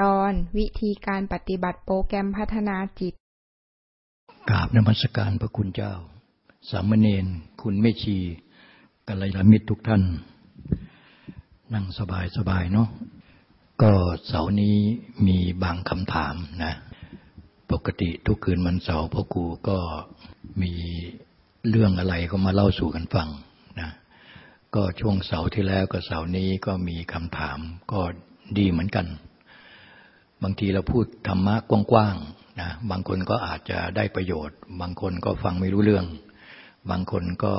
ตอนวิธีการปฏิบัติโปรแกรมพัฒนาจิตกราบนมัสการพระคุณเจ้า สามเณรคุณเมชีกัลยาณมิตรทุกท่าน นั่งสบายสบายเนาะก็เสาร์นี้มีบางคำถามนะ ปกติทุกคืนวันเสาร์พ่อครูก็มีเรื่องอะไรก็มาเล่าสู่กันฟังนะก็ช่วงเสาร์ที่แล้วกับเสาร์นี้ก็มีคำถามก็ดีเหมือนกัน บางทีเราพูดธรรมะกว้างๆนะบางคนก็อาจจะได้ประโยชน์ บางคนก็ฟังไม่รู้เรื่อง บางคนก็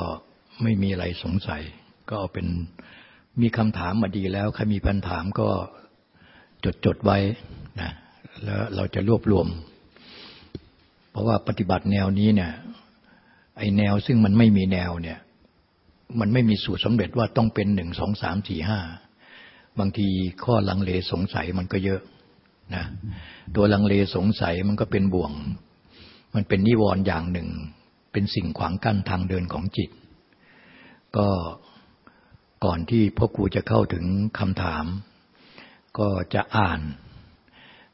ไม่มีอะไรสงสัย ก็เอาเป็นมีคำถามมาดีแล้วใครมีปัญถามก็จดจดไว้นะแล้วเราจะรวบรวม เพราะว่าปฏิบัติแนวนี้เนี่ยไอแนวซึ่งมันไม่มีแนวเนี่ยมันไม่มีสูตรสำเร็จว่าต้องเป็นหนึ่งสองสามสี่ห้าบางทีข้อลังเลสงสัยมันก็เยอะ นะตัวลังเลสงสัยมันก็เป็นบ่วง มันเป็นนิวรณ์อย่างหนึ่ง เป็นสิ่งขวางกั้นทางเดินของจิต ก็ก่อนที่พ่อครูจะเข้าถึงคำถาม ก็จะอ่าน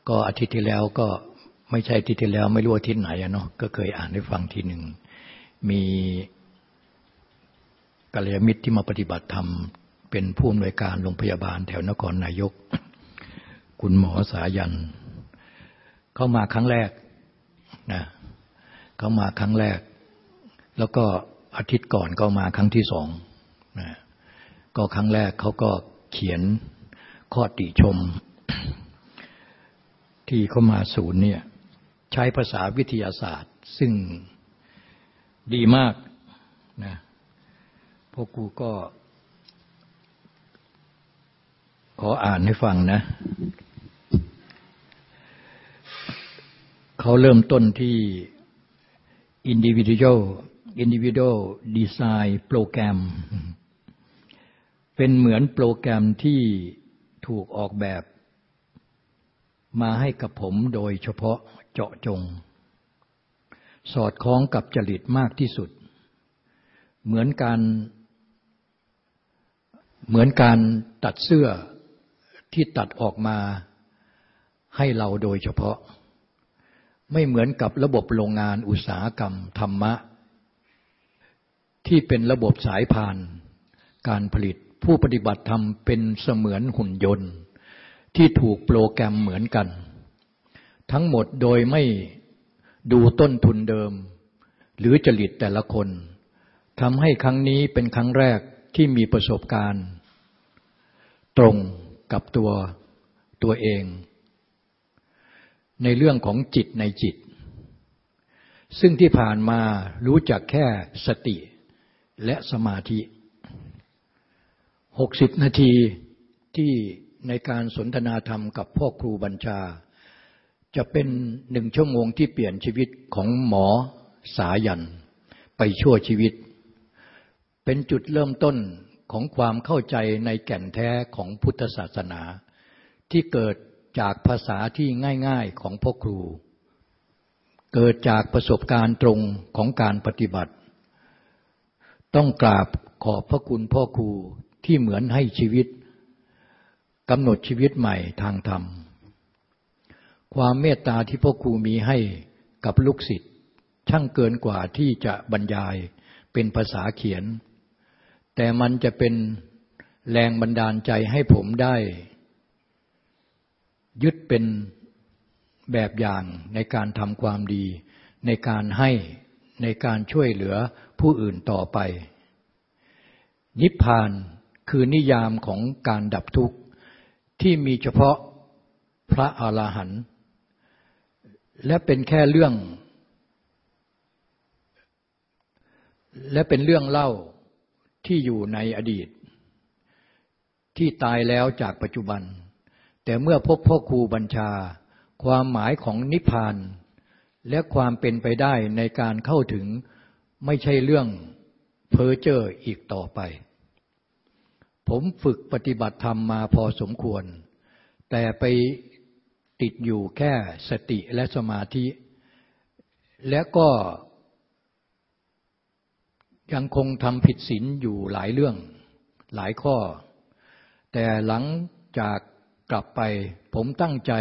ก็อาทิตย์ที่แล้วก็ไม่ใช่อาทิตย์ที่แล้วไม่รู้อาทิตย์ไหนอะเนาะก็เคยอ่านให้ฟังทีหนึ่งมีกัลยาณมิตรที่มาปฏิบัติธรรมเป็นผู้อำนวยการโรงพยาบาลแถวนครนายก คุณหมอสายัน เข้ามาครั้งแรกนะเข้ามาครั้งแรก แล้วก็อาทิตย์ก่อนก็มาครั้งที่สองนะก็ครั้งแรกเขาก็เขียนข้อติชม ที่เข้ามาศูนย์เนี่ยใช้ภาษาวิทยาศาสตร์ ซึ่งดีมากนะพวกกูก็ขออ่านให้ฟังนะ เขาเริ่มต้นที่ individual individual design program เป็นเหมือนโปรแกรมที่ถูกออกแบบ มาให้กับผมโดยเฉพาะเจาะจง สอดคล้องกับจริตมากที่สุด เหมือนการเหมือนการตัดเสื้อที่ตัดออกมาให้เราโดยเฉพาะ ไม่เหมือนกับระบบโรงงานอุตสาหกรรม ธรรมะ ที่เป็นระบบสายพาน การผลิตผู้ปฏิบัติธรรมเป็นเสมือนหุ่นยนต์ ที่ถูกโปรแกรมเหมือนกัน ทั้งหมดโดยไม่ดูต้นทุนเดิม หรือจริตแต่ละคนทำให้ครั้งนี้เป็นครั้งแรกที่มีประสบการณ์ ตรงกับตัวตัวเอง ในเรื่องของจิตในจิต ซึ่งที่ผ่านมารู้จักแค่สติและสมาธิหกสิบนาทีที่ในการสนทนาธรรมกับพ่อครูบัญชา จะเป็นหนึ่งชั่วโมงที่เปลี่ยนชีวิตของหมอสายัน ไปชั่วชีวิต เป็นจุดเริ่มต้นของความเข้าใจในแก่นแท้ของพุทธศาสนา ที่เกิด จากภาษาที่ง่าย ๆของพ่อครู เกิดจากประสบการณ์ตรงของการปฏิบัติ ต้องกราบขอบพระคุณพ่อครูที่เหมือนให้ชีวิตกำหนดชีวิตใหม่ทางธรรม ความเมตตาที่พ่อครูมีให้กับลูกศิษย์ช่างเกินกว่าที่จะบรรยายเป็นภาษาเขียน แต่มันจะเป็นแรงบันดาลใจให้ผมได้ ยึดเป็นแบบอย่างในการทำความดี ในการให้ในการช่วยเหลือผู้อื่นต่อไป นิพพานคือนิยามของการดับทุกข์ ที่มีเฉพาะพระอาหารหันต์และเป็นแค่เรื่อง และเป็นเรื่องเล่าที่อยู่ในอดีต ที่ตายแล้วจากปัจจุบัน แต่เมื่อพบพ่อครูบัญชา ความหมายของนิพพาน และความเป็นไปได้ในการเข้าถึงไม่ใช่เรื่องเพ้อเจ้ออีกต่อไป ผมฝึกปฏิบัติธรรมมาพอสมควร แต่ไปติดอยู่แค่สติและสมาธิ และก็ยังคงทำผิดศีลอยู่หลายเรื่องหลายข้อ แต่หลังจาก กลับไป ผมตั้งใจ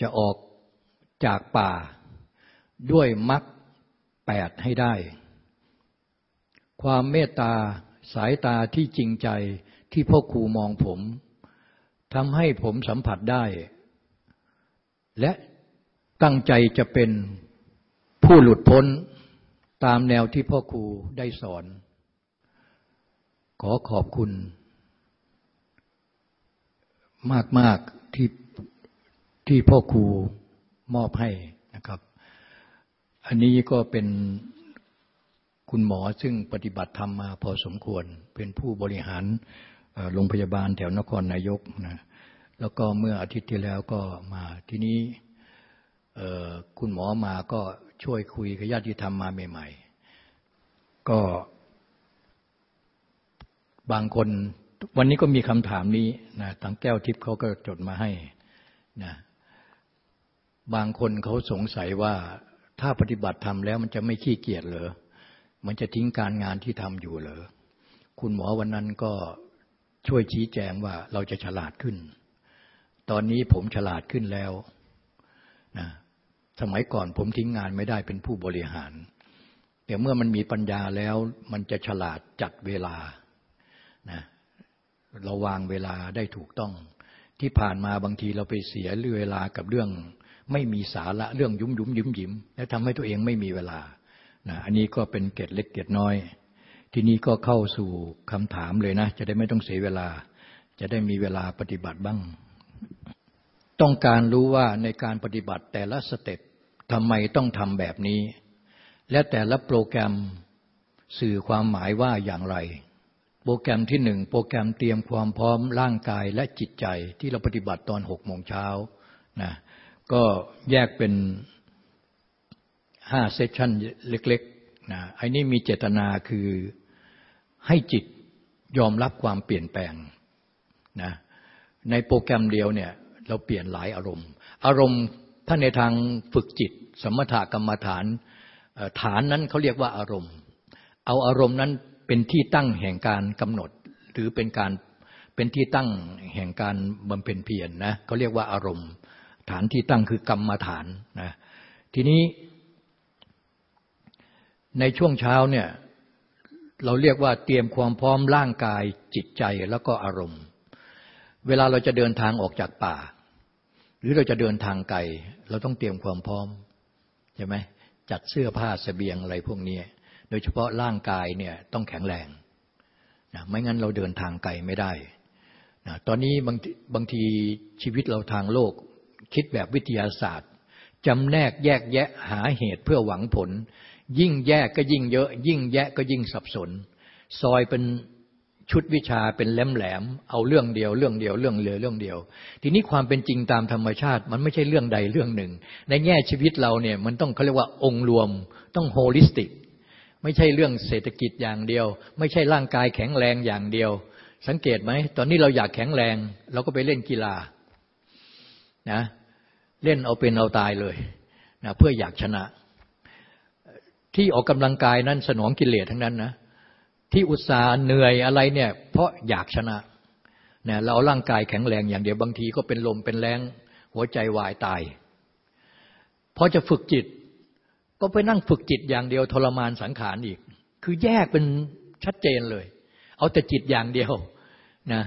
จะออกจากป่าด้วยมรรคแปดให้ได้ ความเมตตาสายตาที่จริงใจที่พ่อครูมองผมทำให้ผมสัมผัสได้ และตั้งใจจะเป็นผู้หลุดพ้นตามแนวที่พ่อครูได้สอน ขอขอบคุณ มาก ๆ ที่ที่พ่อครูมอบให้นะครับ อันนี้ก็เป็นคุณหมอซึ่งปฏิบัติธรรมมาพอสมควร เป็นผู้บริหารโรงพยาบาลแถวนครนายกนะแล้วก็เมื่ออาทิตย์ที่แล้วก็มาที่นี้คุณหมอมาก็ช่วยคุยกับญาติธรรมมาใหม่ ๆ ก็บางคน วันนี้ก็มีคำถามนี้นะทางแก้วทิพย์เขาก็จดมาให้นะบางคนเขาสงสัยว่าถ้าปฏิบัติธรรมแล้วมันจะไม่ขี้เกียจเหรอ มันจะทิ้งการงานที่ทำอยู่เหรอ คุณหมอวันนั้นก็ช่วยชี้แจงว่าเราจะฉลาดขึ้น ตอนนี้ผมฉลาดขึ้นแล้วนะสมัยก่อนผมทิ้งงานไม่ได้เป็นผู้บริหาร แต่เมื่อมันมีปัญญาแล้วมันจะฉลาดจัดเวลานะ เราวางเวลาได้ถูกต้อง ที่ผ่านมาบางทีเราไปเสียเวลากับเรื่อง ไม่มีสาระเรื่องยุ่มยุ่มยิ้มยิ้มและทำให้ตัวเองไม่มีเวลานะอันนี้ก็เป็นเกตเล็กเกตน้อย ทีนี้ก็เข้าสู่คำถามเลยนะ จะได้ไม่ต้องเสียเวลา จะได้มีเวลาปฏิบัติบ้าง ต้องการรู้ว่าในการปฏิบัติแต่ละสเต็ปทำไมต้องทำแบบนี้ และแต่ละโปรแกรมสื่อความหมายว่าอย่างไร โปรแกรมที่หนึ่งโปรแกรมเตรียมความพร้อมร่างกายและจิตใจที่เราปฏิบัติตอนหกโมงเช้านะก็แยกเป็นห้าเซสชันเล็กๆนะไอ้นี่มีเจตนาคือให้จิตยอมรับความเปลี่ยนแปลงนะในโปรแกรมเดียวเนี่ยเราเปลี่ยนหลายอารมณ์ อารมณ์ถ้าในทางฝึกจิต สมถกรรมฐานฐานนั้นเขาเรียกว่าอารมณ์ เอาอารมณ์นั้น เป็นที่ตั้งแห่งการกำหนด หรือเป็นการเป็นที่ตั้งแห่งการบำเพ็ญเพียรนนะเขาเรียกว่าอารมณ์ ฐานที่ตั้งคือกรรมฐานนะทีนี้ ในช่วงเช้าเนี่ยเราเรียกว่าเตรียมความพร้อมร่างกายจิตใจแล้วก็อารมณ์ เวลาเราจะเดินทางออกจากป่า หรือเราจะเดินทางไกลเราต้องเตรียมความพร้อมใช่ไหมจัดเสื้อผ้าสเสบียงอะไรพวกนี้ ดยเฉพาะร่างกายเนี่ยต้องแข็งแรงนะไม่งั้นเราเดินทางไกลไม่ได้นะตอนนี้บางบางทีชีวิตเราทางโลก คิดแบบวิทยาศาสตร์จำแนกแยกแยะหาเหตุเพื่อหวังผล ยิ่งแยกก็ยิ่งเยอะ ยิ่งแยะก็ยิ่งสับสน ซอยเป็นชุดวิชาเป็นแหลมแหลมเอาเรื่องเดียวเรื่องเดียวเรื่องเรือเรื่องเดียว ทีนี้ความเป็นจริงตามธรรมชาติ มันไม่ใช่เรื่องใดเรื่องหนึ่ง ในแง่ชีวิตเราเนี่ยมันต้องเขาเรียกว่าองค์รวม ต้องโฮลิสติก ไม่ใช่เรื่องเศรษฐกิจอย่างเดียว ไม่ใช่ร่างกายแข็งแรงอย่างเดียว สังเกตไหม ตอนนี้เราอยากแข็งแรง เราก็ไปเล่นกีฬานะเล่นเอาเป็นเอาตายเลยนะเพื่ออยากชนะ ที่ออกกำลังกายนั้นสนองกิเลสทั้งนั้นนะที่อุตส่าห์เหนื่อยอะไรเนี่ย เพราะอยากชนะนะเราร่างกายแข็งแรงอย่างเดียวบางทีก็เป็นลมเป็นแรงหัวใจวายตายพอจะฝึกจิต ก็ไปนั่งฝึกจิตอย่างเดียวทรมานสังขารอีก คือแยกเป็นชัดเจนเลย เอาแต่จิตอย่างเดียวนะ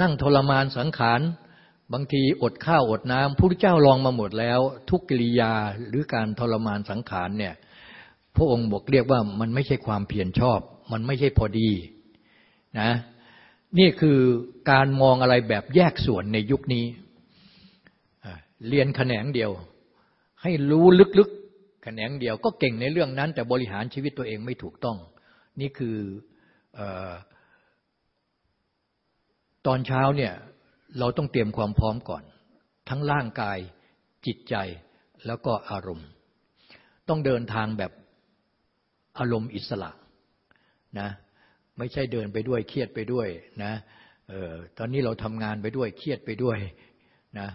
นั่งทรมานสังขารบางทีอดข้าวอดน้ำพระพุทธเจ้าลองมาหมดแล้ว ทุกกิริยาหรือการทรมานสังขารเนี่ยพระองค์บอกเรียกว่ามันไม่ใช่ความเพียรชอบ มันไม่ใช่พอดีนะนี่คือการมองอะไรแบบแยกส่วนในยุคนี้ เรียนแขนงเดียว ให้รู้ลึก ขนงเดียวก็เก่งในเรื่องนั้น แต่บริหารชีวิตตัวเองไม่ถูกต้อง นี่คืออตอนเช้าเนี่ยเราต้องเตรียมความพร้อมก่อน ทั้งร่างกายจิตใจแล้วก็อารมณ์ ต้องเดินทางแบบอารมณ์อิสระนะไม่ใช่เดินไปด้วยเครียดไปด้วยนะออตอนนี้เราทำงานไปด้วยเครียดไปด้วยนะ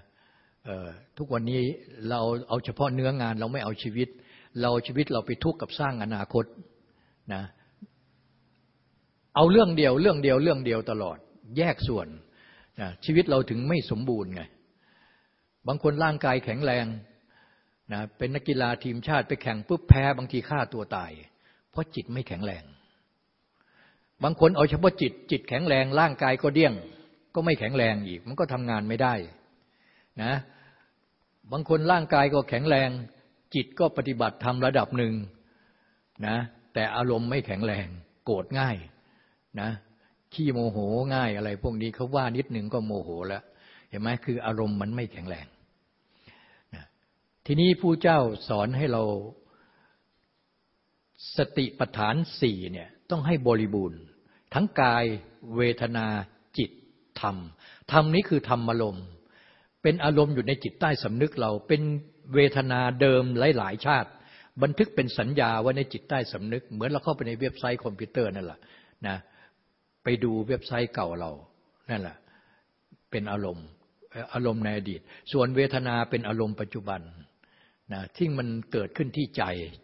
ทุกวันนี้เราเอาเฉพาะเนื้องานเราไม่เอาชีวิต เราชีวิตเราไปทุกข์กับสร้างอนาคตนะเอาเรื่องเดียวเรื่องเดียวเรื่องเดียวตลอด แยกส่วนนะชีวิตเราถึงไม่สมบูรณ์ไงบางคนร่างกายแข็งแรงนะเป็นนักกีฬาทีมชาติไปแข่งปุ๊บแพ้บางทีฆ่าตัวตาย เพราะจิตไม่แข็งแรง บางคนเอาเฉพาะจิต จิตแข็งแรง ร่างกายก็เดี้ยง ก็ไม่แข็งแรงอีก มันก็ทำงานไม่ได้นะบางคนร่างกายก็แข็งแรง จิตก็ปฏิบัติทำระดับหนึ่งนะแต่อารมณ์ไม่แข็งแรง โกรธง่ายนะขี้โมโหง่ายอะไร พวกนี้เขาว่านิดหนึ่งก็โมโหแล้วเห็นไหมคืออารมณ์มันไม่แข็งแรงนะทีนี้ผู้เจ้าสอนให้เราสติปัฏฐานสี่เนี่ยต้องให้บริบูรณ์ ทั้งกายเวทนาจิตธรรมธรรมนี้คือธรรมอารมณ์ เป็นอารมณ์อยู่ในจิตใต้สำนึกเราเป็น เวทนาเดิมหลายๆชาติ บันทึกเป็นสัญญาไว้ในจิตใต้สำนึก เหมือนเราเข้าไปในเว็บไซต์คอมพิวเตอร์นั่นแหละนะไปดูเว็บไซต์เก่าเรานั่นแหละเป็นอารมณ์อารมณ์ในอดีต ส่วนเวทนาเป็นอารมณ์ปัจจุบันนะที่มันเกิดขึ้นที่ใจ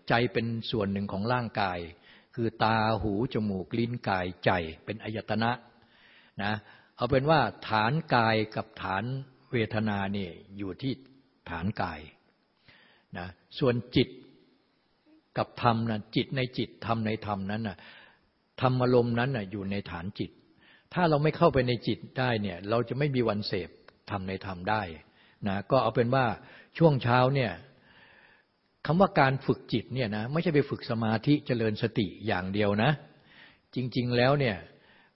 ใจเป็นส่วนหนึ่งของร่างกาย คือตาหูจมูกลิ้นกายใจเป็นอายตนะนะเอาเป็นว่าฐานกายกับฐานเวทนาเนี่ยอยู่ที่ฐานกาย นะส่วนจิตกับธรรมนะจิตในจิตธรรมในธรรมนั้นนะธรรมอารมณ์นั้นนะอยู่ในฐานจิต ถ้าเราไม่เข้าไปในจิตได้เนี่ยเราจะไม่มีวันเสพธรรมในธรรมได้นะก็เอาเป็นว่าช่วงเช้าเนี่ยคำว่าการฝึกจิตเนี่ยนะไม่ใช่ไปฝึกสมาธิเจริญสติอย่างเดียวนะ จริง ๆแล้วเนี่ย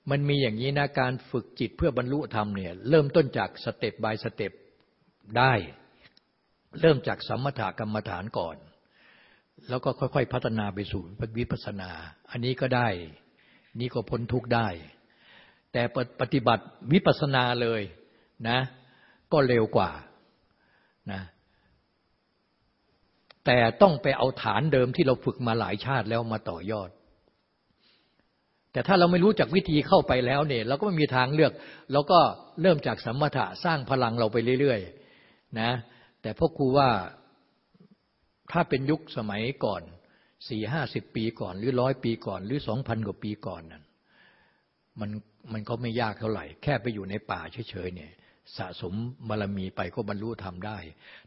มันมีอย่างนี้นะการฝึกจิตเพื่อบรรลุธรรมเนี่ยเริ่มต้นจาก step by stepได้ เริ่มจากสมถกรรมฐานก่อน แล้วก็ค่อย ๆ พัฒนาไปสู่วิปัสนา อันนี้ก็ได้ นี่ก็พ้นทุกข์ได้ แต่ปฏิบัติวิปัสนาเลยนะ ก็เร็วกว่านะแต่ต้องไปเอาฐานเดิมที่เราฝึกมาหลายชาติแล้วมาต่อยอด แต่ถ้าเราไม่รู้จักวิธีเข้าไปแล้วเนี่ย เราก็ไม่มีทางเลือก เราก็เริ่มจากสมมาทะสร้างพลังเราไปเรื่อยๆนะ แต่พ่อครูว่าถ้าเป็นยุคสมัยก่อนสี่ห้าสิบปีก่อน หรือร้อยปีก่อน หรือสองพันกว่าปีก่อนนั้นมันมันก็ไม่ยากเท่าไหร่ แค่ไปอยู่ในป่าเฉยๆเนี่ยสะสมบารมีไปก็บรรลุธรรมได้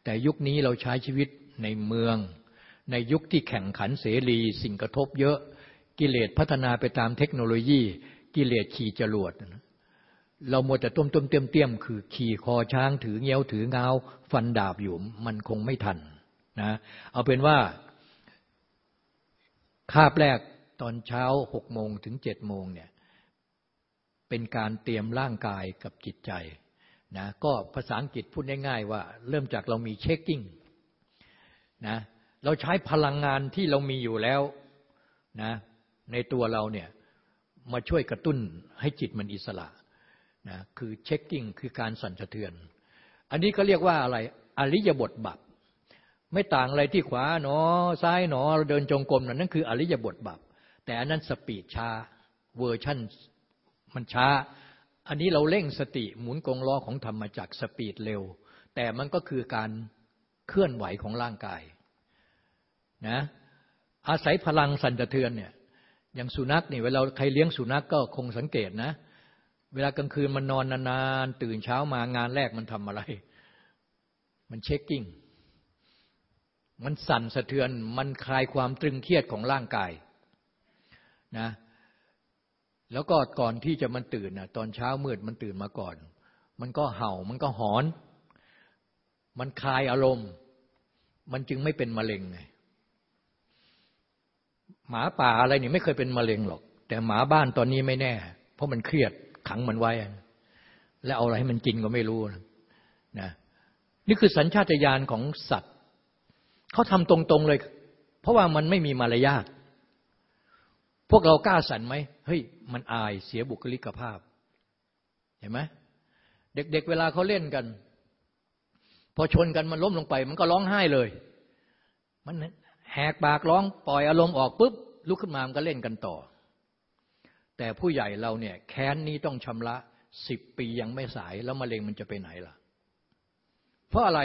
แต่ยุคนี้เราใช้ชีวิตในเมือง ในยุคที่แข่งขันเสรี สิ่งกระทบเยอะ กิเลสพัฒนาไปตามเทคโนโลยี กิเลสขี่จรวดนะ เราหมดแต่ต้มต้มเตี้ยมเตี้ยมคือ ขี่คอช้างถือเงี้ยวถือเงาฟันดาบอยู่มันคงไม่ทันนะเอาเป็นว่าคาบแรกตอนเช้าหกโมงถึงเจ็ดโมงเนี่ยเป็นการเตรียมร่างกายกับจิตใจนะก็ภาษาอังกฤษพูดง่ายๆว่า เริ่มจากเรามีเช็คกิ้งนะเราใช้พลังงานที่เรามีอยู่แล้วนะในตัวเราเนี่ยมาช่วยกระตุ้นให้จิตมันอิสระ นะคือ shaking คือการสั่นสะเทือน อันนี้ก็เรียกว่าอะไร อิริยาบถบรรพไม่ต่างอะไรที่ขวาหนอ ซ้ายหนอเราเดินจงกรมนั่นคืออิริยาบถบรรพแต่อันนั้น speed ช้าเวอร์ชั่นมันช้า อันนี้เราเร่งสติหมุนกงล้อของธรรมจัก speed เร็ว แต่มันก็คือการเคลื่อนไหวของร่างกายนะอาศัยพลังสั่นสะเทือนเนี่ยอย่างสุนัขนี่เวลาใครเลี้ยงสุนัขกก็คงสังเกตนะเเวลากลางคืนมันนอนนานๆ ตื่นเช้ามางานแรกมันทำอะไร มันเช็คกิ้ง มันสั่นสะเทือน มันคลายความตรึงเครียดของร่างกายนะ แล้วก็ก่อนที่จะมันตื่นนะตอนเช้ามืดมันตื่นมาก่อน มันก็เห่า มันก็หอน มันคลายอารมณ์ มันจึงไม่เป็นมะเร็งไง หมาป่าอะไรนี่ไม่เคยเป็นมะเร็งหรอก แต่หมาบ้านตอนนี้ไม่แน่ เพราะมันเครียด ขังมันไว้ แล้วเอาอะไรให้มันกินก็ไม่รู้นะนี่คือสัญชาตญาณของสัตว์เขาทำตรงๆเลย เพราะว่ามันไม่มีมารยาทพวกเรากล้าสั่นไหมเฮ้ย มันอายเสียบุคลิกภาพ เห็นไหมเด็กๆเวลาเขาเล่นกัน พอชนกันมันล้มลงไป มันก็ร้องไห้เลย มันแหกปากร้องปล่อยอารมณ์ออกปุ๊บลุกขึ้นมามันก็เล่นกันต่อ แต่ผู้ใหญ่เราเนี่ยแค้นนี้ต้องชำระสิบปียังไม่สายแล้วมะเร็งมันจะไปไหนล่ะ เพราะอะไร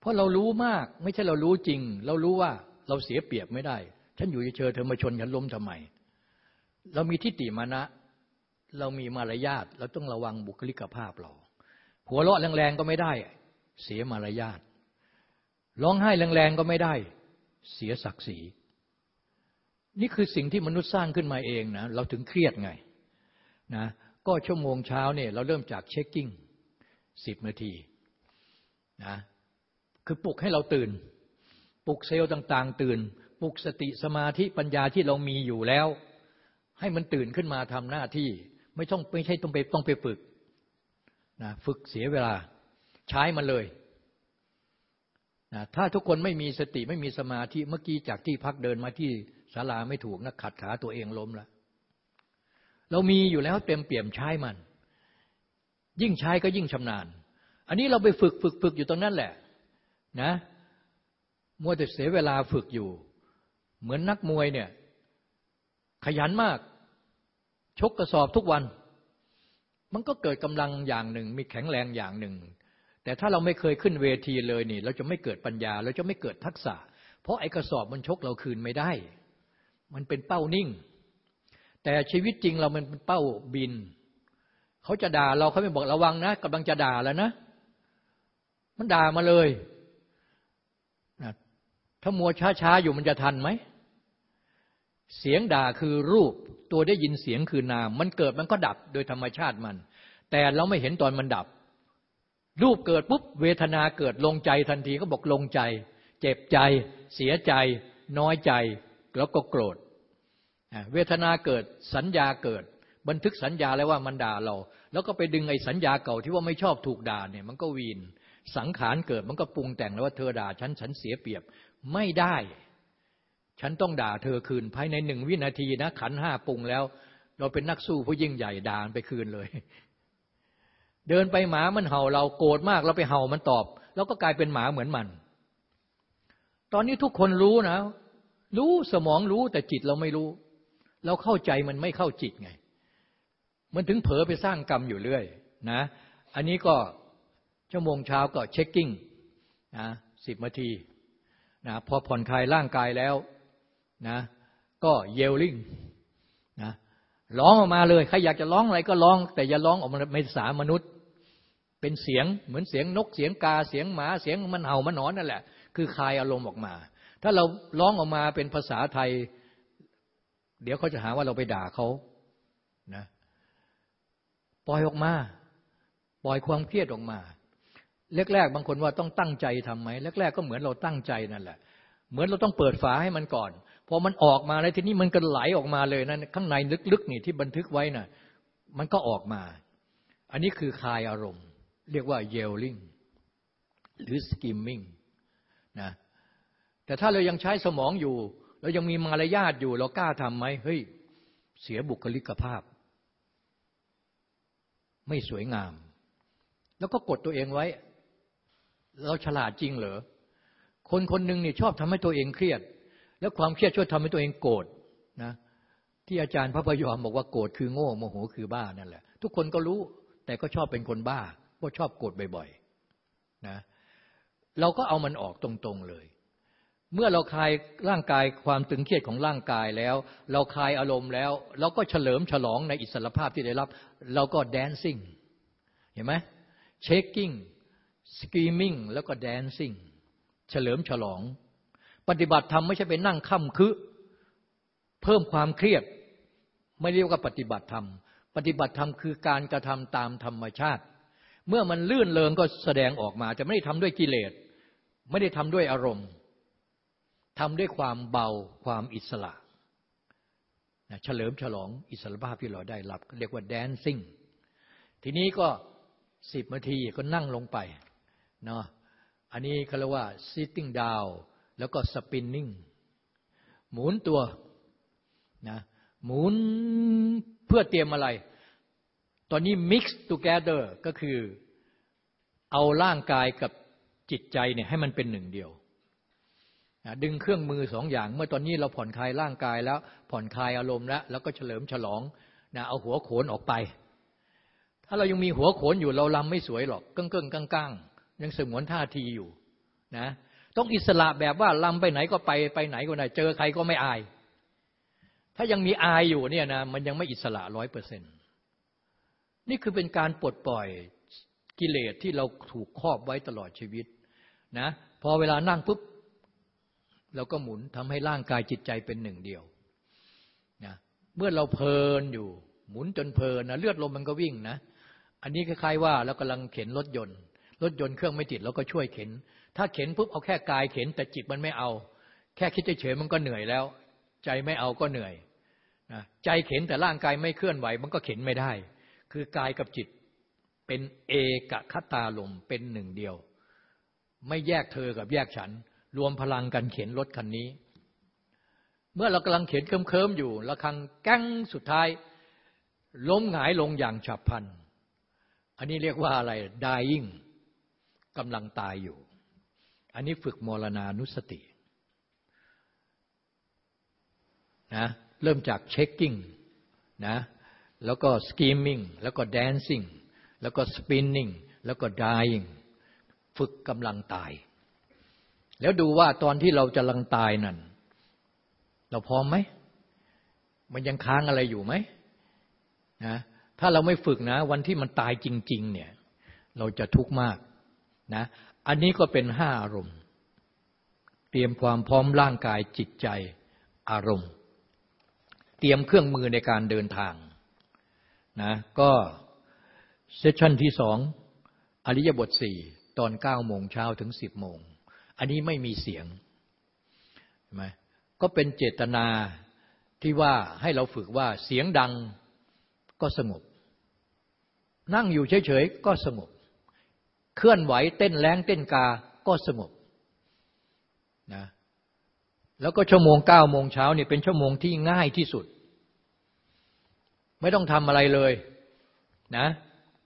เพราะเรารู้มาก ไม่ใช่เรารู้จริง เรารู้ว่าเราเสียเปรียบไม่ได้ ฉันอยู่เฉยเธอมาชนฉันล้มทำไม เรามีทิฏฐิมานะ เรามีมารยาทเราต้องระวังบุคลิกภาพเรา หัวเราะแรงๆก็ไม่ได้ เสียมารยาทร้องไห้แรงๆก็ไม่ได้ เสียศักดิ์ศรี นี่คือสิ่งที่มนุษย์สร้างขึ้นมาเองนะเราถึงเครียดไงนะก็ชั่วโมงเช้าเนี่ยเราเริ่มจากเช็คกิ้งสิบนาทีนะคือปลุกให้เราตื่น ปลุกเซลล์ต่างๆ ตื่น ปลุกสติสมาธิปัญญาที่เรามีอยู่แล้ว ให้มันตื่นขึ้นมาทำหน้าที่ ไม่ต้องไม่ใช่ต้องไปต้องไปฝึกนะฝึกเสียเวลาใช้มันเลยนะถ้าทุกคนไม่มีสติไม่มีสมาธิเมื่อกี้จากที่พักเดินมาที่ ศาลาไม่ถูกนะขัดขาตัวเองล้มแล้วเรามีอยู่แล้วเต็มเปี่ยมใช้มัน ยิ่งใช้ก็ยิ่งชำนาญ อันนี้เราไปฝึกฝึกฝึกอยู่ตรงนั้นแหละนะมัวแต่เสียเวลาฝึกอยู่ เหมือนนักมวยเนี่ย ขยันมาก ชกกระสอบทุกวัน มันก็เกิดกำลังอย่างหนึ่ง มีแข็งแรงอย่างหนึ่ง แต่ถ้าเราไม่เคยขึ้นเวทีเลยนี่ เราจะไม่เกิดปัญญา เราจะไม่เกิดทักษะ เพราะไอ้กระสอบมันชกเราคืนไม่ได้ มันเป็นเป้านิ่ง แต่ชีวิตจริงเรามันเป็นเป้าบิน เขาจะด่าเราเขาไม่บอกระวังนะกำลังจะด่าแล้วนะ มันด่ามาเลยถ้ามัวช้าๆอยู่มันจะทันไหม เสียงด่าคือรูป ตัวได้ยินเสียงคือนาม มันเกิดมันก็ดับโดยธรรมชาติมัน แต่เราไม่เห็นตอนมันดับ รูปเกิดปุ๊บเวทนาเกิดลงใจทันทีก็บอกลงใจ เจ็บใจ เสียใจ น้อยใจ แล้วก็โกรธเวทนาเกิดสัญญาเกิด บันทึกสัญญาแล้วว่ามันด่าเรา แล้วก็ไปดึงไอ้สัญญาเก่าที่ว่าไม่ชอบถูกด่าเนี่ยมันก็วีนสังขารเกิดมันก็ปรุงแต่งแล้วว่าเธอด่าฉันฉันเสียเปรียบไม่ได้ ฉันต้องด่าเธอคืนภายในหนึ่งวินาทีนะ ขันห้าปรุงแล้ว เราเป็นนักสู้ผู้ยิ่งใหญ่ด่าไปคืนเลย เดินไปหมามันเห่าเราโกรธมากเราไปเห่ามันตอบ แล้วก็กลายเป็นหมาเหมือนมัน ตอนนี้ทุกคนรู้นะ รู้สมองรู้แต่จิตเราไม่รู้ เราเข้าใจมันไม่เข้าจิตไง มันถึงเผลอไปสร้างกรรมอยู่เรื่อยนะ อันนี้ก็ชั่วโมงเช้าก็เช็คกิ้งนะสิบนาทีนะพอผ่อนคลายร่างกายแล้วนะก็เยลลิ่งนะร้องออกมาเลยใครอยากจะร้องอะไรก็ร้อง แต่อย่าร้องออกมาเป็นสามนุษย์ เป็นเสียงเหมือนเสียงนกเสียงกาเสียงหมาเสียงมันเห่ามันหนอนนั่นแหละ คือคลายอารมณ์ออกมา ถ้าเราร้องออกมาเป็นภาษาไทย เดี๋ยวเขาจะหาว่าเราไปด่าเขานะปล่อยออกมา ปล่อยความเครียดออกมาแรกๆบางคนว่าต้องตั้งใจทำไหมแรกๆก็เหมือนเราตั้งใจนั่นแหละ เหมือนเราต้องเปิดฝาให้มันก่อนพอมันออกมาแล้วทีนี้มันก็ไหลออกมาเลยนั่นข้างในลึกๆนี่ที่บันทึกไว้น่ะ มันก็ออกมา อันนี้คือคลายอารมณ์ เรียกว่าเยลลิงหรือสกิมมิ่งนะ แต่ถ้าเรายังใช้สมองอยู่ เรายังมีมารยาทอยู่ เรากล้าทำไหมเฮ้ย เสียบุคลิกภาพ ไม่สวยงาม แล้วก็กดตัวเองไว้ เราฉลาดจริงเหรอ คนคนหนึ่งเนี่ยชอบทำให้ตัวเองเครียด แล้วความเครียดช่วยทำให้ตัวเองโกรธนะที่อาจารย์พระพยอมบอกว่าโกรธคือโง่โมโหคือบ้านั่นแหละ ทุกคนก็รู้แต่ก็ชอบเป็นคนบ้าเพราะชอบโกรธบ่อยๆนะเราก็เอามันออกตรงๆเลย เมื่อเราคลายร่างกายความตึงเครียดของร่างกายแล้ว เราคลายอารมณ์แล้ว เราก็เฉลิมฉลองในอิสรภาพที่ได้รับ เราก็ dancing เห็นไหม shaking screaming แล้วก็ dancingเฉลิมฉลอง ปฏิบัติธรรมไม่ใช่ไปนั่งค่ำคือ เพิ่มความเครียด ไม่เรียกว่าปฏิบัติธรรม ปฏิบัติธรรมคือการกระทำตามธรรมชาติ เมื่อมันลื่นเลงก็แสดงออกมา จะไม่ได้ทำด้วยกิเลส ไม่ได้ทำด้วยอารมณ์ ทำด้วยความเบาความอิสระนะเฉลิมฉลองอิสรภาพที่เราได้รับ เรียกว่าแดนซิ่ง ทีนี้ก็สิบนาทีก็นั่งลงไปเนาะอันนี้เขาเรียกว่า sitting down แล้วก็ spinning หมุนตัวนะหมุนเพื่อเตรียมอะไร ตอนนี้ mix together ก็คือเอาร่างกายกับจิตใจเนี่ยให้มันเป็นหนึ่งเดียว ดึงเครื่องมือสองอย่าง เมื่อตอนนี้เราผ่อนคลายร่างกายแล้ว ผ่อนคลายอารมณ์แล้ว แล้วก็เฉลิมฉลองนะเอาหัวโขนออกไป ถ้าเรายังมีหัวโขนอยู่เราลำไม่สวยหรอกเกิ้งเกิ้งก้างก้างยังสงวนท่าทีอยู่นะต้องอิสระแบบว่าลำไปไหนก็ไปไปไหนก็ได้เจอใครก็ไม่อาย ถ้ายังมีอายอยู่เนี่ยนะมันยังไม่อิสระร้อยเปอร์เซ็นต์นี่คือเป็นการปลดปล่อยกิเลสที่เราถูกครอบไว้ตลอดชีวิตนะพอเวลานั่งปุ๊บ เราก็หมุนทำให้ร่างกายจิตใจเป็นหนึ่งเดียวนะเมื่อเราเพลินอยู่หมุนจนเพลินนะเลือดลมมันก็วิ่งนะ อันนี้คล้ายๆว่าเรากำลังเข็นรถยนต์ รถยนต์เครื่องไม่ติดเราก็ช่วยเข็น ถ้าเข็นปุ๊บเอาแค่กายเข็นแต่จิตมันไม่เอา แค่คิดเฉยๆมันก็เหนื่อยแล้ว ใจไม่เอาก็เหนื่อยนะใจเข็นแต่ร่างกายไม่เคลื่อนไหวมันก็เข็นไม่ได้ คือกายกับจิตเป็นเอกคตาลมเป็นหนึ่งเดียว ไม่แยกเธอกับแยกฉัน รวมพลังกันเข็นรถคันนี้ เมื่อเรากำลังเข็นเพลินๆอยู่ระฆังแก๊งสุดท้าย ล้มหงายลงอย่างฉับพลัน อันนี้เรียกว่าอะไร dying กำลังตายอยู่ อันนี้ฝึกมรณานุสตินะเริ่มจาก shaking นะแล้วก็ screaming แล้วก็ dancing แล้วก็ spinningแล้วก็ดายิงฝึกกำลังตาย แล้วดูว่าตอนที่เราจะลังตายนั่น เราพร้อมไหม มันยังค้างอะไรอยู่ไหมนะถ้าเราไม่ฝึกนะ วันที่มันตายจริง ๆ เนี่ย เราจะทุกข์มากนะ อันนี้ก็เป็นห้าอารมณ์ เตรียมความพร้อมร่างกายจิตใจอารมณ์ เตรียมเครื่องมือในการเดินทางนะก็เซสชั่นที่สองอริยบทสี่ตอนเก้าโมงเช้าถึงสิบโมง อันนี้ไม่มีเสียงใช่ไหมก็เป็นเจตนาที่ว่าให้เราฝึกว่าเสียงดังก็สงบ นั่งอยู่เฉยๆก็สงบ เคลื่อนไหวเต้นแรงเต้นกาก็สงบนะแล้วก็ชั่วโมงเก้าโมงเช้าเนี่ยเป็นชั่วโมงที่ง่ายที่สุด ไม่ต้องทำอะไรเลยนะ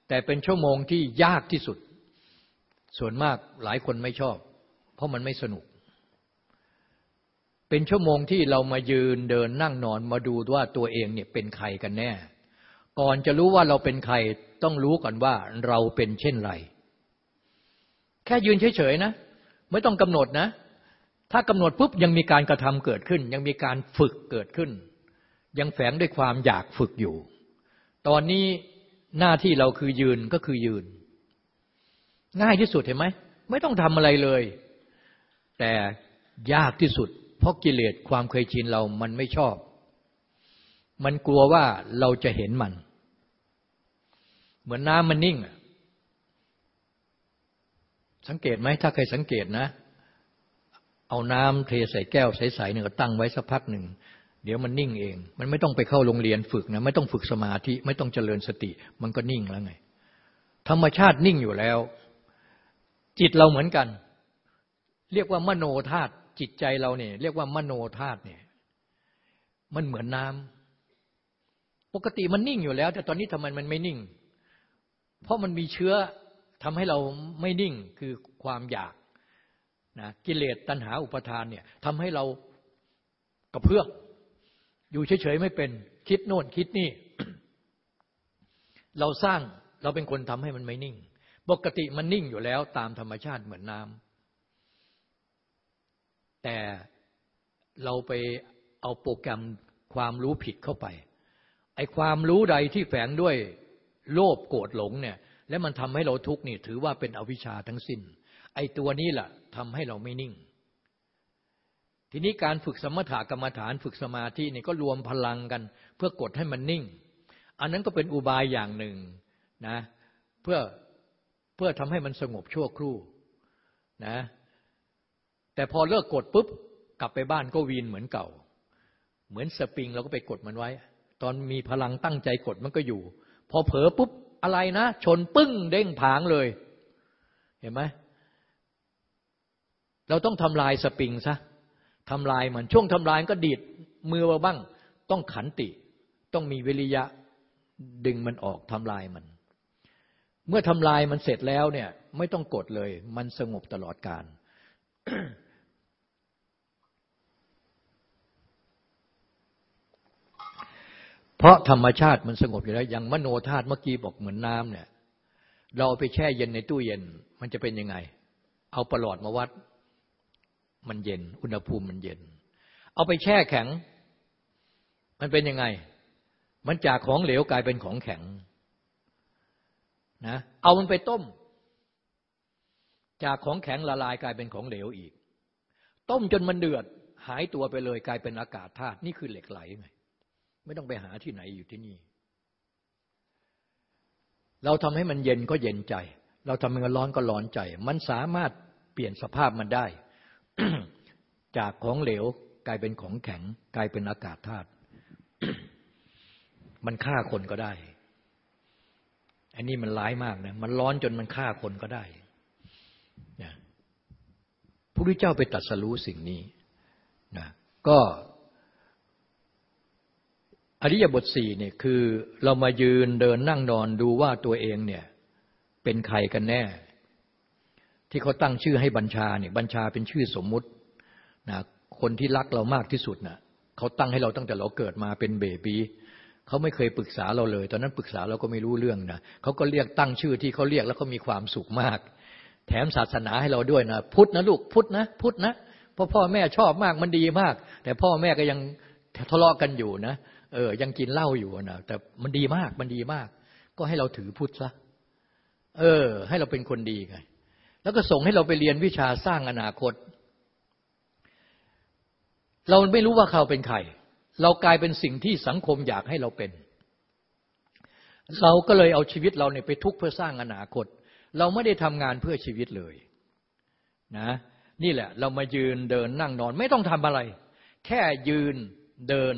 แต่เป็นชั่วโมงที่ยากที่สุด ส่วนมากหลายคนไม่ชอบ เพราะมันไม่สนุก เป็นชั่วโมงที่เรามายืนเดินนั่งนอนมาดูว่าตัวเองเนี่ยเป็นใครกันแน่ ก่อนจะรู้ว่าเราเป็นใครต้องรู้ก่อนว่าเราเป็นเช่นไร แค่ยืนเฉยๆนะ ไม่ต้องกำหนดนะ ถ้ากำหนดปุ๊บยังมีการกระทำเกิดขึ้น ยังมีการฝึกเกิดขึ้น ยังแฝงด้วยความอยากฝึกอยู่ ตอนนี้หน้าที่เราคือยืนก็คือยืน ง่ายที่สุดเห็นไหม ไม่ต้องทำอะไรเลย แต่ยากที่สุด เพราะกิเลสความเคยชินเรามันไม่ชอบ มันกลัวว่าเราจะเห็นมัน เหมือนน้ำมันนิ่ง สังเกตไหมถ้าเคยสังเกตนะ เอาน้ำเทใส่แก้วใสๆหนึ่งก็ตั้งไว้สักพักหนึ่งเดี๋ยวมันนิ่งเอง มันไม่ต้องไปเข้าโรงเรียนฝึกนะ ไม่ต้องฝึกสมาธิ ไม่ต้องเจริญสติ มันก็นิ่งแล้วไง ธรรมชาตินิ่งอยู่แล้ว จิตเราเหมือนกัน เรียกว่ามโนธาตุจิตใจเราเนี่ย เรียกว่ามโนธาตุเนี่ย มันเหมือนน้ำปกติมันนิ่งอยู่แล้ว แต่ตอนนี้ทำไมมันไม่นิ่ง เพราะมันมีเชื้อทำให้เราไม่นิ่งคือความอยากนะกิเลสตัณหาอุปทานเนี่ยทำให้เรากระเพื่อมอยู่เฉยๆไม่เป็น คิดโน่นคิดนี่ เราสร้างเราเป็นคนทำให้มันไม่นิ่ง ปกติมันนิ่งอยู่แล้วตามธรรมชาติเหมือนน้ำ แต่เราไปเอาโปรแกรมความรู้ผิดเข้าไป ไอ้ความรู้ใดที่แฝงด้วยโลภโกรธหลงเนี่ย แล้วมันทำให้เราทุกข์นี่ถือว่าเป็นอวิชชาทั้งสิน้น ไอ้ตัวนี้แหละทำให้เราไม่นิ่ง ทีนี้การฝึกสมถกรรมฐานฝึกสมาธินี่ก็รวมพลังกัน เพื่อกดให้มันนิ่ง อันนั้นก็เป็นอุบายอย่างหนึ่งนะเพื่อเพื่อทำให้มันสงบชั่วครู่นะ แต่พอเลิกกดปุ๊บกลับไปบ้านก็วีนเหมือนเก่า เหมือนสปริงเราก็ไปกดมันไว้ ตอนมีพลังตั้งใจกดมันก็อยู่ พอเผลอปุ๊บอะไรนะ ชนปึ้งเด้งผางเลย เห็นไหมเราต้องทำลายสปริงซะทำลายมันช่วงทำลายก็ดีดมือมาบ้าง ต้องขันติ ต้องมีวิริยะดึงมันออกทำลายมัน เมื่อทำลายมันเสร็จแล้วเนี่ย ไม่ต้องกดเลย มันสงบตลอดการ เพราะธรรมชาติมันสงบอยู่แล้ว อย่างมโนธาตุเมื่อกี้บอกเหมือนน้ำเนี่ย เราไปแช่เย็นในตู้เย็น มันจะเป็นยังไง เอาประหลอดมาวัด มันเย็น อุณหภูมิมันเย็น เอาไปแช่แข็ง มันเป็นยังไง มันจากของเหลวกลายเป็นของแข็งนะเอามันไปต้ม จากของแข็งละลายกลายเป็นของเหลวอีก ต้มจนมันเดือด หายตัวไปเลยกลายเป็นอากาศธาตุนี่คือเหล็กไหลไง ไม่ต้องไปหาที่ไหนอยู่ที่นี่ เราทำให้มันเย็นก็เย็นใจ เราทำให้มันร้อนก็ร้อนใจ มันสามารถเปลี่ยนสภาพมันได้ จากของเหลวกลายเป็นของแข็ง กลายเป็นอากาศธาตุมันฆ่าคนก็ได้ อันนี้มันร้ายมากนะ มันร้อนจนมันฆ่าคนก็ได้นะพระพุทธเจ้าไปตัดสรู้สิ่งนี้นะก็ อริยบทสี่เนี่ยคือเรามายืนเดินนั่งนอนดูว่าตัวเองเนี่ยเป็นใครกันแน่ ที่เขาตั้งชื่อให้บัญชาเนี่ยบัญชาเป็นชื่อสมมุตินะคนที่รักเรามากที่สุดนะเขาตั้งให้เราตั้งแต่เราเกิดมาเป็นเบบีเขาไม่เคยปรึกษาเราเลย ตอนนั้นปรึกษาเราก็ไม่รู้เรื่องนะเขาก็เรียกตั้งชื่อที่เขาเรียกแล้วเขามีความสุขมาก แถมศาสนาให้เราด้วยนะพุทธนะลูกพุทธนะพุทธนะพราะพ่อแม่ชอบมากมันดีมาก แต่พ่อแม่ก็ยังทะเลาะกันอยู่นะ เออ ยังกินเหล้าอยู่นะแต่มันดีมากมันดีมาก ก็ให้เราถือพุทธซะเออ ให้เราเป็นคนดีไงแล้วก็ส่งให้เราไปเรียนวิชาสร้างอนาคต เราไม่รู้ว่าเขาเป็นใคร เรากลายเป็นสิ่งที่สังคมอยากให้เราเป็น เราก็เลยเอาชีวิตเราเนี่ยไปทุกข์เพื่อสร้างอนาคต เราไม่ได้ทำงานเพื่อชีวิตเลยนะนี่แหละ เรามายืนเดินนั่งนอน ไม่ต้องทำอะไร แค่ยืนเดิน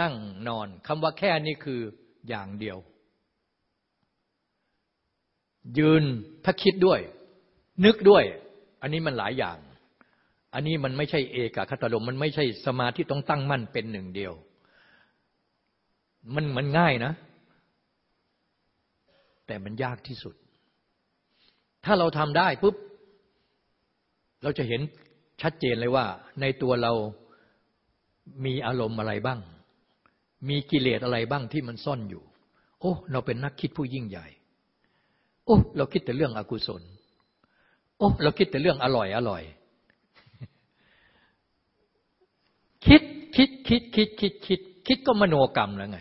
นั่งนอนคำว่าแค่นี้คืออย่างเดียว ยืนถ้าคิดด้วย นึกด้วย อันนี้มันหลายอย่าง อันนี้มันไม่ใช่เอกคตลมมันไม่ใช่สมาธิต้องตั้งมั่นเป็นหนึ่งเดียว มันมันง่ายนะ แต่มันยากที่สุด ถ้าเราทำได้ปุ๊บเราจะเห็นชัดเจนเลยว่าในตัวเรามีอารมณ์อะไรบ้าง มีกิเลสอะไรบ้างที่มันซ่อนอยู่ โอ้ เราเป็นนักคิดผู้ยิ่งใหญ่ โอ้ เราคิดแต่เรื่องอกุศล โอ้ เราคิดแต่เรื่องอร่อยอร่อย คิดคิดคิดคิดคิดคิดคิดก็มโนกรรมแล้วไง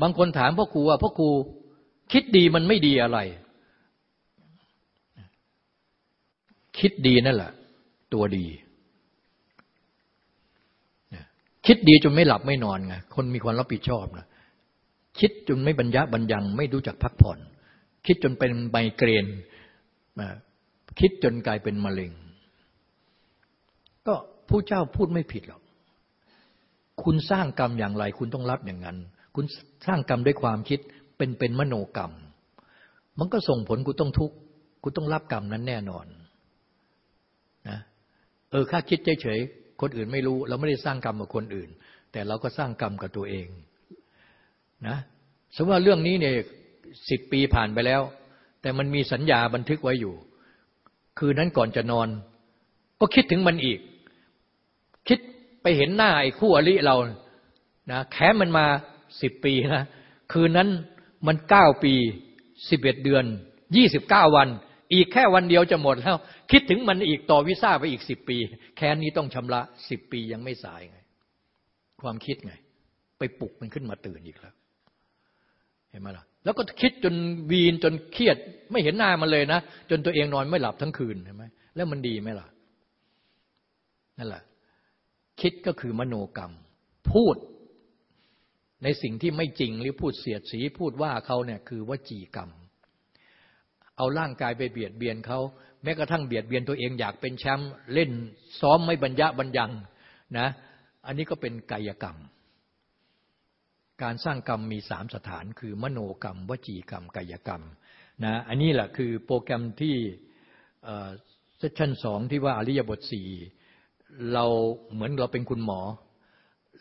บางคนถามพ่อครูว่าพ่อครูคิดดีมันไม่ดีอะไร คิดดีนั่นแหละตัวดี คิดดีจนไม่หลับไม่นอนไงคนมีความรับผิดชอบนะคิดจนไม่บรรยะบรรยัง ไม่รู้จักพักผ่อน คิดจนเป็นไมเกรนคิดจนกลายเป็นมะเร็ง ก็ผู้เจ้าพูดไม่ผิดหรอกคุณสร้างกรรมอย่างไร คุณต้องรับอย่างนั้น คุณสร้างกรรมด้วยความคิดเป็นเป็นมโนกรรม มันก็ส่งผลคุณต้องทุกข์คุณต้องรับกรรมนั้นแน่นอนนะเออข้าคิดเฉย คนอื่นไม่รู้ เราไม่ได้สร้างกรรมกับคนอื่น แต่เราก็สร้างกรรมกับตัวเองนะสมมติว่าเรื่องนี้เนี่ยสิบปีผ่านไปแล้ว แต่มันมีสัญญาบันทึกไว้อยู่ คืนนั้นก่อนจะนอน ก็คิดถึงมันอีก คิดไปเห็นหน้าไอ้คู่อริเรานะแค้นมันมาสิบปีนะคืนนั้นมันเก้าปีสิบเอ็ดเดือนยี่สิบเก้าวัน อีกแค่วันเดียวจะหมดแล้ว คิดถึงมันอีกต่อวีซ่าไปอีกสิบปี แค่นี้ต้องชำระสิบปียังไม่สายไง ความคิดไง ไปปลุกมันขึ้นมาตื่นอีกแล้ว เห็นไหมล่ะ แล้วก็คิดจนวีนจนเครียด ไม่เห็นหน้ามันเลยนะ จนตัวเองนอนไม่หลับทั้งคืนเห็นไหมแล้วมันดีไหมล่ะ นั่นแหละ คิดก็คือมโนกรรม พูดในสิ่งที่ไม่จริงหรือพูดเสียดสีพูดว่าเขาเนี่ยคือวจีกรรม เอาร่างกายไปเบียดเบียนเขาแม้กระทั่งเบียดเบียนตัวเองอยากเป็นแชมป์เล่นซ้อมไม่บรรยะบรรยังนะ อันนี้ก็เป็นกายกรรม การสร้างกรรมมีสามสถานคือมโนกรรม วจีกรรม กายกรรมนะอันนี้แหละคือโปรแกรมที่เซสชั่นสองที่ว่าอริยบทสี่เราเหมือนเราเป็นคุณหมอ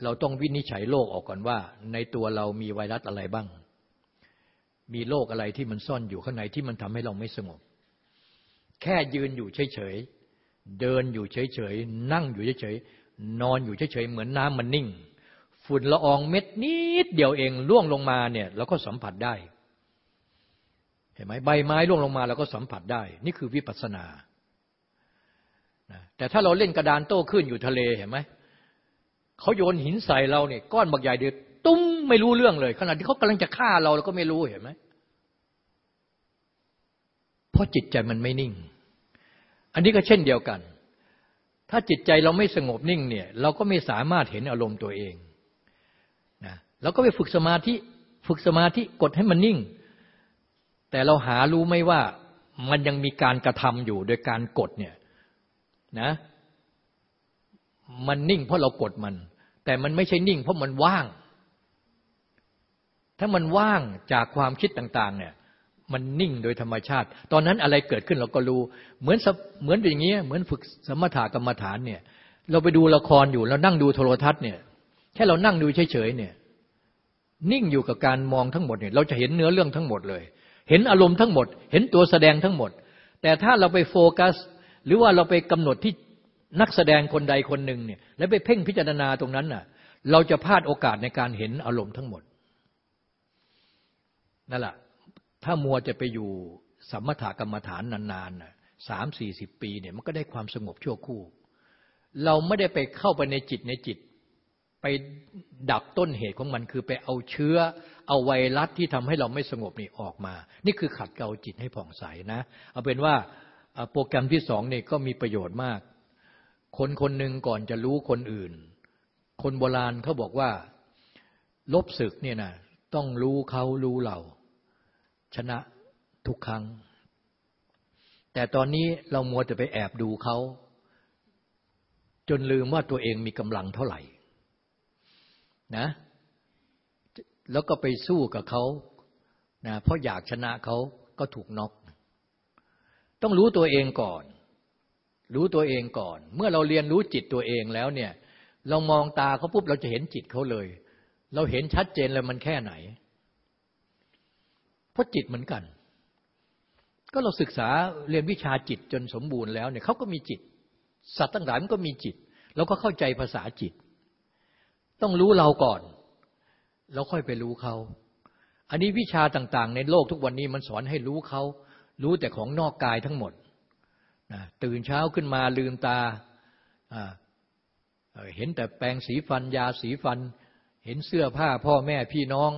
เราต้องวินิจฉัยโรคออกก่อนว่า ในตัวเรามีไวรัสอะไรบ้าง มีโรคอะไรที่มันซ่อนอยู่ข้างในที่มันทำให้เราไม่สงบ แค่ยืนอยู่เฉยๆ เดินอยู่เฉยๆ นั่งอยู่เฉยๆ นอนอยู่เฉยๆ เหมือนน้ำมันนิ่ง ฝุ่นละอองเม็ดนิดเดียวเองล่วงลงมาเนี่ยเราก็สัมผัสได้ เห็นไหมใบไม้ล่วงลงมาเราก็สัมผัสได้ นี่คือวิปัสสนาแต่ถ้าเราเล่นกระดานโต้ขึ้นอยู่ทะเลเห็นไหมเขาโยนหินใส่เราเนี่ยก้อนบักใหญ่เดือด ตุ้มไม่รู้เรื่องเลย ขณะที่เขากำลังจะฆ่าเราเราก็ไม่รู้เห็นไหมเพราะจิตใจมันไม่นิ่ง อันนี้ก็เช่นเดียวกัน ถ้าจิตใจเราไม่สงบนิ่งเนี่ย เราก็ไม่สามารถเห็นอารมณ์ตัวเองนะเราก็ไปฝึกสมาธิฝึกสมาธิกดให้มันนิ่ง แต่เราหารู้ไม่ว่ามันยังมีการกระทำอยู่โดยการกดเนี่ยนะมันนิ่งเพราะเรากดมัน แต่มันไม่ใช่นิ่งเพราะมันว่าง ถ้ามันว่างจากความคิดต่างๆ เนี่ย มันนิ่งโดยธรรมชาติ ตอนนั้นอะไรเกิดขึ้นเราก็รู้ เหมือนเหมือนอย่างเงี้ยเหมือนฝึกสมถะกรรมฐานเนี่ย เราไปดูละครอยู่เรานั่งดูโทรทัศน์เนี่ย แค่เรานั่งดูเฉยๆเนี่ย นิ่งอยู่กับการมองทั้งหมดเนี่ย เราจะเห็นเนื้อเรื่องทั้งหมดเลย เห็นอารมณ์ทั้งหมด เห็นตัวแสดงทั้งหมด แต่ถ้าเราไปโฟกัส หรือว่าเราไปกำหนดที่นักแสดงคนใดคนหนึ่งเนี่ย แล้วไปเพ่งพิจารณาตรงนั้นน่ะ เราจะพลาดโอกาสในการเห็นอารมณ์ทั้งหมด นั่นแหละถ้ามัวจะไปอยู่สมถกรรมฐานนานๆนะสามสี่สิบปีเนี่ยมันก็ได้ความสงบชั่วคู่ เราไม่ได้ไปเข้าไปในจิตในจิต ไปดับต้นเหตุของมันคือไปเอาเชื้อ เอาไวรัสที่ทำให้เราไม่สงบนี่ออกมา นี่คือขัดเกลาจิตให้ผ่องใสนะ เอาเป็นว่าโปรแกรมที่สองนี่ก็มีประโยชน์มาก คนคนหนึ่งก่อนจะรู้คนอื่น คนโบราณเขาบอกว่า ลบศึกเนี่ยนะต้องรู้เขารู้เรา ชนะทุกครั้ง แต่ตอนนี้เรามัวแต่ไปแอบดูเขา จนลืมว่าตัวเองมีกำลังเท่าไหร่นะ แล้วก็ไปสู้กับเขานะเพราะอยากชนะเขาก็ถูกน็อก ต้องรู้ตัวเองก่อน รู้ตัวเองก่อน เมื่อเราเรียนรู้จิตตัวเองแล้วเนี่ย เรามองตาเขาปุ๊บเราจะเห็นจิตเขาเลย เราเห็นชัดเจนเลยมันแค่ไหน ราะจิตเหมือนกัน ก็เราศึกษาเรียนวิชาจิตจนสมบูรณ์แล้วเนี่ยเขาก็มีจิต สัตว์ต่างๆมันก็มีจิตเราก็เข้าใจภาษาจิต ต้องรู้เราก่อน แล้วค่อยไปรู้เขาอันนี้วิชาต่างๆ ในโลกทุกวันนี้มันสอนให้รู้เขา รู้แต่ของนอกกายทั้งหมดนะตื่นเช้าขึ้นมาลืมตา เห็นแต่แปรงสีฟันยาสีฟัน เห็นเสื้อผ้าพ่อแม่พี่น้อง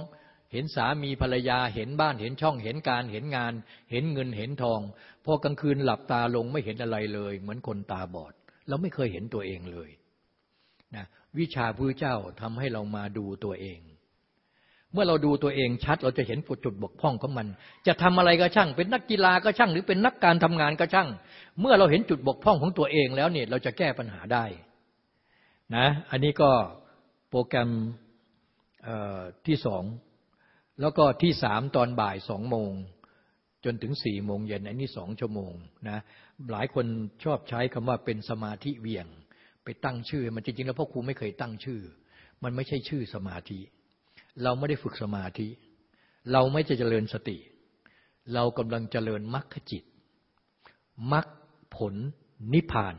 เห็นสามีภรรยาเห็นบ้านเห็นช่องเห็นการเห็นงาน เห็นเงินเห็นทองพอกลางคืนหลับตาลงไม่เห็นอะไรเลย เหมือนคนตาบอด เราไม่เคยเห็นตัวเองเลยนะวิชาพระเจ้าทำให้เรามาดูตัวเอง เมื่อเราดูตัวเองชัดเราจะเห็นจุดบกพร่องของมัน จะทำอะไรก็ช่าง เป็นนักกีฬาก็ช่าง หรือเป็นนักการทำงานก็ช่าง เมื่อเราเห็นจุดบกพร่องของตัวเองแล้วเนี่ยเราจะแก้ปัญหาได้นะอันนี้ก็โปรแกรมที่สอง แล้วก็ที่สามตอนบ่ายสองโมง จนถึงสี่โมงเย็นอันนี้สองชั่วโมงนะหลายคนชอบใช้คำว่าเป็นสมาธิเวียง ไปตั้งชื่อ มันจริงๆแล้วพ่อครูไม่เคยตั้งชื่อ มันไม่ใช่ชื่อสมาธิ เราไม่ได้ฝึกสมาธิ เราไม่จะเจริญสติ เรากำลังเจริญมรรคจิตมรรคผลนิพพาน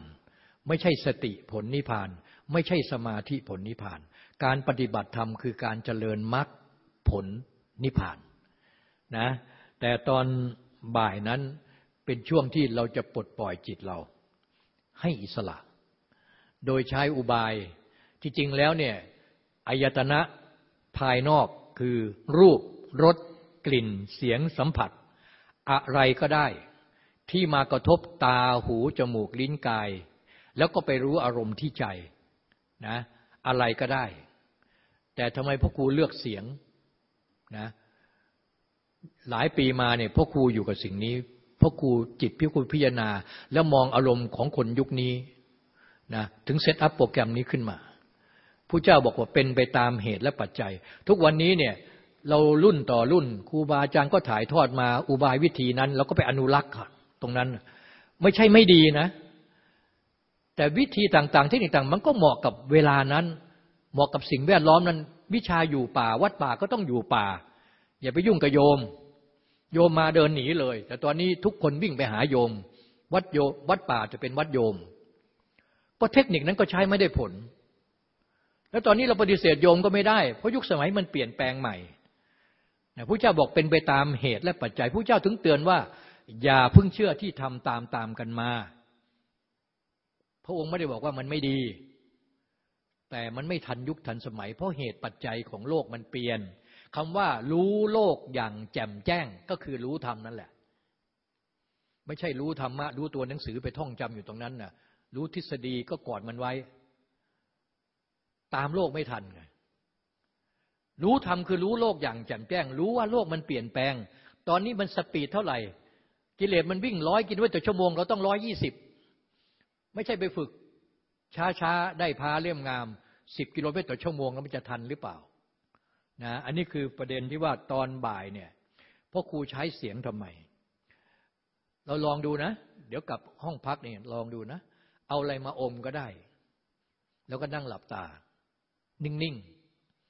ไม่ใช่สติผลนิพพาน ไม่ใช่สมาธิผลนิพพาน การปฏิบัติธรรมคือการเจริญมรรคผล นิพพานนะแต่ตอนบ่ายนั้นเป็นช่วงที่เราจะปลดปล่อยจิตเรา ให้อิสระ โดยใช้อุบายที่จริงแล้วเนี่ยอายตนะภายนอกคือรูปรสกลิ่นเสียงสัมผัส อะไรก็ได้ ที่มากระทบตาหูจมูกลิ้นกาย แล้วก็ไปรู้อารมณ์ที่ใจนะอะไรก็ได้ แต่ทำไมพ่อครูเลือกเสียง นะหลายปีมาเนี่ยพ่อครูอยู่กับสิ่งนี้พ่อครูจิตพิคุณพิจารณา แล้วมองอารมณ์ของคนยุคนี้นะถึงเซตอัพโปรแกรมนี้ขึ้นมาผู้เจ้าบอกว่าเป็นไปตามเหตุและปัจจัย ทุกวันนี้เนี่ยเรารุ่นต่อรุ่นครูบาอาจารย์ก็ถ่ายทอดมาอุบายวิธีนั้นเราก็ไปอนุรักษ์ตรงนั้นไม่ใช่ไม่ดีนะ แต่วิธีต่างๆเทคนิคต่างมันก็เหมาะกับเวลานั้น เหมาะกับสิ่งแวดล้อมนั้น วิชาอยู่ป่า วัดป่าก็ต้องอยู่ป่า อย่าไปยุ่งกับโยม โยมมาเดินหนีเลย แต่ตอนนี้ทุกคนวิ่งไปหาโยม วัดโยวัดป่าจะเป็นวัดโยมก็เทคนิคนั้นก็ใช้ไม่ได้ผล แล้วตอนนี้เราปฏิเสธโยมก็ไม่ได้ เพราะยุคสมัยมันเปลี่ยนแปลงใหม่พระเจ้าบอกเป็นไปตามเหตุและปัจจัยพระเจ้าถึงเตือนว่า อย่าพิ่งเชื่อที่ทำตามตามกันมา พระองค์ไม่ได้บอกว่ามันไม่ดี แต่มันไม่ทันยุคทันสมัย เพราะเหตุปัจจัยของโลกมันเปลี่ยนคำว่ารู้โลกอย่างแจ่มแจ้งก็คือรู้ธรรมนั่นแหละ ไม่ใช่รู้ธรรมะ รู้ตัวหนังสือไปท่องจำอยู่ตรงนั้นน่ะรู้ทฤษฎีก็กอดมันไว้ ตามโลกไม่ทันไงรู้ธรรมคือรู้โลกอย่างแจ่มแจ้ง รู้ว่าโลกมันเปลี่ยนแปลง ตอนนี้มันสปีดเท่าไหร่ กิเลสมันวิ่งร้อยกินไว้ต่ชั่วโมงเราต้องร้อยยี่สิบไม่ใช่ไปฝึกช้าๆ ได้พาเล่มงาม สิบกิโลเมตรต่อชั่วโมงแล้วมันจะทันหรือเปล่านะอันนี้คือประเด็นที่ว่าตอนบ่ายเนี่ยพ่อครูใช้เสียงทำไม เราลองดูนะ เดี๋ยวกลับห้องพักเนี่ยลองดูนะ เอาอะไรมาอมก็ได้ แล้วก็นั่งหลับตา นิ่ง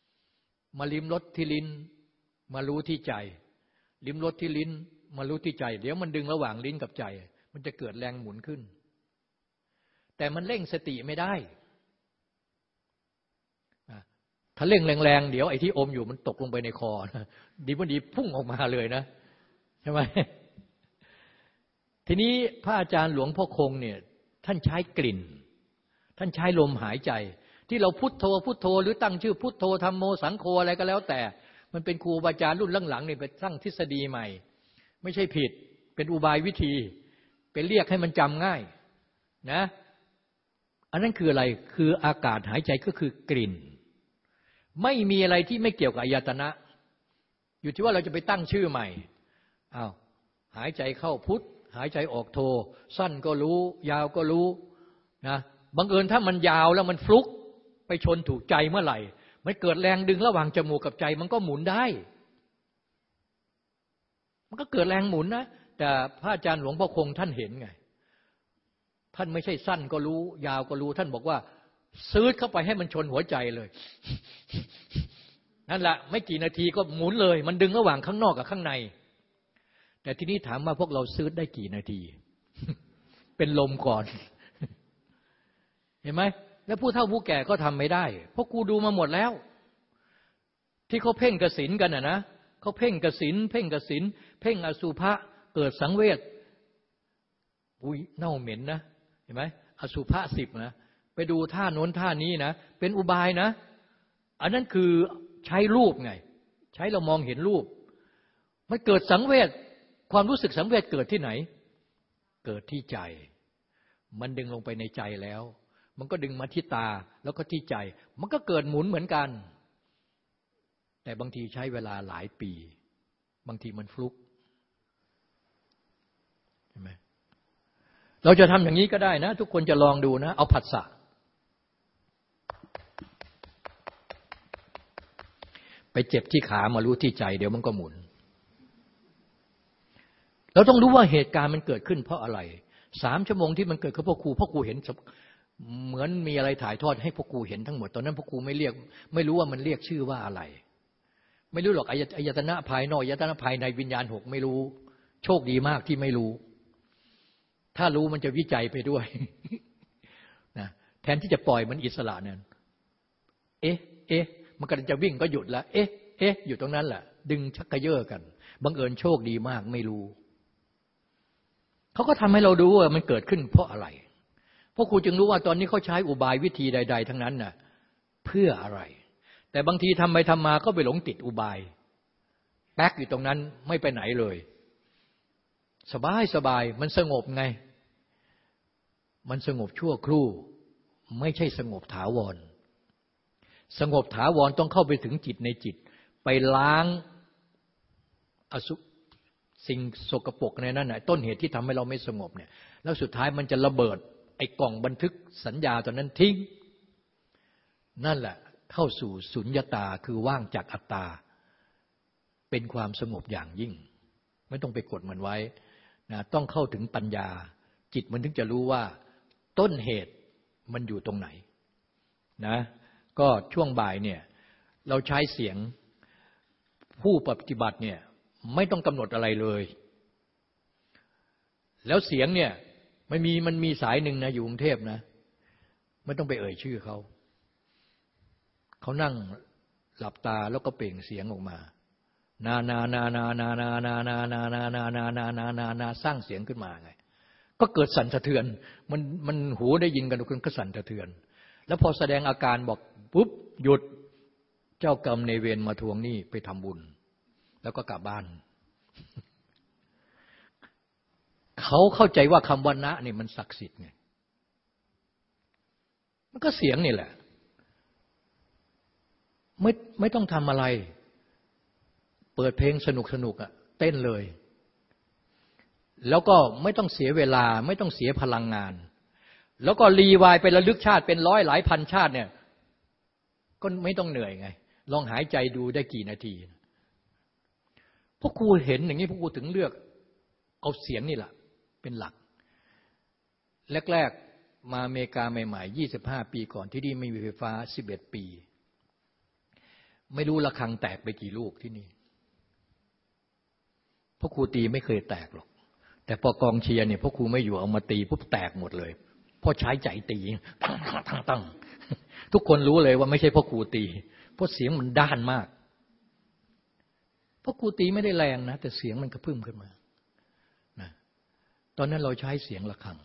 ๆ มาลิ้มรสที่ลิ้น มารู้ที่ใจ ลิ้มรสที่ลิ้น มารู้ที่ใจ เดี๋ยวมันดึงระหว่างลิ้นกับใจ มันจะเกิดแรงหมุนขึ้น แต่มันเร่งสติไม่ได้ ถ้าเร่งแรงๆเดี๋ยวไอ้ที่อมอยู่มันตกลงไปในคอนะดีมันดีพุ่งออกมาเลยนะใช่ไหมทีนี้พระอาจารย์หลวงพ่อคงเนี่ย ท่านใช้กลิ่น ท่านใช้ลมหายใจ ที่เราพุทโธพุทโธ หรือตั้งชื่อพุทโธธรรมโมสังโฆอะไรก็แล้ว แต่ มันเป็นครูบาอาจารย์รุ่นหลังๆเนี่ยไปสร้างทฤษฎีใหม่ ไม่ใช่ผิด เป็นอุบายวิธีเป็นเรียกให้มันจำง่ายนะ อันนั้นคืออะไรคืออากาศหายใจก็คือกลิ่น ไม่มีอะไรที่ไม่เกี่ยวกับอายตนะ อยู่ที่ว่าเราจะไปตั้งชื่อใหม่อา้าวหายใจเข้าพุทธหายใจออกโท สั้นก็รู้ ยาวก็รู้นะบังเอิญถ้ามันยาวแล้วมันฟลุกไปชนถูกใจเมื่อไหร่ มันเกิดแรงดึงระหว่างจมูกกับใจ มันก็หมุนได้ มันก็เกิดแรงหมุนนะแต่พระอาจารย์หลวงพ่อคงท่านเห็นไง ท่านไม่ใช่สั้นก็รู้ ยาวก็รู้ ท่านบอกว่า ซื้อเข้าไปให้มันชนหัวใจเลย นั่นแหละไม่กี่นาทีก็หมุนเลย มันดึงระหว่างข้างนอกกับข้างใน แต่ทีนี้ถามว่าพวกเราซื้อได้กี่นาที เป็นลมก่อน เห็นไหมแล้วผู้เฒ่าผู้แก่ก็ทำไม่ได้ เพราะกูดูมาหมดแล้ว ที่เขาเพ่งกสินกันอะนะเขาเพ่งกสินเพ่งกสินเพ่งอสุภะเกิดสังเวชอุ้ยเน่าเหม็นนะเห็นไหมอสุภะสิบนะ ดูท่าโน้นท่านี้นะ เป็นอุบายนะ อันนั้นคือใช้รูปไง ใช้เรามองเห็นรูป มันเกิดสังเวชความรู้สึกสังเวชเกิดที่ไหน เกิดที่ใจ มันดึงลงไปในใจแล้ว มันก็ดึงมาที่ตาแล้วก็ที่ใจ มันก็เกิดหมุนเหมือนกัน แต่บางทีใช้เวลาหลายปี บางทีมันฟลุกใช่ไหมเราจะทำอย่างนี้ก็ได้นะ ทุกคนจะลองดูนะ เอาผัสสะ ไปเจ็บที่ขามารู้ที่ใจ เดี๋ยวมันก็หมุน เราต้องรู้ว่าเหตุการณ์มันเกิดขึ้นเพราะอะไรสามชั่วโมงที่มันเกิดขึ้นพ่อครูพ่อครูเห็นเหมือนมีอะไรถ่ายทอดให้พ่อครูเห็นทั้งหมด ตอนนั้นพ่อครูไม่เรียก ไม่รู้ว่ามันเรียกชื่อว่าอะไร ไม่รู้หรอกอายตนะภายนอกอายตนะภายในวิญญาณหกไม่รู้ โชคดีมากที่ไม่รู้ ถ้ารู้มันจะวิจัยไปด้วยนะแทนที่จะปล่อยมันอิสระนี่ยเอ๊ะ เอ๊ะ มันกำลังจะวิ่งก็หยุดแล้ว เอ๊ะ เอ๊ะ อยู่ตรงนั้นแหละดึงชักกระเยาะกัน บังเอิญโชคดีมากไม่รู้ เขาก็ทำให้เราดูว่ามันเกิดขึ้นเพราะอะไรพราะครูจึงรู้ว่าตอนนี้เขาใช้อุบายวิธีใด ๆ ทั้งนั้นน่ะ เพื่ออะไร แต่บางทีทำไปทำมาก็ไปหลงติดอุบาย แป๊กอยู่ตรงนั้นไม่ไปไหนเลย สบายสบายมันสงบไง มันสงบชั่วครู่ ไม่ใช่สงบถาวร สงบถาวรต้องเข้าไปถึงจิตในจิต ไปล้างอสุสิ่งสกปรกในนั้นน่ะต้นเหตุที่ทำให้เราไม่สงบเนี่ย แล้วสุดท้ายมันจะระเบิด ไอ้กล่องบันทึกสัญญาตอนนั้นทิ้ง นั่นแหละเข้าสู่สุญญตาคือว่างจากอัตตา เป็นความสงบอย่างยิ่ง ไม่ต้องไปกดมันไว้นะต้องเข้าถึงปัญญา จิตมันถึงจะรู้ว่า ต้นเหตุมันอยู่ตรงไหนนะ ก็ช่วงบ่ายเนี่ยเราใช้เสียงผู้ปฏิบัติเนี่ยไม่ต้องกำหนดอะไรเลย แล้วเสียงเนี่ยมันมีมันมีสายหนึ่งนะอยู่กรุงเทพนะ ไม่ต้องไปเอ่ยชื่อเขา เขานั่งหลับตาแล้วก็เปล่งเสียงออกมานานานานานานานานานานานานานานานานาสร้างเสียงขึ้นมาไง ก็เกิดสั่นสะเทือน มันมันหูได้ยินกันก็สั่นสะเทือน แล้วพอแสดงอาการบอก ปุ๊บหยุดเจ้ากรรมในเวรมาทวงหนี้ไปทำบุญ แล้วก็กลับบ้าน เขาเข้าใจว่าคำว่านะนี่มันศักดิ์สิทธิ์ไงมันก็เสียงนี่แหละ ไม่ไม่ต้องทำอะไร เปิดเพลงสนุกสนุกอะเต้นเลย แล้วก็ไม่ต้องเสียเวลา ไม่ต้องเสียพลังงาน แล้วก็รีวายไประลึกชาติเป็นร้อยหลายพันชาติเนี่ย ก็ไม่ต้องเหนื่อยไง ลองหายใจดูได้กี่นาทีพวกครูเห็นอย่างนี้พวกครูถึงเลือกเอาเสียงนี่แหละเป็นหลัก แรก ๆ มาอเมริกาใหม่ๆ 25 ปีก่อนที่นี่ไม่มีไฟฟ้า 11 ปี ไม่รู้ระฆังแตกไปกี่ลูกที่นี่พวกครูตีไม่เคยแตกหรอก แต่พอกองเชียร์เนี่ยพวกครูไม่อยู่เอามาตีปุ๊บแตกหมดเลยเพราะใช้ใจตีตั้งตั้งตั้ง ทุกคนรู้เลยว่าไม่ใช่พ่อครูตีเพราะเสียงมันด้านมากพ่อครูตีไม่ได้แรงนะ แต่เสียงมันกระพึ่มขึ้นมาตอนนั้นเราใช้เสียงะระฆัง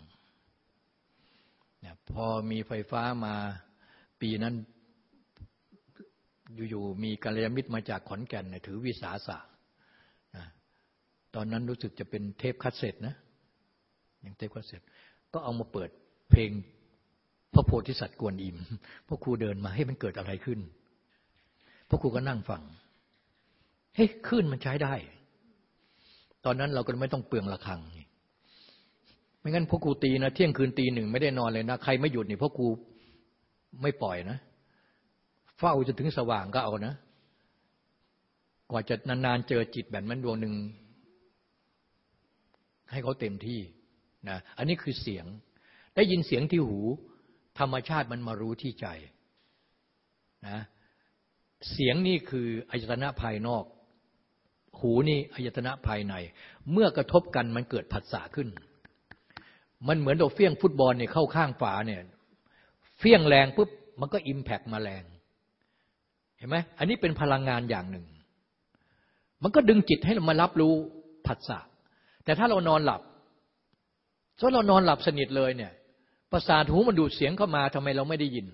พอมีไฟฟ้ามาปีนั้นอยู่ๆมีกัลยาณมิตรมาจากขอนแก่นถือวิสาสะตอนนั้นรู้สึกจะเป็นเทปคาสเซ็ตนะอย่างเทปคาสเซ็ตก็เอามาเปิดเพลง พระโพธิสัตว์กวนอิมพ่อครูเดินมาให้มันเกิดอะไรขึ้นพ่อครูก็นั่งฟังเฮ้ยคลื่นมันใช้ได้ ตอนนั้นเราก็ไม่ต้องเปลืองระฆัง ไม่งั้นพ่อครูตีนะเที่ยงคืนตีหนึ่งไม่ได้นอนเลยนะใครไม่หยุดนี่พ่อครูไม่ปล่อยนะเฝ้าจะถึงสว่างก็เอานะ กว่าจะนานๆเจอจิตแบบนั้นดวงหนึ่งให้เขาเต็มที่นะอันนี้คือเสียง ได้ยินเสียงที่หู ธรรมชาติมันมารู้ที่ใจนะเสียงนี่คืออายตนะภายนอก หูนี่อายตนะภายใน เมื่อกระทบกันมันเกิดผัสสะขึ้น มันเหมือนเราเฟี้ยงฟุตบอลเนี่ยเข้าข้างฝาเนี่ยเฟี้ยงแรงปุ๊บมันก็อิมแพกมาแรง เห็นไหมอันนี้เป็นพลังงานอย่างหนึ่ง มันก็ดึงจิตให้เรามารับรู้ผัสสะแต่ถ้าเรานอนหลับถ้าเรานอนหลับสนิทเลยเนี่ย ประสาทหูมันดูดเสียงเข้ามาทำไมเราไม่ได้ยิน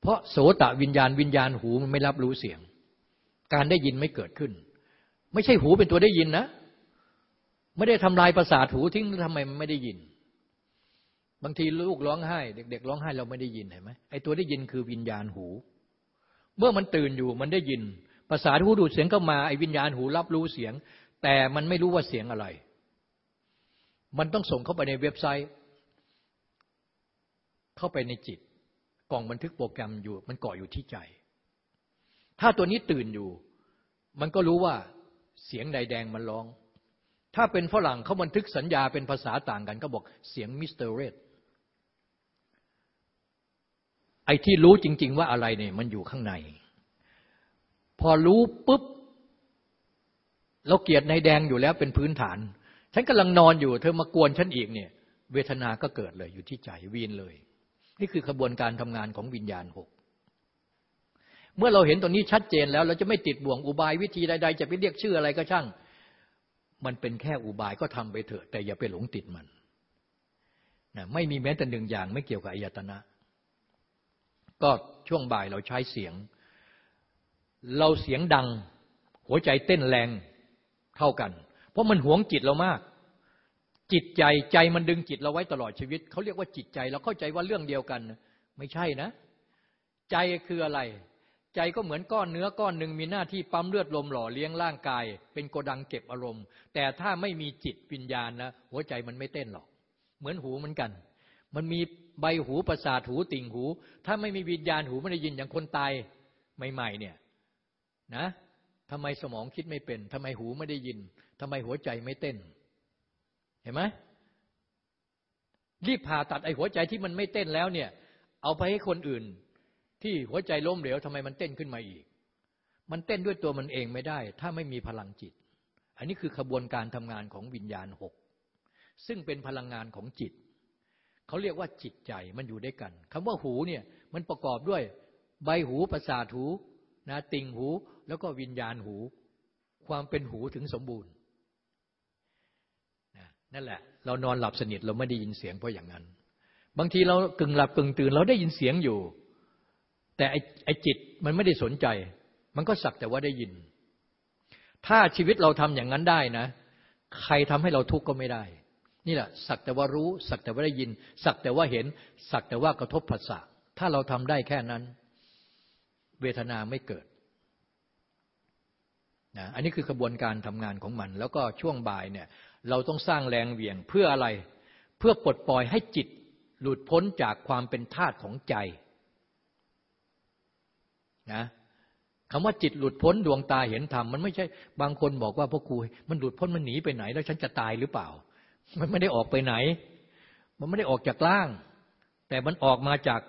เพราะโสตะวิญญาณวิญญาณหูมันไม่รับรู้เสียง การได้ยินไม่เกิดขึ้น ไม่ใช่หูเป็นตัวได้ยินนะ ไม่ได้ทำลายประสาทหูทิ้งทำไมมันไม่ได้ยิน บางทีลูกร้องไห้ เด็กๆร้องไห้เราไม่ได้ยินเห็นไหมไอ้ตัวได้ยินคือวิญญาณหู เมื่อมันตื่นอยู่มันได้ยิน ประสาทหูดูดเสียงเข้ามาไอ้วิญญาณหูรับรู้เสียง แต่มันไม่รู้ว่าเสียงอะไร มันต้องส่งเข้าไปในเว็บไซต์ เข้าไปในจิต กล่องบันทึกโปรแกรมอยู่ มันเกาะอยู่ที่ใจ ถ้าตัวนี้ตื่นอยู่ มันก็รู้ว่าเสียงใดแดงมันร้อง ถ้าเป็นฝรั่งเขาบันทึกสัญญาเป็นภาษาต่างกันก็บอกเสียงมิสเตอร์เรดไอ้ที่รู้จริง ๆ ว่าอะไรเนี่ยมันอยู่ข้างใน พอรู้ปุ๊บเราเกียดในแดงอยู่แล้วเป็นพื้นฐาน ฉันกำลังนอนอยู่ เธอมากวนฉันอีกเนี่ย เวทนาก็เกิดเลยอยู่ที่ใจวีนเลย นี่คือขบวนการทำงานของวิญญาณหกเมื่อเราเห็นตรงนี้ชัดเจนแล้ว เราจะไม่ติดบ่วงอุบายวิธีใด ๆ จะไปเรียกชื่ออะไรก็ช่าง มันเป็นแค่อุบายก็ทำไปเถอะ แต่อย่าไปหลงติดมันนะไม่มีแม้แต่หนึ่งอย่างไม่เกี่ยวกับอายตนะ ก็ช่วงบ่ายเราใช้เสียง เราเสียงดัง หัวใจเต้นแรงเท่ากัน เพราะมันหวงจิตเรามาก จิตใจใจมันดึงจิตเราไว้ตลอดชีวิตเขาเรียกว่าจิตใจเราเข้าใจว่าเรื่องเดียวกัน ไม่ใช่นะ ใจคืออะไร ใจก็เหมือนก้อนเนื้อก้อนหนึ่งมีหน้าที่ปั๊มเลือดลมหล่อเลี้ยงร่างกาย เป็นโกดังเก็บอารมณ์ แต่ถ้าไม่มีจิตวิญญาณนะหัวใจมันไม่เต้นหรอก เหมือนหูเหมือนกัน มันมีใบหูประสาทหูติ่งหู ถ้าไม่มีวิญญาณหูไม่ได้ยินอย่างคนตายใหม่ ๆ เนี่ยนะทำไมสมองคิดไม่เป็นทำไมหูไม่ได้ยิน ทำไมหัวใจไม่เต้น เห็นไหมรีบผ่าตัดไอ้หัวใจที่มันไม่เต้นแล้วเนี่ย เอาไปให้คนอื่น ที่หัวใจล้มเหลวทำไมมันเต้นขึ้นมาอีก มันเต้นด้วยตัวมันเองไม่ได้ ถ้าไม่มีพลังจิต อันนี้คือขบวนการทำงานของวิญญาณหกซึ่งเป็นพลังงานของจิต เขาเรียกว่าจิตใจมันอยู่ด้วยกันคำว่าหูเนี่ยมันประกอบด้วยใบหูประสาทหูนะติ่งหูแล้วก็วิญญาณหู ความเป็นหูถึงสมบูรณ์ นั่นแหละ เรานอนหลับสนิทเราไม่ได้ยินเสียงเพราะอย่างนั้น บางทีเรากึ่งหลับกึ่งตื่น เราได้ยินเสียงอยู่ แต่ไอ้จิตมันไม่ได้สนใจ มันก็สักแต่ว่าได้ยิน ถ้าชีวิตเราทำอย่างนั้นได้นะ ใครทำให้เราทุกข์ก็ไม่ได้ นี่แหละสักแต่ว่ารู้ สักแต่ว่าได้ยิน สักแต่ว่าเห็น สักแต่ว่ากระทบผัสสะถ้าเราทำได้แค่นั้น เวทนาไม่เกิดนะอันนี้คือกระบวนการทำงานของมัน แล้วก็ช่วงบ่ายเนี่ย เราต้องสร้างแรงเหวี่ยงเพื่ออะไร เพื่อปลดปล่อยให้จิตหลุดพ้นจากความเป็นธาตุของใจนะคำว่าจิตหลุดพ้นดวงตาเห็นธรรมมันไม่ใช่บางคนบอกว่าพ่อครูมันหลุดพ้นมันหนีไปไหน แล้วฉันจะตายหรือเปล่า มันไม่ได้ออกไปไหน มันไม่ได้ออกจากล่าง แต่มันออกมาจาก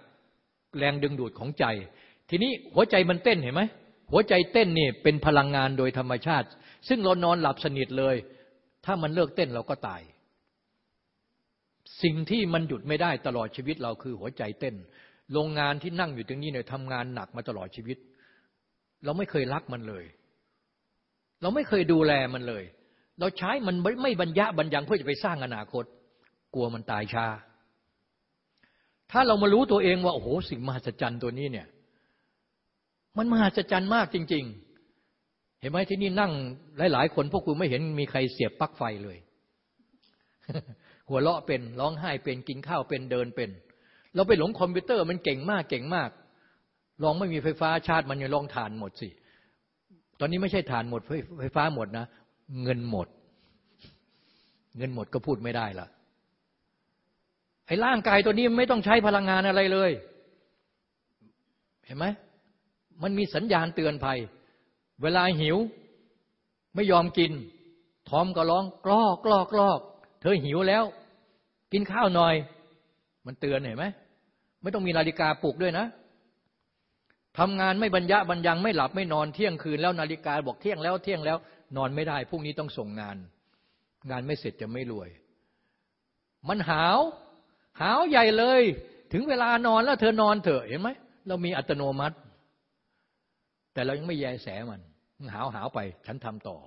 แรงดึงดูดของใจ ทีนี้หัวใจมันเต้นเห็นไหมหัวใจเต้นนี่เป็นพลังงานโดยธรรมชาติ ซึ่งเรานอนหลับสนิทเลย ถ้ามันเลิกเต้นเราก็ตาย สิ่งที่มันหยุดไม่ได้ตลอดชีวิตเราคือหัวใจเต้น โรงงานที่นั่งอยู่ตรงนี้เนี่ยทำงานหนักมาตลอดชีวิต เราไม่เคยรักมันเลย เราไม่เคยดูแลมันเลย เราใช้มันไม่บรรยะบรรยังเพื่อจะไปสร้างอนาคต กลัวมันตายชาถ้าเรามารู้ตัวเองว่าโอ้โหสิ่งมหัศจรรย์ตัวนี้เนี่ย มันมหัศจรรย์มากจริง ๆ ห็นไหมที่นี่นั่งหลาย ๆ คนพวกคุณไม่เห็นมีใครเสียบปลั๊กไฟเลย หัวเราะเป็นร้องไห้เป็นกินข้าวเป็นเดินเป็น เราไปหลงคอมพิวเตอร์มันเก่งมากเก่งมาก ลองไม่มีไฟฟ้าชาติมันยังลองฐานหมดสิ ตอนนี้ไม่ใช่ฐานหมดไฟฟ้าหมดนะ เงินหมด เงินหมดก็พูดไม่ได้ละไอ้ร่างกายตัวนี้ไม่ต้องใช้พลังงานอะไรเลย เห็นไหมมันมีสัญญาณเตือนภัย เวลาหิวไม่ยอมกิน ทอมก็ร้องกรอกกรอกกรอก เธอหิวแล้ว กินข้าวหน่อย มันเตือนเห็นไหมไม่ต้องมีนาฬิกาปลุกด้วยนะทำงานไม่บรรยะบรรยังไม่หลับไม่นอนเที่ยงคืนแล้วนาฬิกาบอกเที่ยงแล้วเที่ยงแล้ว นอนไม่ได้พรุ่งนี้ต้องส่งงาน งานไม่เสร็จจะไม่รวย มันหาว หาวใหญ่เลย ถึงเวลานอนแล้วเธอนอนเถอะเห็นไหมเรามีอัตโนมัติ แต่เรายังไม่แยแสมันมันหาวหาวไป ฉันทำต่อ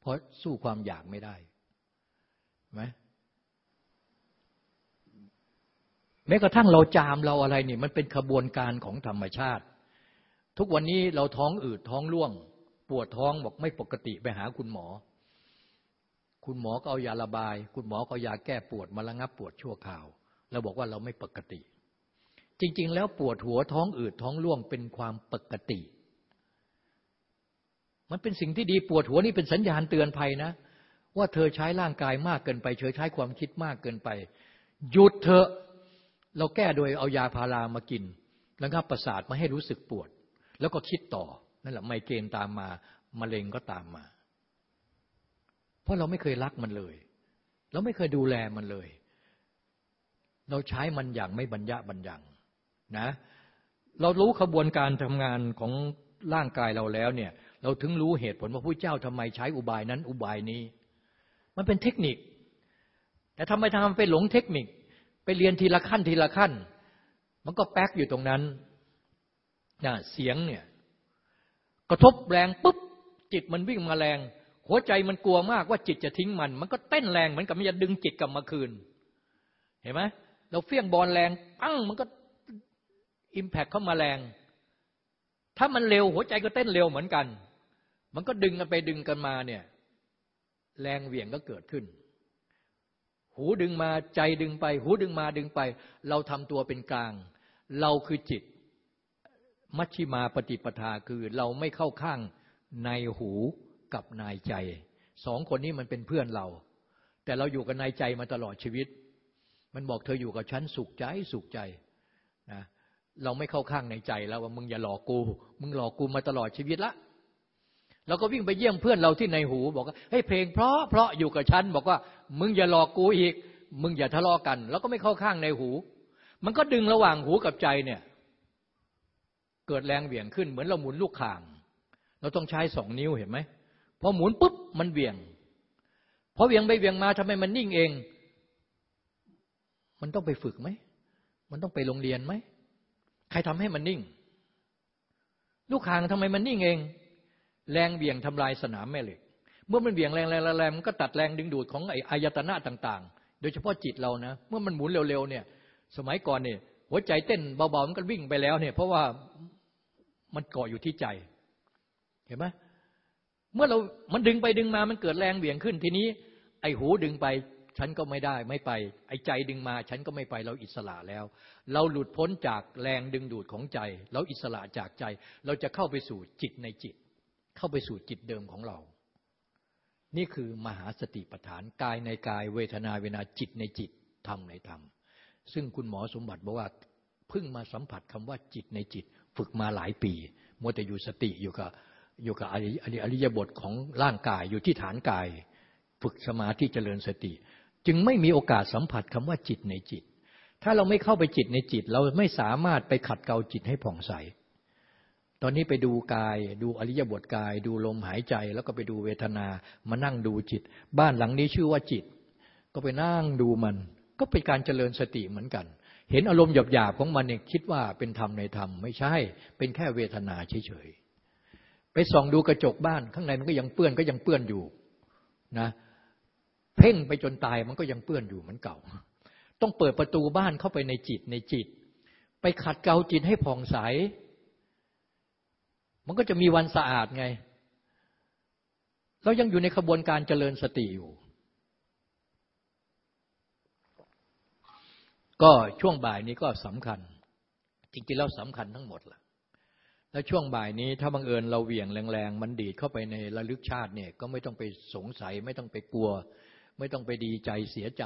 เพราะสู้ความอยากไม่ได้ไหมแม้กระทั่งเราจามเราอะไรนี่มันเป็นขบวนการของธรรมชาติ ทุกวันนี้เราท้องอืดท้องร่วง ปวดท้องบอกไม่ปกติไปหาคุณหมอ คุณหมอก็เอายาระบาย คุณหมอก็ยาแก้ปวดมาระงับปวดชั่วคราวเราบอกว่าเราไม่ปกติ จริง ๆ แล้วปวดหัวท้องอืดท้องร่วงเป็นความปกติ มันเป็นสิ่งที่ดีปวดหัวนี่เป็นสัญญาณเตือนภัยนะ ว่าเธอใช้ร่างกายมากเกินไปเธอใช้ความคิดมากเกินไป หยุดเถอะเราแก้โดยเอายาพารามากินแล้วก็ประสาทมาให้รู้สึกปวด แล้วก็คิดต่อนั่นแหละไมเกรนตามมามะเร็งก็ตามมา เพราะเราไม่เคยรักมันเลย เราไม่เคยดูแลมันเลย เราใช้มันอย่างไม่บรรยะบรรยัง นะ เรารู้ขบวนการทำงานของร่างกายเราแล้วเนี่ย เราถึงรู้เหตุผลว่าพระเจ้าทำไมใช้อุบายนั้นอุบายนี้ มันเป็นเทคนิค แต่ทำไมทำไปหลงเทคนิค ไปเรียนทีละขั้นทีละขั้น มันก็แป๊กอยู่ตรงนั้นนะเสียงเนี่ยกระทบแรงปุ๊บจิตมันวิ่งมาแรง หัวใจมันกลัวมากว่าจิตจะทิ้งมัน มันก็เต้นแรงเหมือนกับมันจะดึงจิตกลับมาคืน เห็นไหมเราเฟี้ยงบอลแรงปั้งมันก็ อิมแพคเข้ามาแรง ถ้ามันเร็วหัวใจก็เต้นเร็วเหมือนกัน มันก็ดึงกันไปดึงกันมาเนี่ย แรงเหวี่ยงก็เกิดขึ้น หูดึงมาใจดึงไป หูดึงมาดึงไป เราทำตัวเป็นกลาง เราคือจิต มัชชิมาปฏิปทาคือเราไม่เข้าข้างในหูกับนายใจ สองคนนี้มันเป็นเพื่อนเรา แต่เราอยู่กับนายใจมาตลอดชีวิต มันบอกเธออยู่กับฉันสุขใจสุขใจนะ เราไม่เข้าข้างในใจแล้วว่ามึงอย่าหลอกกู มึงหลอกกูมาตลอดชีวิตละเราก็วิ่งไปเยี่ยมเพื่อนเราที่ในหูบอกว่าเฮ้ยเพลงเพราะเพราะอยู่กับฉันบอกว่า มึงอย่าหลอกกูอีก มึงอย่าทะเลาะกัน แล้วก็ไม่เข้าข้างในหู มันก็ดึงระหว่างหูกับใจเนี่ย เกิดแรงเหวี่ยงขึ้นเหมือนเราหมุนลูกข่าง เราต้องใช้สองนิ้วเห็นไหมพอหมุนปุ๊บมันเหวี่ยงพอเหวี่ยงไปเหวี่ยงมาทำไมมันนิ่งเอง มันต้องไปฝึกไหมมันต้องไปโรงเรียนไหม ใครทำให้มันนิ่ง ลูกคางทำไมมันนิ่งเอง แรงเบี่ยงทำลายสนามแม่เหล็ก เมื่อมันเบี่ยงแรงแรงแรงมันก็ตัดแรงดึงดูดของไอ้อายตนะต่างๆ โดยเฉพาะจิตเรานะ เมื่อมันหมุนเร็วๆเนี่ย สมัยก่อนเนี่ย หัวใจเต้นเบาๆมันก็วิ่งไปแล้วเนี่ย เพราะว่ามันเกาะอยู่ที่ใจ เห็นไหมเมื่อเรา มันดึงไปดึงมา มันเกิดแรงเหวี่ยงขึ้น ทีนี้ ไอ้หูดึงไป ฉันก็ไม่ได้ไม่ไป ไอ้ใจดึงมา ฉันก็ไม่ไปเราอิสระแล้ว เราหลุดพ้นจากแรงดึงดูดของใจ เราอิสระจากใจ เราจะเข้าไปสู่จิตในจิต เข้าไปสู่จิตเดิมของเรา นี่คือมหาสติปัฏฐานกายในกาย เวทนาเวนาจิตในจิตธรรมในธรรม ซึ่งคุณหมอสมบัติบอกว่าเพิ่งมาสัมผัสคำว่าจิตในจิต ฝึกมาหลายปีมัวแต่อยู่สติอยู่กับอยู่กับอริยบทของร่างกายอยู่ที่ฐานกาย ฝึกสมาธิเจริญสติ จึงไม่มีโอกาสสัมผัสคำว่าจิตในจิต ถ้าเราไม่เข้าไปจิตในจิต เราไม่สามารถไปขัดเกลาจิตให้ผ่องใส ตอนนี้ไปดูกาย ดูอริยบทกาย ดูลมหายใจ แล้วก็ไปดูเวทนา มานั่งดูจิต บ้านหลังนี้ชื่อว่าจิต ก็ไปนั่งดูมัน ก็เป็นการเจริญสติเหมือนกัน เห็นอารมณ์หยาบๆของมันเนี่ยคิดว่าเป็นธรรมในธรรมไม่ใช่ เป็นแค่เวทนาเฉยๆไปส่องดูกระจกบ้านข้างในมันก็ยังเปื้อนก็ยังเปื้อนอยู่นะ เพ่งไปจนตายมันก็ยังเปื้อนอยู่เหมือนเก่า ต้องเปิดประตูบ้านเข้าไปในจิตในจิต ไปขัดเกลาจิตให้ผ่องใส มันก็จะมีวันสะอาดไง เรายังอยู่ในขบวนการเจริญสติอยู่ ก็ช่วงบ่ายนี้ก็สำคัญ จริงๆแล้วสำคัญทั้งหมดล่ะแล้วช่วงบ่ายนี้ถ้าบังเอิญเราเหวี่ยงแรงๆ มันดีดเข้าไปในระลึกชาติเนี่ย ก็ไม่ต้องไปสงสัย ไม่ต้องไปกลัว ไม่ต้องไปดีใจเสียใจ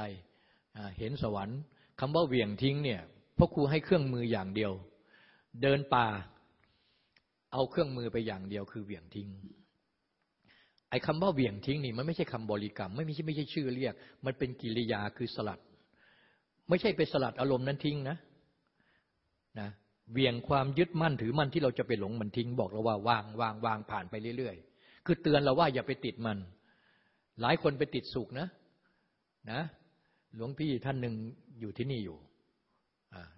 เห็นสวรรค์คำว่าเหวี่ยงทิ้งเนี่ยพ่อครูให้เครื่องมืออย่างเดียว เดินป่า เอาเครื่องมือไปอย่างเดียวคือเหวี่ยงทิ้งไอ้คำว่าเหวี่ยงทิ้งนี่มันไม่ใช่คำบริกรรมไม่ไม่ใช่ไม่ใช่ชื่อเรียก มันเป็นกิริยาคือสลัด ไม่ใช่ไปสลัดอารมณ์นั้นทิ้งนะนะเวียงความยึดมั่นถือมั่นที่เราจะไปหลงมันทิ้งบอกเราว่าวางวางวางผ่านไปเรื่อย ๆ คือเตือนเราว่าอย่าไปติดมัน หลายคนไปติดสุขนะ นะ หลวงพี่ท่านหนึ่งอยู่ที่นี่อยู่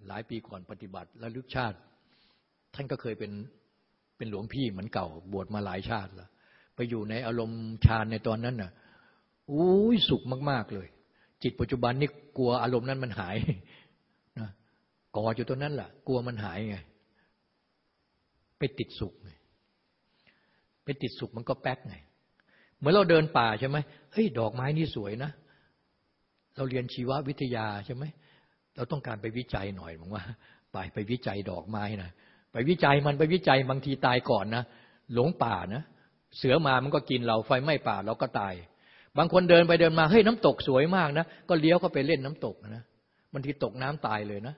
หลายปีก่อนปฏิบัติและลึกชาติ ท่านก็เคยเป็นเป็นหลวงพี่เหมือนเก่า บวชมาหลายชาติแล้วไปอยู่ในอารมณ์ฌานในตอนนั้นน่ะอุ้ยสุขมาก ๆ เลย จิตปัจจุบันนี่กลัวอารมณ์นั้นมันหายนะกออยู่ตรงนั้นแหละกลัวมันหายไง ไปติดสุขไงไปติดสุขมันก็แป๊กไง เหมือนเราเดินป่าใช่ไหมเฮ้ย ดอกไม้นี่สวยนะ เราเรียนชีววิทยาใช่ไหมเราต้องการไปวิจัยหน่อยผมว่าไปไปวิจัยดอกไม้นะไปวิจัยมันไปวิจัยบางทีตายก่อนนะหลงป่านะเสือมามันก็กินเราไฟไหม้ป่าเราก็ตาย บางคนเดินไปเดินมาเฮ้ยน้ำตกสวยมากนะก็เลี้ยวเข้าไปเล่นน้ำตกนะบางทีตกน้ำตายเลยนะ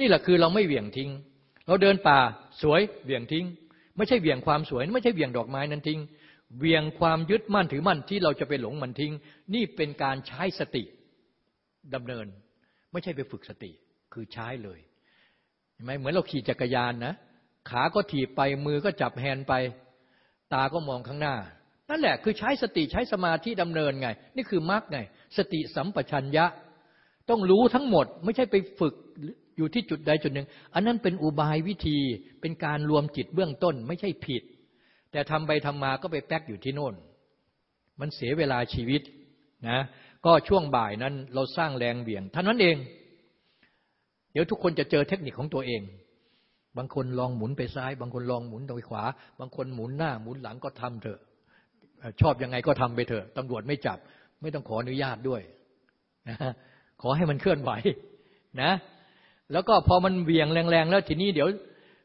นี่แหละคือเราไม่เหวี่ยงทิ้ง เราเดินป่าสวยเหวี่ยงทิ้ง ไม่ใช่เหวี่ยงความสวย ไม่ใช่เหวี่ยงดอกไม้นั้นทิ้ง เวี่ยงความยึดมั่นถือมั่นที่เราจะไปหลงมันทิ้ง นี่เป็นการใช้สติดำเนิน ไม่ใช่ไปฝึกสติคือใช้เลยเห็นไหมเหมือนเราขี่จักรยานนะขาก็ถีบไปมือก็จับแฮนไป ตาก็มองข้างหน้า นั่นแหละคือใช้สติใช้สมาธิดำเนินไง นี่คือมรรคไง สติสัมปชัญญะ ต้องรู้ทั้งหมด ไม่ใช่ไปฝึกอยู่ที่จุดใดจุดหนึ่ง อันนั้นเป็นอุบายวิธีเป็นการรวมจิตเบื้องต้นไม่ใช่ผิด แต่ทำไปทำมาก็ไปแป๊กอยู่ที่โน่น มันเสียเวลาชีวิตนะก็ช่วงบ่ายนั้นเราสร้างแรงเบี่ยงท่านนั้นเอง เดี๋ยวทุกคนจะเจอเทคนิคของตัวเอง บางคนลองหมุนไปซ้าย บางคนลองหมุนไปขวา บางคนหมุนหน้าหมุนหลังก็ทำเถอะ ชอบยังไงก็ทำไปเถอะตำรวจไม่จับ ไม่ต้องขออนุญาตด้วยนะขอให้มันเคลื่อนไหวนะ แล้วก็พอมันเหวี่ยงแรงๆแล้วทีนี้เดี๋ยว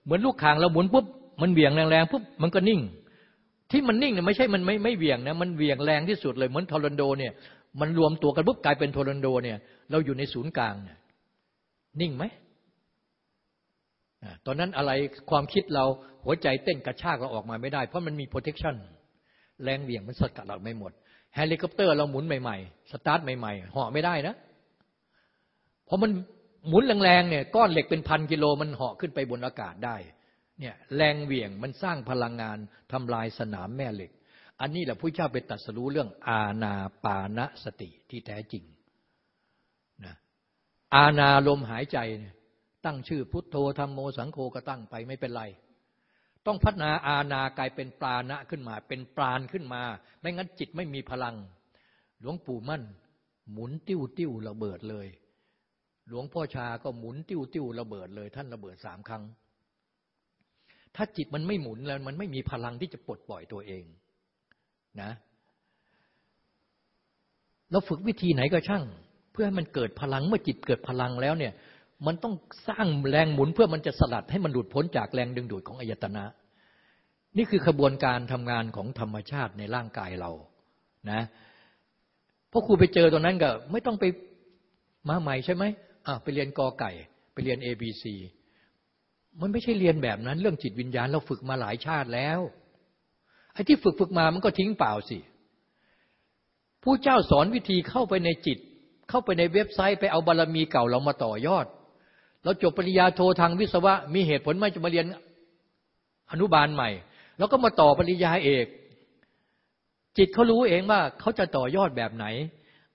เหมือนลูกข่างเราหมุนปุ๊บ มันเหวี่ยงแรงๆปุ๊บมันก็นิ่ง ที่มันนิ่งเนี่ยไม่ใช่มันไม่ไม่เหวี่ยงนะมันเหวี่ยงแรงที่สุดเลยเหมือนทอร์นาโดเนี่ย มันรวมตัวกันปุ๊บกลายเป็นทอร์นาโดเนี่ย เราอยู่ในศูนย์กลางเนี่ยนิ่งไหมตอนนั้นอะไรความคิดเราหัวใจเต้นกระชากเราออกมาไม่ได้ เพราะมันมี protection แรงเหวี่ยงมันสกัดเราไม่หมดเฮลิคอปเตอร์เราหมุนใหม่ๆ สตาร์ทใหม่ๆเหาะไม่ได้นะ เพราะมันหมุนแรงๆเนี่ยก้อนเหล็กเป็นพันกิโลมันเหาะขึ้นไปบนอากาศได้ เนี่ยแรงเหวี่ยงมันสร้างพลังงานทำลายสนามแม่เหล็ก อันนี้แหละพุทธเจ้าไปตรัสรู้เรื่องอานาปานสติที่แท้จริงนะอานาลมหายใจเนี่ยตั้งชื่อพุทโธธรรมโมสังโฆก็ตั้งไปไม่เป็นไร ต้องพัฒนาอาณากายเป็นปราณะขึ้นมา เป็นปราณขึ้นมา ไม่งั้นจิตไม่มีพลัง หลวงปู่มั่น หมุนติ้วติ้วระเบิดเลย หลวงพ่อชาก็หมุนติ้วติ้วระเบิดเลย ท่านระเบิดสามครั้ง ถ้าจิตมันไม่หมุนแล้วมันไม่มีพลังที่จะปลดปล่อยตัวเองนะเราฝึกวิธีไหนก็ช่าง เพื่อให้มันเกิดพลังเมื่อจิตเกิดพลังแล้วเนี่ย มันต้องสร้างแรงหมุนเพื่อมันจะสลัดให้มันหลุดพ้นจากแรงดึงดูดของอายตนะ นี่คือขบวนการทำงานของธรรมชาติในร่างกายเรานะพราะครูไปเจอตรงนั้นก็ ไม่ต้องไปมาใหม่ใช่ไหมอะไปเรียนกอไก่ ไปเรียน A B C มันไม่ใช่เรียนแบบนั้น เรื่องจิตวิญญาณเราฝึกมาหลายชาติแล้วไอ้ที่ฝึกฝึกมามันก็ทิ้งเปล่าสิผู้เจ้าสอนวิธีเข้าไปในจิต เข้าไปในเว็บไซต์ไปเอาบารรมีเก่าเรามาต่อยอด เราจบปริญญาโททางวิศวะ มีเหตุผลไม่จะมาเรียนอนุบาลใหม่ แล้วก็มาต่อปริญญาเอก จิตเขารู้เองว่าเขาจะต่อยอดแบบไหน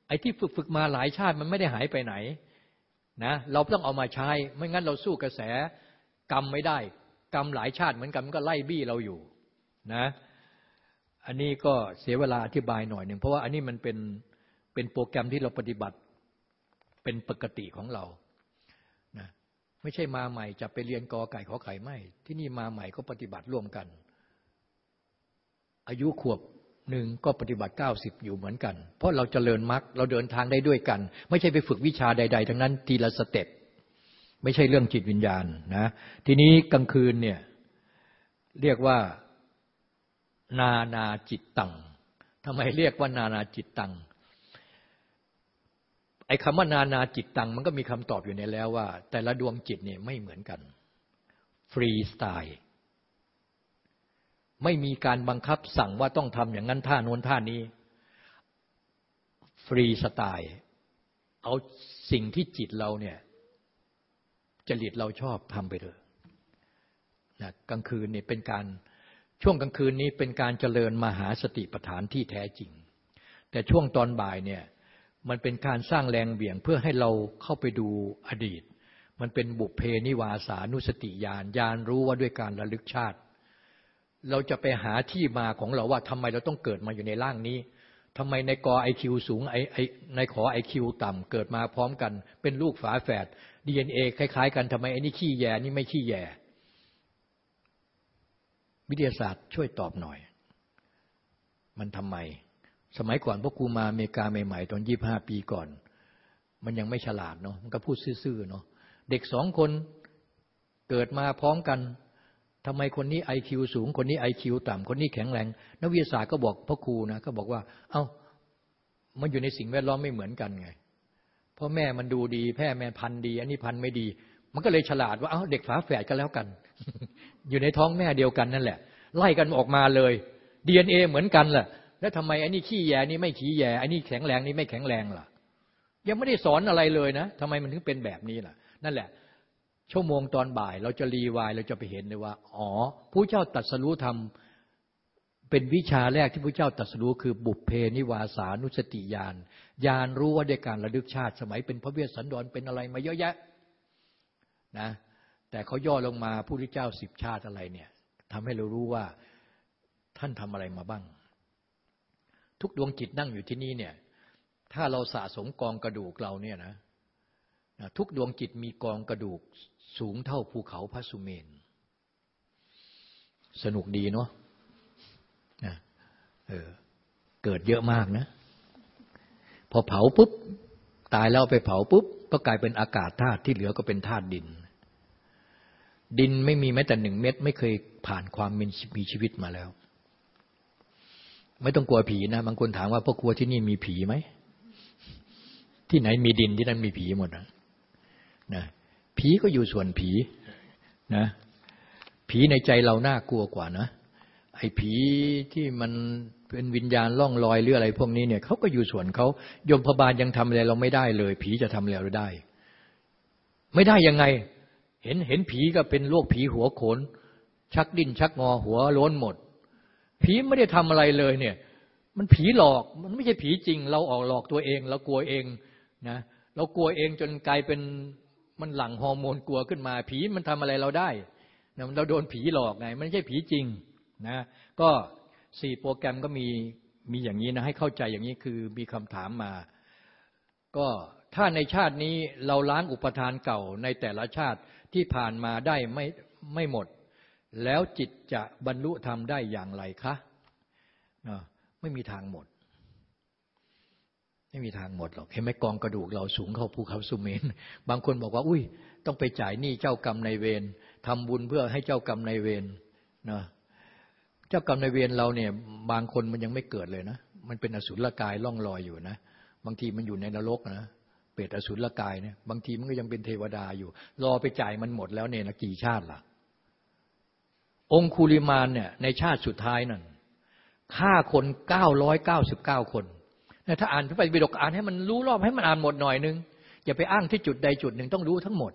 ไอ้ที่ฝึกฝึกมาหลายชาติมันไม่ได้หายไปไหนนะเราต้องเอามาใช้ไม่งั้นเราสู้กระแส กรรมไม่ได้ กรรมหลายชาติเหมือนกันมันก็ไล่บี้เราอยู่นะอันนี้ก็เสียเวลาอธิบายหน่อยหนึ่งเพราะว่าอันนี้มันเป็นเป็นโปรแกรมที่เราปฏิบัติเป็นปกติของเรานะไม่ใช่มาใหม่จะไปเรียนกอไก่ขอไข่ไม่ ที่นี่มาใหม่ก็ปฏิบัติร่วมกัน อายุขวบหนึ่งก็ปฏิบัติเก้าสิบอยู่เหมือนกัน เพราะเราจเจริญมรรคเราเดินทางได้ด้วยกัน ไม่ใช่ไปฝึกวิชาใด ๆ ทั้งนั้นทีละสเต็ป ไม่ใช่เรื่องจิตวิญญาณนะทีนี้กลางคืนเนี่ยเรียกว่านานาจิตตังทำไมเรียกว่านานาจิตตังไอ้คำว่านานาจิตตังมันก็มีคำตอบอยู่ในแล้วว่า แต่ละดวงจิตเนี่ยไม่เหมือนกัน ฟรีสไตล์ ไม่มีการบังคับสั่งว่าต้องทำอย่างนั้นท่าโน้นท่านี้ ฟรีสไตล์ เอาสิ่งที่จิตเราเนี่ย จริตเราชอบทำไปเลยนะกลางคืนเนี่ยเป็นการช่วงกลางคืนนี้เป็นการเจริญมหาสติปัฏฐานที่แท้จริง แต่ช่วงตอนบ่ายเนี่ยมันเป็นการสร้างแรงเบี่ยงเพื่อให้เราเข้าไปดูอดีต มันเป็นบุพเพนิวาสานุสติญาณญาณรู้ว่าด้วยการระลึกชาติ เราจะไปหาที่มาของเราว่าทำไมเราต้องเกิดมาอยู่ในร่างนี้ทำไมในกอไอคิวสูงไอไอในขอไอคิวต่ำเกิดมาพร้อมกัน เป็นลูกฝาแฝด ดีเอ็นเอคล้าย ๆ กันทำไมไอ้นี่ขี้แย่นี่ไม่ขี้แย่ วิทยาศาสตร์ช่วยตอบหน่อย มันทำไม สมัยก่อนพวกกูมาอเมริกาใหม่ๆ ตอนยี่บห้าปีก่อน มันยังไม่ฉลาดเนาะมันก็พูดซื่อๆเนาะเด็กสองคนเกิดมาพร้อมกันทำไมคนนี้ไอคิวสูง คนนี้ไอคิวต่ำคนนี้แข็งแรงนักวิทยาศาสตร์ก็บอกพ่อครูนะก็บอกว่า เอา้ามันอยู่ในสิ่งแวดล้อมไม่เหมือนกันไง เพราะแม่มันดูดี แพ่แม่พันดี อันนี้พันไม่ดี มันก็เลยฉลาดว่าเอา้าเด็กฝาแฝดกันแล้วกัน อยู่ในท้องแม่เดียวกันนั่นแหละ ไล่กันออกมาเลยดีเอ็นเอเหมือนกันแหละแล้วทำไมอันนี้ขี้แย่นี่ไม่ขี้แย่อันนี้แข็งแรงนี่ไม่แข็งแรงล่ะ ยังไม่ได้สอนอะไรเลยนะทำไมมันถึงเป็นแบบนี้ล่ะ นั่นแหละ ชั่วโมงตอนบ่าย เราจะรีวายเราจะไปเห็นเลยว่า อ๋อผู้เจ้าตัดสรู้ธรรมเป็นวิชาแรกที่พระเจ้าตัดสรู้คือบุพเพนิวาสานุสติญาณ ญาณรู้ว่าด้วยการระลึกชาติ สมัยเป็นพระเวสสันดรเป็นอะไรมาเยอะแยะนะแต่เขาย่อลงมาผู้ที่เจ้าสิบชาติอะไรเนี่ยทำให้เรารู้ว่าท่านทำอะไรมาบ้าง ทุกดวงจิตนั่งอยู่ที่นี่เนี่ยถ้าเราสะสมกองกระดูกเราเนี่ยนะทุกดวงจิตมีกองกระดูกสูงเท่าภูเขาพระสุเมน สนุกดีเนาะนะเออเกิดเยอะมากนะ พอเผาปุ๊บ ตายแล้วไปเผาปุ๊บ ก็กลายเป็นอากาศธาตุที่เหลือก็เป็นธาตุดิน ดินไม่มีแม้แต่หนึ่งเม็ดไม่เคยผ่านความมีชีวิตมาแล้ว ไม่ต้องกลัวผีนะบางคนถามว่าพ่อกลัวที่นี่มีผีไหมที่ไหนมีดินที่นั่นมีผีหมดนะนะผีก็อยู่ส่วนผีนะผีในใจเราน่ากลัวกว่านะไอ้ผีที่มัน เป็นวิญญาณล่องลอยหรืออะไรพวกนี้เนี่ยเขาก็อยู่ส่วนเขายมพบาลยังทำอะไรเราไม่ได้เลย ผีจะทำอะไรเราได้ ไม่ได้ยังไง เห็นเห็นผีก็เป็นโรคผีหัวโขน ชักดิ้นชักงอหัวล้นหมด ผีไม่ได้ทำอะไรเลยเนี่ย มันผีหลอกมันไม่ใช่ผีจริง เราออกหลอกตัวเองเรากลัวเองนะเรากลัวเองจนกลายเป็นมันหลั่งฮอร์โมนกลัวขึ้นมา ผีมันทำอะไรเราได้เราโดนผีหลอกไง มันไม่ใช่ผีจริงนะก็ สี่โปรแกรมก็มีมีอย่างนี้นะให้เข้าใจอย่างนี้คือมีคำถามมา ก็ถ้าในชาตินี้เราล้างอุปทานเก่าในแต่ละชาติที่ผ่านมาได้ไม่ไม่หมด แล้วจิตจะบรรลุธรรมได้อย่างไรคะไม่มีทางหมด ไม่มีทางหมดหรอกเห็นไหมกองกระดูกเราสูงเข้าภูเขาสุเมน บางคนบอกว่า อุ้ย ต้องไปจ่ายหนี้เจ้ากรรมในเวรทำบุญเพื่อให้เจ้ากรรมในเวรนะ เจ้ากรรมในเวรเราเนี่ยบางคนมันยังไม่เกิดเลยนะ มันเป็นอสุรกายล่องลอยอยู่นะ บางทีมันอยู่ในนรกนะเปรตอสุรกายเนี่ยบางทีมันก็ยังเป็นเทวดาอยู่ รอไปจ่ายมันหมดแล้วเนี่ยนะกี่ชาติละ่ะ องคุลิมานเนี่ยในชาติสุดท้ายนั่นฆ่าคนเก้าร้อยเก้าสิบเก้าคนถ้าอ่านพระไตรปิฎกอ่านให้มันรู้รอบให้มันอ่านหมดหน่อยนึง อย่าไปอ้างที่จุดใดจุดหนึ่งต้องรู้ทั้งหมด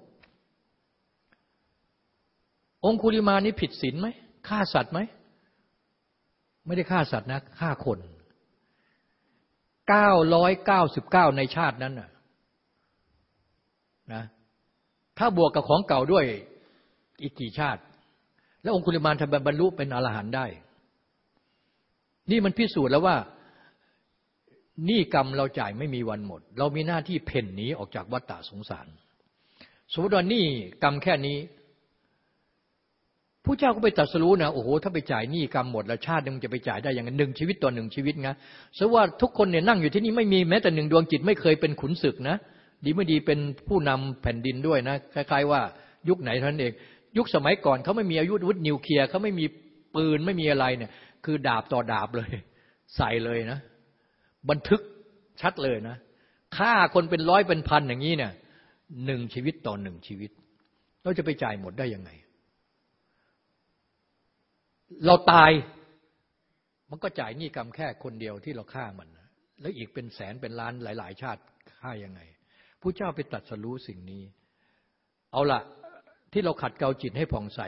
องคุลิมานี้ผิดศีลไหมฆ่าสัตว์ไหม ไม่ได้ฆ่าสัตว์นะฆ่าคนเก้าร้อยเก้าสิบเก้าในชาตินั้นนะนะถ้าบวกกับของเก่าด้วยอีกกี่ชาติ แล้วองคุลิมานทำบรรลุเป็นอรหันต์ได้ นี่มันพิสูจน์แล้วว่านี่กรรมเราจ่ายไม่มีวันหมด เรามีหน้าที่เพ่นหนีออกจากวัฏฏะสงสาร สมมติว่านี่กรรมแค่นี้ ผู้เจ้าก็ไปตัดสรู้นะโอ้โหถ้าไปจ่ายหนี้กรรมหมดแล้วชาตินึงจะไปจ่ายได้อย่างหนึ่งชีวิตต่อหนึ่งชีวิตนะสว่าทุกคนเนี่ยนั่งอยู่ที่นี่ไม่มีแม้แต่หนึ่งดวงจิตไม่เคยเป็นขุนศึกนะ ดีไม่ดีเป็นผู้นำแผ่นดินด้วยนะคล้ายๆว่ายุคไหนท่านเอง ยุคสมัยก่อนเขาไม่มีอายุวุธนิวเคลียร์เขาไม่มีปืนไม่มีอะไรเนี่ย คือดาบต่อดาบเลย ใส่เลยนะ บันทึกชัดเลยนะฆ่าคนเป็นร้อยเป็นพันอย่างนี้เนี่ยหนึ่งชีวิตต่อหนึ่งชีวิต เราจะไปจ่ายหมดได้ยังไง เราตาย มันก็จ่ายหนี้กรรมแค่คนเดียวที่เราฆ่ามัน แล้วอีกเป็นแสนเป็นล้านหลาย ๆ ชาติฆ่ายังไงผู้เจ้าไปตัดสรู้สิ่งนี้ เอาละที่เราขัดเกลาจิตให้ผ่องใส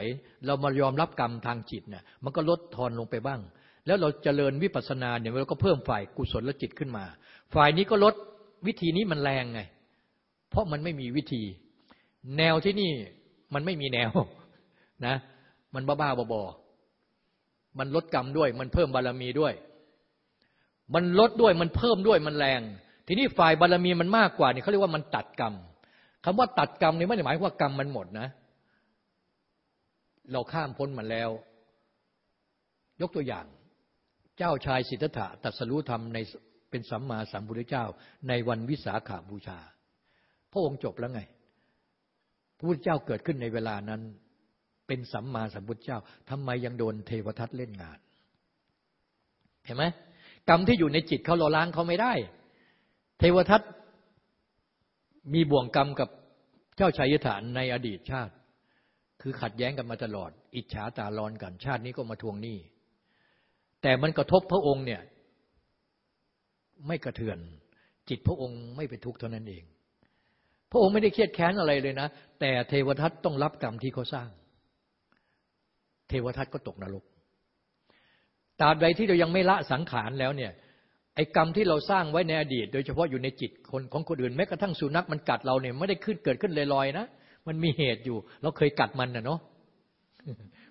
เรามายอมรับกรรมทางจิตเนี่ยมันก็ลดทอนลงไปบ้าง แล้วเราจเจริญวิปัสสนาเนี่ยเราก็เพิ่มฝ่ายกุศลและจิตขึ้นมา ฝ่ายนี้ก็ลดวิธีนี้มันแรงไง เพราะมันไม่มีวิธี แนวที่นี่มันไม่มีแนวนะ มันบ้าๆบอๆ มันลดกรรมด้วย มันเพิ่มบารมีด้วย มันลดด้วยมันเพิ่มด้วยมันแรง ทีนี้ฝ่ายบารมีมันมากกว่านี่เขาเรียกว่ามันตัดกรรมคำว่าตัดกรรมนี่ไม่ได้หมายว่ากรรมมันหมดนะ เราข้ามพ้นมันแล้ว ยกตัวอย่าง เจ้าชายสิทธัตถะตัดสรู้ธรรมในเป็นสัมมาสัมพุทธเจ้า ในวันวิสาขาบูชา พระองค์จบแล้วไงพระพุทธเจ้าเกิดขึ้นในเวลานั้น เป็นสัมมาสัมพุทธเจ้าทำไมยังโดนเทวทัตเล่นงาน เห็นไหมกรรมที่อยู่ในจิตเขาเราล้างเขาไม่ได้ เทวทัตมีบ่วงกรรมกับเจ้าชายยถานในอดีตชาติ คือขัดแย้งกันมาตลอด อิจฉาตาร้อนกัน ชาตินี้ก็มาทวงหนี้แต่มันกระทบพระองค์เนี่ย ไม่กระเทือน จิตพระองค์ไม่ไปทุกข์เท่านั้นเอง พระองค์ไม่ได้เครียดแค้นอะไรเลยนะ แต่เทวทัตต้องรับกรรมที่เขาสร้าง เทวทัตก็ตกนรกตราบใดที่เรายังไม่ละสังขารแล้วเนี่ยไอ้กรรมที่เราสร้างไว้ในอดีต โดยเฉพาะอยู่ในจิตคนของคนอื่นแม้กระทั่งสุนัขมันกัดเราเนี่ยไม่ได้ขึ้นเกิดขึ้นลอยๆนะมันมีเหตุอยู่ เราเคยกัดมันนะเนาะ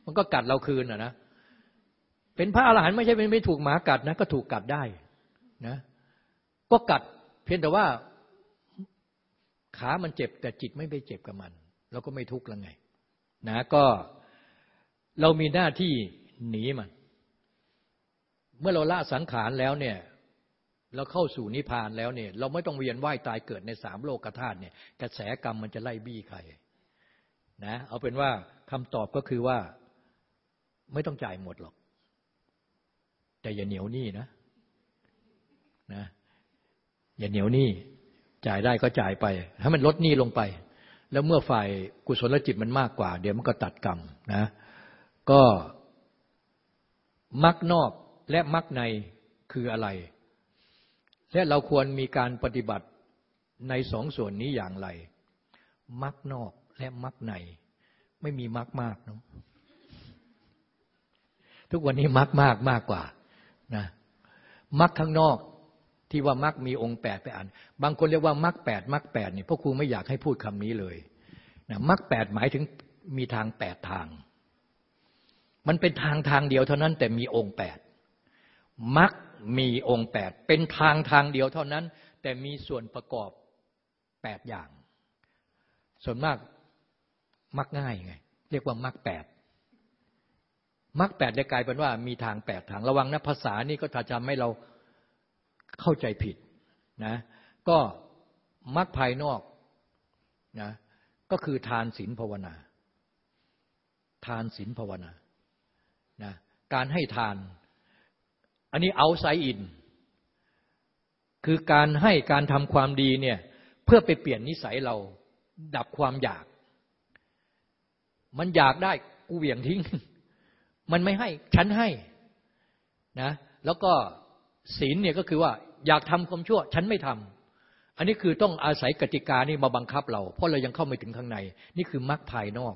มันก็กัดเราคืนนะนะเป็นพระอรหันต์ไม่ใช่ไม่ถูกหมากัดนะก็ถูกกัดได้นะก็กัดเพียงแต่ว่าขามันเจ็บแต่จิตไม่ไปเจ็บกับมันเราก็ไม่ทุกข์ล้วไง นะก็ เรามีหน้าที่หนีมัน เมื่อเราละสังขารแล้วเนี่ย เราเข้าสู่นิพพานแล้วเนี่ย เราไม่ต้องเวียนว่ายตายเกิดในสามโลกธาตุเนี่ย กระแสกรรมมันจะไล่บี้ใครนะเอาเป็นว่าคำตอบก็คือว่าไม่ต้องจ่ายหมดหรอก แต่อย่าเหนียวหนี้นะนะอย่าเหนียวหนี้จ่ายได้ก็จ่ายไปให้มันลดหนี้ลงไป แล้วเมื่อฝ่ายกุศลจิตมันมากกว่า เดี๋ยวมันก็ตัดกรรมนะ ก็มักนอกและมักในคืออะไร และเราควรมีการปฏิบัติในสองส่วนนี้อย่างไร มักนอกและมักใน ไม่มีมักมากเนาะทุกวันนี้มักมากมากกว่านะมักข้างนอกที่ว่ามักมีองค์แปดไปอ่าน บางคนเรียกว่ามักแปดมักแปดเนี่ยพ่อครูไม่อยากให้พูดคำนี้เลยนะมักแปดหมายถึงมีทางแปดทาง มันเป็นทางทางเดียวเท่านั้น แต่มีองค์แปดมักมีองค์แปดเป็นทางทางเดียวเท่านั้น แต่มีส่วนประกอบแปดอย่าง ส่วนมากมักง่ายไง เรียกว่ามักแปดมรรคแปดเลยกลายเป็นว่ามีทางแปดทางระวังนะภาษานี่ก็จะทำให้เราเข้าใจผิดนะก็มรรคภายนอกนะก็คือทานศีลภาวนา ทานศีลภาวนา นะการให้ทาน อันนี้เอาไซอิน คือการให้การทำความดีเนี่ยเพื่อไปเปลี่ยนนิสัยเราดับความอยาก มันอยากได้กูเหวี่ยงทิ้ง มันไม่ให้ฉันให้นะแล้วก็ศีลเนี่ยก็คือว่าอยากทำความชั่ว ฉันไม่ทำอันนี้คือต้องอาศัยกติกานี่มาบังคับเรา เพราะเรายังเข้าไม่ถึงข้างใน นี่คือมรรคภายนอก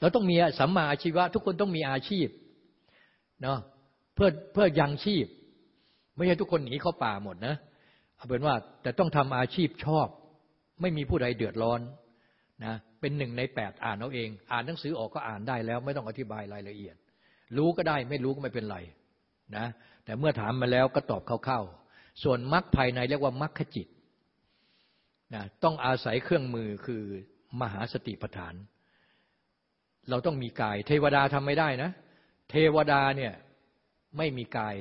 เราต้องมีสัมมาอาชีวะ ทุกคนต้องมีอาชีพ เนาะเพื่อเพื่อยังชีพ ไม่ใช่ทุกคนหนีเข้าป่าหมดนะเอาเป็นว่าแต่ต้องทำอาชีพชอบ ไม่มีผู้ใดเดือดร้อนนะเป็นหนึ่งในแปดอ่านเอาเอง อ่านหนังสือออกก็อ่านได้แล้ว ไม่ต้องอธิบายรายละเอียด รู้ก็ได้ไม่รู้ก็ไม่เป็นไรนะแต่เมื่อถามมาแล้วก็ตอบเข้าๆส่วนมรรคภายในเรียกว่ามรรคจิตนะต้องอาศัยเครื่องมือคือมหาสติปัฏฐาน เราต้องมีกาย เทวดาทำไม่ได้นะ เทวดาเนี่ยไม่มีกายจ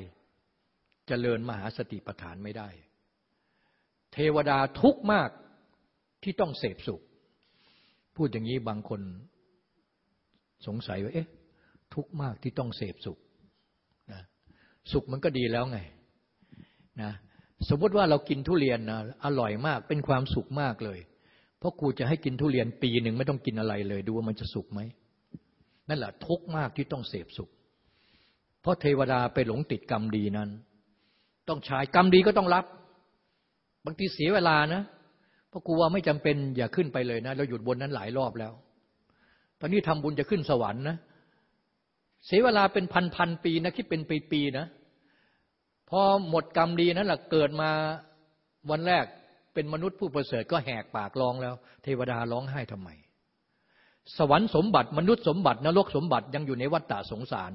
เจริญมหาสติปัฏฐานไม่ได้ เทวดาทุกข์มากที่ต้องเสพสุข พูดอย่างนี้บางคนสงสัยว่าเอ๊ะทุกข์มากที่ต้องเสพสุขนะสุขมันก็ดีแล้วไงนะสมมติว่าเรากินทุเรียนนะอร่อยมากเป็นความสุขมากเลย เพราะครูจะให้กินทุเรียนปีหนึ่งไม่ต้องกินอะไรเลย ดูว่ามันจะสุขไหมนั่นแหละทุกข์มากที่ต้องเสพสุข เพราะเทวดาไปหลงติดกรรมดีนั้น ต้องใช้กรรมดีก็ต้องรับ บางทีเสียเวลานะเพราะกูว่าไม่จำเป็นอย่าขึ้นไปเลยนะ เราหยุดบนนั้นหลายรอบแล้ว ตอนนี้ทำบุญจะขึ้นสวรรค์นะ เสียเวลาเป็นพันพันปีนะคิดเป็นปีๆนะ พอหมดกรรมดีนั้นแหละเกิดมาวันแรกเป็นมนุษย์ผู้ประเสริฐก็แหกปากร้องแล้ว เทวดาร้องไห้ทำไม สวรรค์สมบัติมนุษย์สมบัตินรกสมบัติยังอยู่ในวัฏฏะสงสาร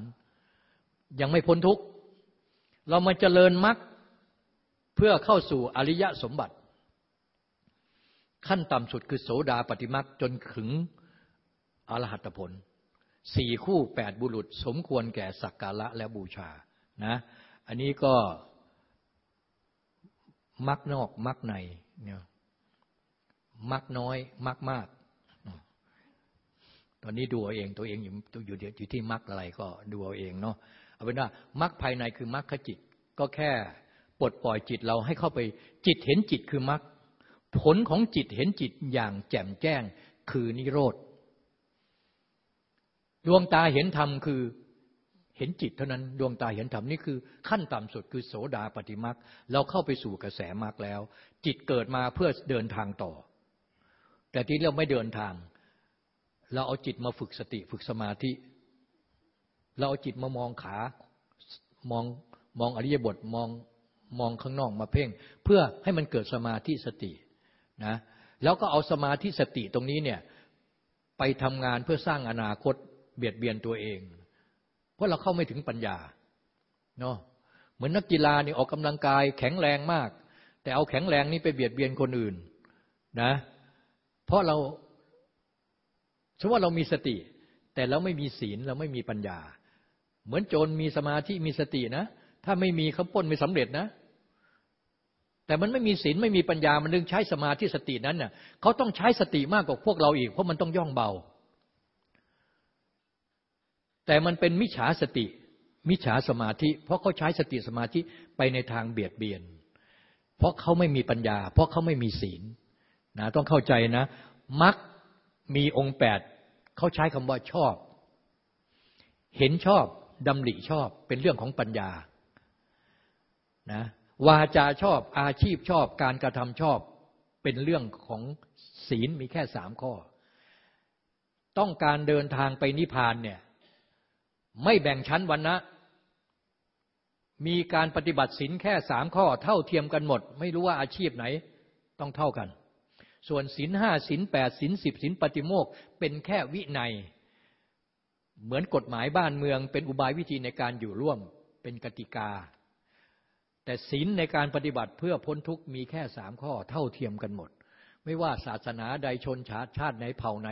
ยังไม่พ้นทุกข์ เรามาเจริญมรรคเพื่อเข้าสู่อริยสมบัติ ขั้นต่ำสุดคือโสดาปฏิมรรคจนถึงอรหัตผลสี่คู่แปดบุรุษ สมควรแก่สักการะและบูชานะ อันนี้ก็มักนอกมักในเนี่ยมักน้อยมักมาก ตอนนี้ดูเอาเองตัวเองอยู่อยู่อยู่ที่มักอะไรก็ดูเอาเองเนาะ เอาเป็นว่ามักภายในคือมักขจิต ก็แค่ปลดปล่อยจิตเราให้เข้าไป จิตเห็นจิตคือมักผลของจิตเห็นจิตอย่างแจ่มแจ้งคือนิโรธดวงตาเห็นธรรมคือเห็นจิตเท่านั้นดวงตาเห็นธรรมนี่คือขั้นต่ำสุดคือโสดาปฏิมักเราเข้าไปสู่กระแสมรรคแล้ว จิตเกิดมาเพื่อเดินทางต่อ แต่ที่เราไม่เดินทาง เราเอาจิตมาฝึกสติฝึกสมาธิ เราเอาจิตมามองขามองมองอริยบทมองมองข้างนอกมาเพ่ง เพื่อให้มันเกิดสมาธิสตินะแล้วก็เอาสมาธิสติตรงนี้เนี่ยไปทำงานเพื่อสร้างอนาคตเบียดเบียนตัวเอง เพราะเราเข้าไม่ถึงปัญญาเนาะเหมือนนักกีฬานี่ออกกำลังกายแข็งแรงมาก แต่เอาแข็งแรงนี้ไปเบียดเบียนคนอื่นนะเพราะเราสมมติว่าเรามีสติ แต่เราไม่มีศีลเราไม่มีปัญญา เหมือนโจรมีสมาธิมีสตินะ ถ้าไม่มีเขาป้นไม่สำเร็จนะ แต่มันไม่มีศีลไม่มีปัญญามันนึงใช้สมาธิสตินั้นเน่ะเขาต้องใช้สติมากกว่าพวกเราอีก เพราะมันต้องย่องเบา แต่มันเป็นมิจฉาสติ มิจฉาสมาธิ เพราะเขาใช้สติสมาธิไปในทางเบียดเบียน เพราะเขาไม่มีปัญญา เพราะเขาไม่มีศีลนะต้องเข้าใจนะมักมีองค์แปดเขาใช้คำว่าชอบ เห็นชอบ ดำริชอบเป็นเรื่องของปัญญานะวาจาชอบอาชีพชอบการกระทำชอบเป็นเรื่องของศีลมีแค่สามข้อ ต้องการเดินทางไปนิพพานเนี่ยไม่แบ่งชั้นวันนะมีการปฏิบัติศีลแค่สามข้อ เท่าเทียมกันหมด ไม่รู้ว่าอาชีพไหน ต้องเท่ากัน ส่วนศีลห้าศีลแปดศีลสิบศีลปฏิโมกเป็นแค่วินัย เหมือนกฎหมายบ้านเมือง เป็นอุบายวิธีในการอยู่ร่วมเป็นกติกา แต่ศีลในการปฏิบัติเพื่อพ้นทุกข์มีแค่สามข้อเท่าเทียมกันหมด ไม่ว่าศาสนาใดชนชาติชาติไหนเผ่าไหน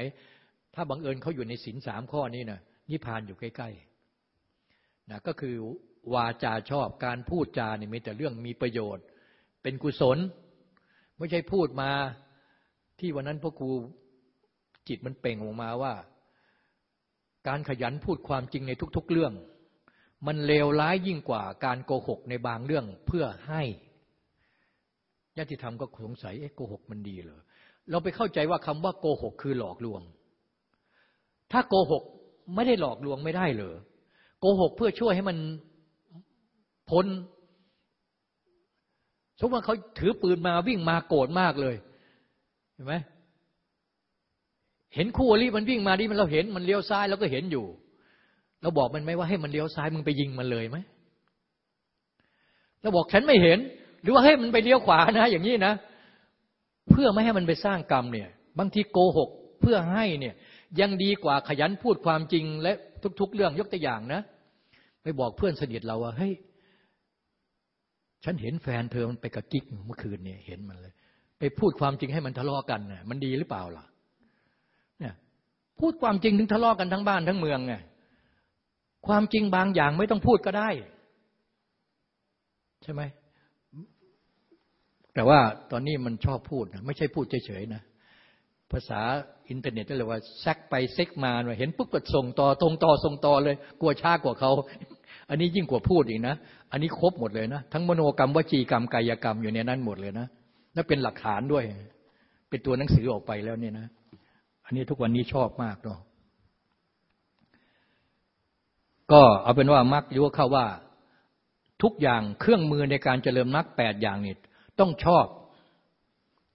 ถ้าบังเอิญเขาอยู่ในศีลสามข้อนี้นะนิพพานอยู่ใกล้ๆนะก็คือวาจาชอบการพูดจาเนี่ยมีแต่เรื่องมีประโยชน์ เป็นกุศล ไม่ใช่พูดมาที่วันนั้นพ่อครูจิตมันเป่งออกมาว่า การขยันพูดความจริงในทุก ๆ เรื่อง มันเลวร้ายยิ่งกว่าการโกหกในบางเรื่องเพื่อให้ญาติธรรมก็สงสัยเอ๊ะโกหกมันดีเหรอเราไปเข้าใจว่าคำว่าโกหกคือหลอกลวง ถ้าโกหกไม่ได้หลอกลวงไม่ได้เหรอโกหกเพื่อช่วยให้มันพ้นสมมติว่าเขาถือปืนมาวิ่งมาโกรธมากเลยเห็นไหม เห็นคู่อริมันวิ่งมาดิมันเราเห็นมันเลี้ยวซ้ายเราก็เห็นอยู่ เราบอกมันไหมว่าให้มันเลี้ยวซ้ายมึงไปยิงมันเลยไหมเราบอกฉันไม่เห็น หรือว่าให้มันไปเลี้ยวขวานะ อย่างนี้นะ เพื่อไม่ให้มันไปสร้างกรรมเนี่ย บางทีโกหกเพื่อให้เนี่ยยังดีกว่าขยันพูดความจริงและทุก ๆ เรื่องยกตัวอย่างนะไปบอกเพื่อนสนิทเราว่าเฮ้ยฉันเห็นแฟนเธอมันไปกับกิ๊กเมื่อคืนเนี่ยเห็นมันเลย ไปพูดความจริงให้มันทะเลาะกันน่ะมันดีหรือเปล่าล่ะ พูดความจริงถึงทะเลาะกันทั้งบ้านทั้งเมืองไงความจริงบางอย่างไม่ต้องพูดก็ได้ ใช่ไหมแต่ว่าตอนนี้มันชอบพูดนะไม่ใช่พูดเฉยๆนะภาษาอินเทอร์เน็ตเรียกว่าแซกไปเซ็กมาเห็นปุ๊บก็ส่งต่อตรงต่อส่งต่อเลย กลัวช้ากว่าเขา อันนี้ยิ่งกว่าพูดอีกนะ อันนี้ครบหมดเลยนะ ทั้งมโนกรรมวจีกรรมกายกรรมอยู่ในนั้นหมดเลยนะและเป็นหลักฐานด้วย เป็นตัวหนังสือออกไปแล้วเนี่ยนะ อันนี้ทุกวันนี้ชอบมากเนาะก็เอาเป็นว่ามักยุ่เข้าว่าทุกอย่างเครื่องมือในการเจริญมรรคแปดอย่างนี่ต้องชอบ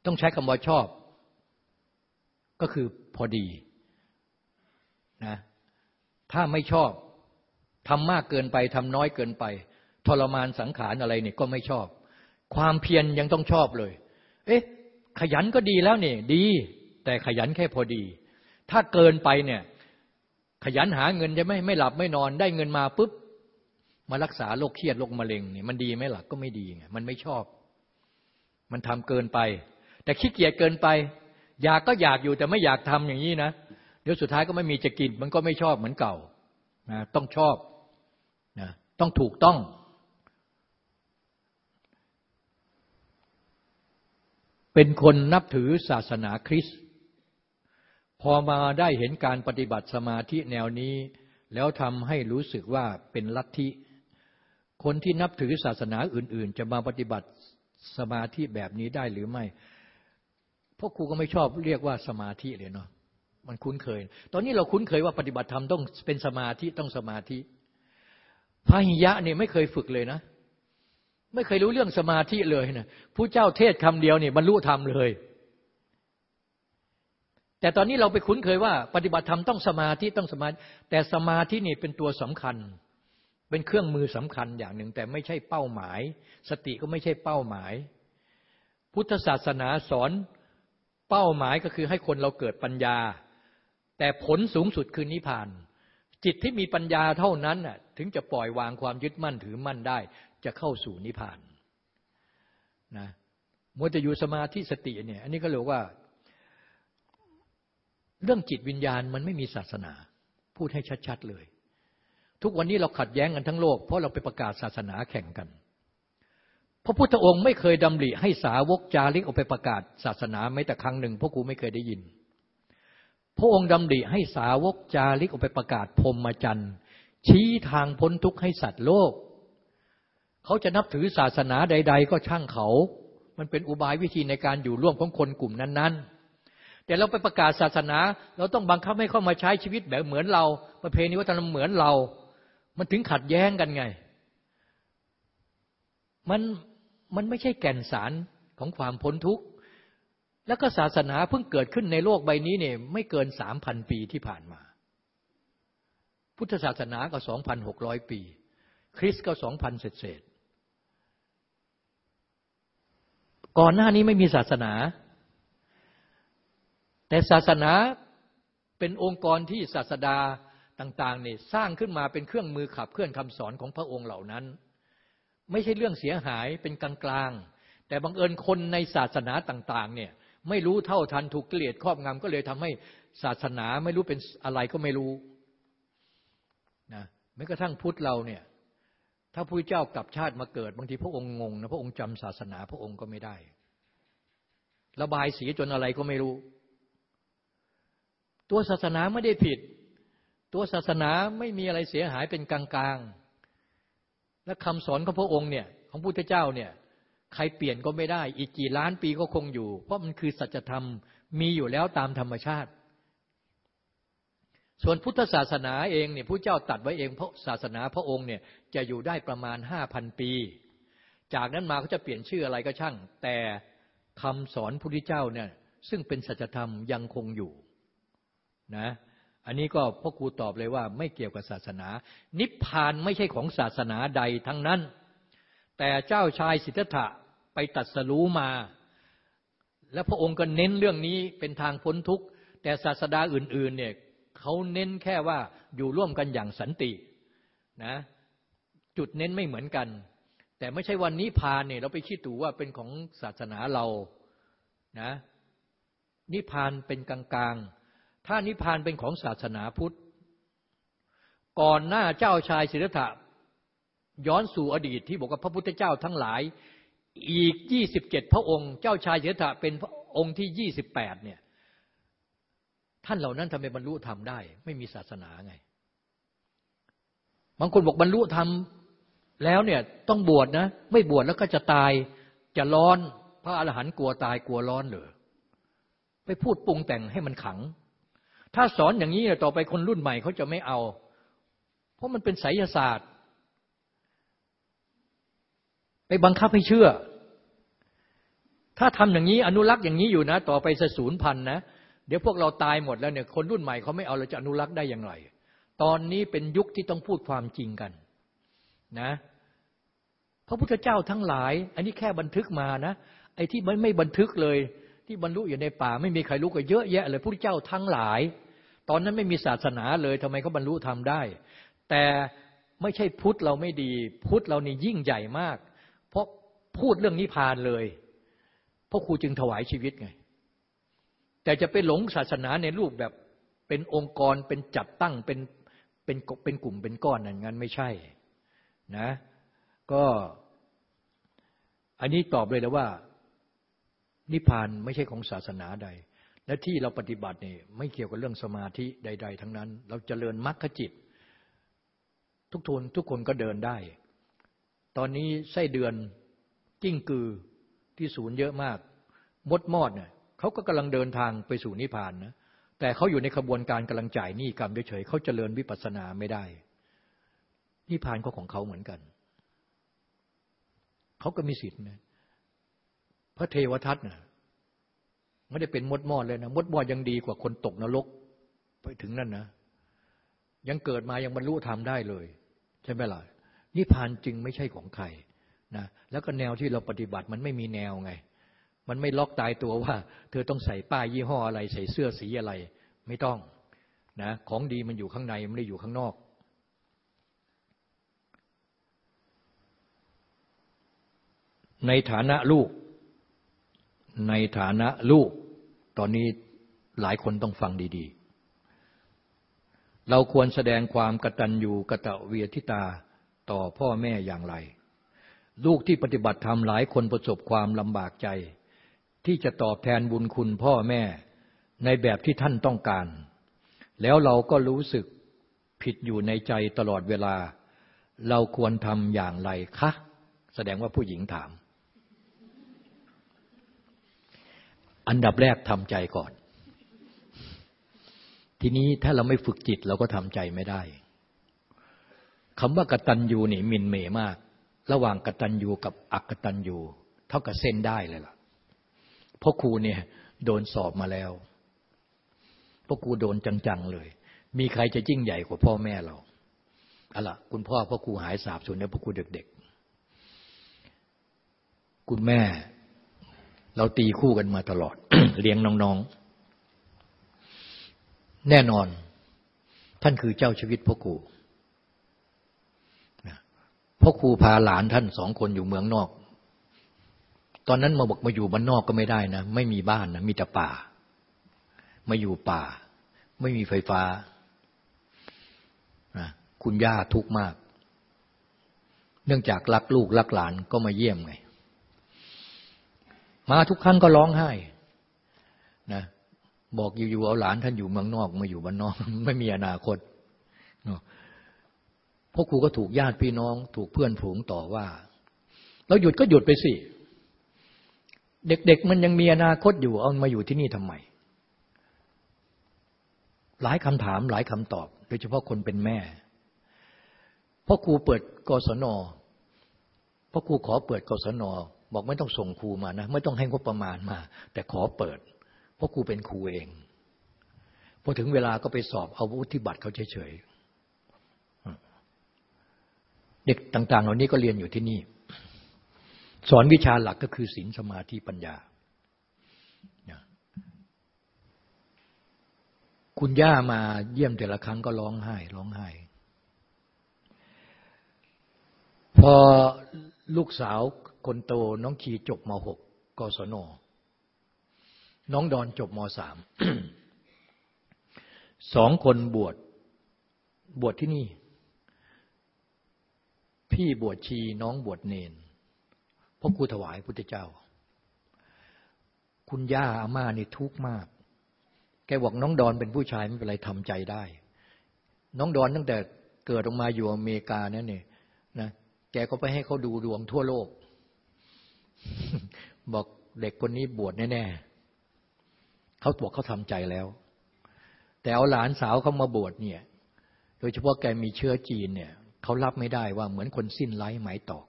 ต้องใช้คำว่าชอบ ก็คือพอดีนะถ้าไม่ชอบทำมากเกินไปทำน้อยเกินไป ทรมานสังขารอะไรเนี่ยก็ไม่ชอบ ความเพียรยังต้องชอบเลย เอ๊ะ ขยันก็ดีแล้วเนี่ยดี แต่ขยันแค่พอดี ถ้าเกินไปเนี่ยขยันหาเงินจะไม่ไม่หลับไม่นอนได้เงินมาปุ๊บมารักษาโรคเครียดโรคมะเร็งนี่มันดีไหมล่ะก็ไม่ดีไงมันไม่ชอบ มันทำเกินไป แต่ขี้เกียจเกินไป อยากก็อยากอยู่แต่ไม่อยากทำอย่างนี้นะเดี๋ยวสุดท้ายก็ไม่มีจะกิน มันก็ไม่ชอบเหมือนเก่านะต้องชอบนะต้องถูกต้องเป็นคนนับถือศาสนาคริสต์ พอมาได้เห็นการปฏิบัติสมาธิแนวนี้ แล้วทำให้รู้สึกว่าเป็นลัทธิ คนที่นับถือศาสนาอื่น ๆ จะมาปฏิบัติสมาธิแบบนี้ได้หรือไม่พวกครูก็ไม่ชอบเรียกว่าสมาธิเลยเนาะมันคุ้นเคย ตอนนี้เราคุ้นเคยว่าปฏิบัติธรรมต้องเป็นสมาธิต้องสมาธิพระหิยะเนี่ยไม่เคยฝึกเลยนะ ไม่เคยรู้เรื่องสมาธิเลยนะผู้เจ้าเทศคำเดียวเนี่ยบรรลุธรรมเลย แต่ตอนนี้เราไปคุ้นเคยว่า ปฏิบัติธรรมต้องสมาธิต้องสมาธิแต่สมาธินี่เป็นตัวสำคัญ เป็นเครื่องมือสำคัญอย่างหนึ่ง แต่ไม่ใช่เป้าหมาย สติก็ไม่ใช่เป้าหมาย พุทธศาสนาสอนเป้าหมายก็คือให้คนเราเกิดปัญญา แต่ผลสูงสุดคือนิพพาน จิตที่มีปัญญาเท่านั้นน่ะถึงจะปล่อยวางความยึดมั่นถือมั่นได้ จะเข้าสู่นิพพานนะมัวจะอยู่สมาธิสติเนี่ย อันนี้ก็เรียกว่า เรื่องจิตวิญญาณมันไม่มีศาสนา พูดให้ชัดๆเลย ทุกวันนี้เราขัดแย้งกันทั้งโลก เพราะเราไปประกาศศาสนาแข่งกัน พระพุทธองค์ไม่เคยดำริให้สาวกจาริกออกไปประกาศศาสนาไม่แต่ครั้งหนึ่งพวกกูไม่เคยได้ยิน พระองค์ดำริให้สาวกจาริกออกไปประกาศพรมจันทร์ชี้ทางพ้นทุกข์ให้สัตว์โลก เขาจะนับถือศาสนาใด ๆ ก็ช่างเขา มันเป็นอุบายวิธีในการอยู่ร่วมของคนกลุ่มนั้น ๆ แต่เราไปประกาศศาสนา เราต้องบังคับให้เข้ามาใช้ชีวิตแบบเหมือนเรา ประเพณีวัฒนธรรมเหมือนเรา มันถึงขัดแย้งกันไง มันมันไม่ใช่แก่นสารของความพ้นทุกข์ แล้วก็ศาสนาเพิ่งเกิดขึ้นในโลกใบนี้เนี่ยไม่เกินสามพันปีที่ผ่านมา พุทธศาสนาก็สองพันหกร้อยปี คริสต์ก็สองพันเศษก่อนหน้านี้ไม่มีศาสนา แต่ศาสนาเป็นองค์กรที่ศาสดาต่างๆเนี่ยสร้างขึ้นมาเป็นเครื่องมือขับเคลื่อนคำสอนของพระองค์เหล่านั้น ไม่ใช่เรื่องเสียหายเป็นกลางๆแต่บังเอิญคนในศาสนาต่างๆเนี่ยไม่รู้เท่าทันถูกเกลียดครอบงำก็เลยทำให้ศาสนาไม่รู้เป็นอะไรก็ไม่รู้นะแม้กระทั่งพุทธเราเนี่ยถ้าพระเจ้ากลับชาติมาเกิด บางทีพระองค์งงนะพระองค์จำศาสนาพระองค์ก็ไม่ได้ ระบายสีจนอะไรก็ไม่รู้ ตัวศาสนาไม่ได้ผิด ตัวศาสนาไม่มีอะไรเสียหายเป็นกลางๆ และคำสอนของพระองค์เนี่ยของพุทธเจ้าเนี่ยใครเปลี่ยนก็ไม่ได้ อีกกี่ล้านปีก็คงอยู่ เพราะมันคือสัจธรรมมีอยู่แล้วตามธรรมชาติ ส่วนพุทธศาสนาเองเนี่ยผู้เจ้าตัดไว้เองเพราะศาสนาพระองค์เนี่ยจะอยู่ได้ประมาณห้าพันปี จากนั้นมาเขาจะเปลี่ยนชื่ออะไรก็ช่าง แต่คำสอนพุทธเจ้าเนี่ยซึ่งเป็นสัจธรรมยังคงอยู่ นะ อันนี้ก็พ่อครูตอบเลยว่าไม่เกี่ยวกับศาสนา นิพพานไม่ใช่ของศาสนาใดทั้งนั้น แต่เจ้าชายสิทธัตถะไปตัดสรู้มา และพระองค์ก็เน้นเรื่องนี้เป็นทางพ้นทุกข์ แต่ศาสดาอื่น ๆ เนี่ยเขาเน้นแค่ว่าอยู่ร่วมกันอย่างสันตินะจุดเน้นไม่เหมือนกัน แต่ไม่ใช่วันนี้พานเนี่ยเราไปคิดดูว่าเป็นของศาสนาเรานะนิพานเป็นกลางๆ ถ้านิพพานเป็นของศาสนาพุทธ ก่อนหน้าเจ้าชายสิทธัตถะย้อนสู่อดีตที่บอกว่าพระพุทธเจ้าทั้งหลาย อีกยี่สิบเจ็ดพระองค์ เจ้าชายเสถะเป็นพระองค์ที่ยี่สิบแปดเนี่ย ท่านเหล่านั้นทำไมบรรลุธรรมได้ ไม่มีศาสนาไง บางคนบอกบรรลุธรรมแล้วเนี่ยต้องบวชนะ ไม่บวชแล้วก็จะตายจะร้อน พระอรหันต์กลัวตายกลัวร้อนเหรอไปพูดปรุงแต่งให้มันขัง ถ้าสอนอย่างนี้ต่อไปคนรุ่นใหม่เขาจะไม่เอา เพราะมันเป็นไสยศาสตร์ ไปบังคับให้เชื่อ ถ้าทำอย่างนี้อนุรักษ์อย่างนี้อยู่นะ ต่อไปจะสูญพันธ์นะ เดี๋ยวพวกเราตายหมดแล้วเนี่ยคนรุ่นใหม่เขาไม่เอาเราจะอนุรักษ์ได้อย่างไร ตอนนี้เป็นยุคที่ต้องพูดความจริงกันนะพระพุทธเจ้าทั้งหลาย อันนี้แค่บันทึกมานะ ไอ้ที่มันไม่บันทึกเลย ที่บรรลุอยู่ในป่าไม่มีใครรู้ก็เยอะแยะเลยพระพุทธเจ้าทั้งหลาย ตอนนั้นไม่มีศาสนาเลยทำไมเขาบรรลุทำได้ แต่ไม่ใช่พุทธเราไม่ดี พุทธเรานี่ยิ่งใหญ่มาก เพราะพูดเรื่องนิพพานเลยพ่อครูจึงถวายชีวิตไง แต่จะไปหลงศาสนาในรูปแบบเป็นองค์กรเป็นจัดตั้งเป็นเป็นเป็นกลุ่มเป็นก้อนอย่างนั้นไม่ใช่นะ ก็อันนี้ตอบเลยแล้วว่า นิพพานไม่ใช่ของศาสนาใด และที่เราปฏิบัติเนี่ยไม่เกี่ยวกับเรื่องสมาธิใด ๆ ทั้งนั้น เราจเจริญมรรคจิต ทุกทนทุกคนก็เดินได้ ตอนนี้ไส้เดือนกิ้งกือที่ศูนย์เยอะมาก มดมอดเนี่ยเขาก็กำลังเดินทางไปสู่นิพพานนะแต่เขาอยู่ในขบวนการกำลังจ่ายหนี้กรรมเฉยๆเขาเจริญวิปัสสนาไม่ได้ นิพพานก็ของเขาเหมือนกันเขาก็มีสิทธิ์นะพระเทวทัตนะ ไม่ได้เป็นมดมอดเลยนะมดมอดยังดีกว่าคนตกนรกไปถึงนั่นนะ ยังเกิดมายังบรรลุธรรมได้เลย ใช่ไหมล่ะนิพพานจึงไม่ใช่ของใครนะแล้วก็แนวที่เราปฏิบัติมันไม่มีแนวไง มันไม่ล็อกตายตัวว่า เธอต้องใส่ป้ายยี่ห้ออะไร ใส่เสื้อสีอะไร ไม่ต้องนะของดีมันอยู่ข้างในไม่ได้อยู่ข้างนอกในฐานะลูก ในฐานะลูก ตอนนี้หลายคนต้องฟังดีๆ เราควรแสดงความกตัญญูกะตะเวียทิตาต่อพ่อแม่อย่างไร ลูกที่ปฏิบัติธรรมหลายคนประสบความลำบากใจ ที่จะตอบแทนบุญคุณพ่อแม่ในแบบที่ท่านต้องการ แล้วเราก็รู้สึกผิดอยู่ในใจตลอดเวลา เราควรทำอย่างไรคะ แสดงว่าผู้หญิงถาม อันดับแรกทำใจก่อน ทีนี้ถ้าเราไม่ฝึกจิตเราก็ทำใจไม่ได้คำว่ากตัญญูนี่มินเมมาก ระหว่างกตัญญูกับอักตัญญูเท่ากับเส้นได้เลยล่ะพ่อครูเนี่ยโดนสอบมาแล้วพ่อครูโดนจังๆเลย มีใครจะยิ่งใหญ่กว่าพ่อแม่เราอะล่ะ คุณพ่อพ่อครูหายสาบสูญแล้วพ่อครูเด็กๆ คุณแม่ เราตีคู่กันมาตลอด เลี้ยงน้องๆ แน่นอน ท่านคือเจ้าชีวิตพ่อครูพ่อครูพาหลานท่านสองคนอยู่เมืองนอก ตอนนั้นมาบอกมาอยู่บ้านนอกก็ไม่ได้นะ ไม่มีบ้านนะมีแต่ป่า มาอยู่ป่า ไม่มีไฟฟ้า คุณย่าทุกข์มาก เนื่องจากรักลูกรักหลานก็มาเยี่ยมไง มาทุกครั้งก็ร้องไห้นะบอกอยู่ๆเอาหลานท่านอยู่เมืองนอกมาอยู่บ้านนอกไม่มีอนาคตพราะครูก็ถูกญาติพี่น้อง ถูกเพื่อนฝูงต่อว่า เราหยุดก็หยุดไปสิ เด็ก ๆ มันยังมีอนาคตอยู่เอามาอยู่ที่นี่ทำไม หลายคำถามหลายคำตอบ โดยเฉพาะคนเป็นแม่พ่อครูเปิดกศนพ่อครูขอเปิดกศน บอกไม่ต้องส่งครูมานะ ไม่ต้องให้งบประมาณมา แต่ขอเปิด เพราะครูเป็นครูเองพอถึงเวลาก็ไปสอบเอาวุฒิบัตรเขาเฉยๆเด็กต่าง ๆ เหล่านี้ก็เรียนอยู่ที่นี่ สอนวิชาหลักก็คือศีลสมาธิปัญญา คุณย่ามาเยี่ยมแต่ละครั้งก็ร้องไห้ ร้องไห้ พอลูกสาว คนโตน้องขีจบม .6 กศน น้องดอนจบมสามสองคนบวชบวชที่นี่ พี่บวชชีน้องบวชเนนพ่อครูถวายพุทธเจ้า คุณย่าอาม่านี่ทุกข์มาก แกบอกน้องดอนเป็นผู้ชายไม่เป็นไรทำใจได้ น้องดอนตั้งแต่เกิดออกมาอยู่อเมริกาเนี่ยนี่นะแกก็ไปให้เขาดูดวงทั่วโลก บอกเด็กคนนี้บวชแน่ๆเขาบอกเขาทำใจแล้ว แต่เอาหลานสาวเขามาบวชเนี่ย โดยเฉพาะแกมีเชื้อจีนเนี่ยเขารับไม่ได้ว่าเหมือนคนสิ้นไร้ไหมตอก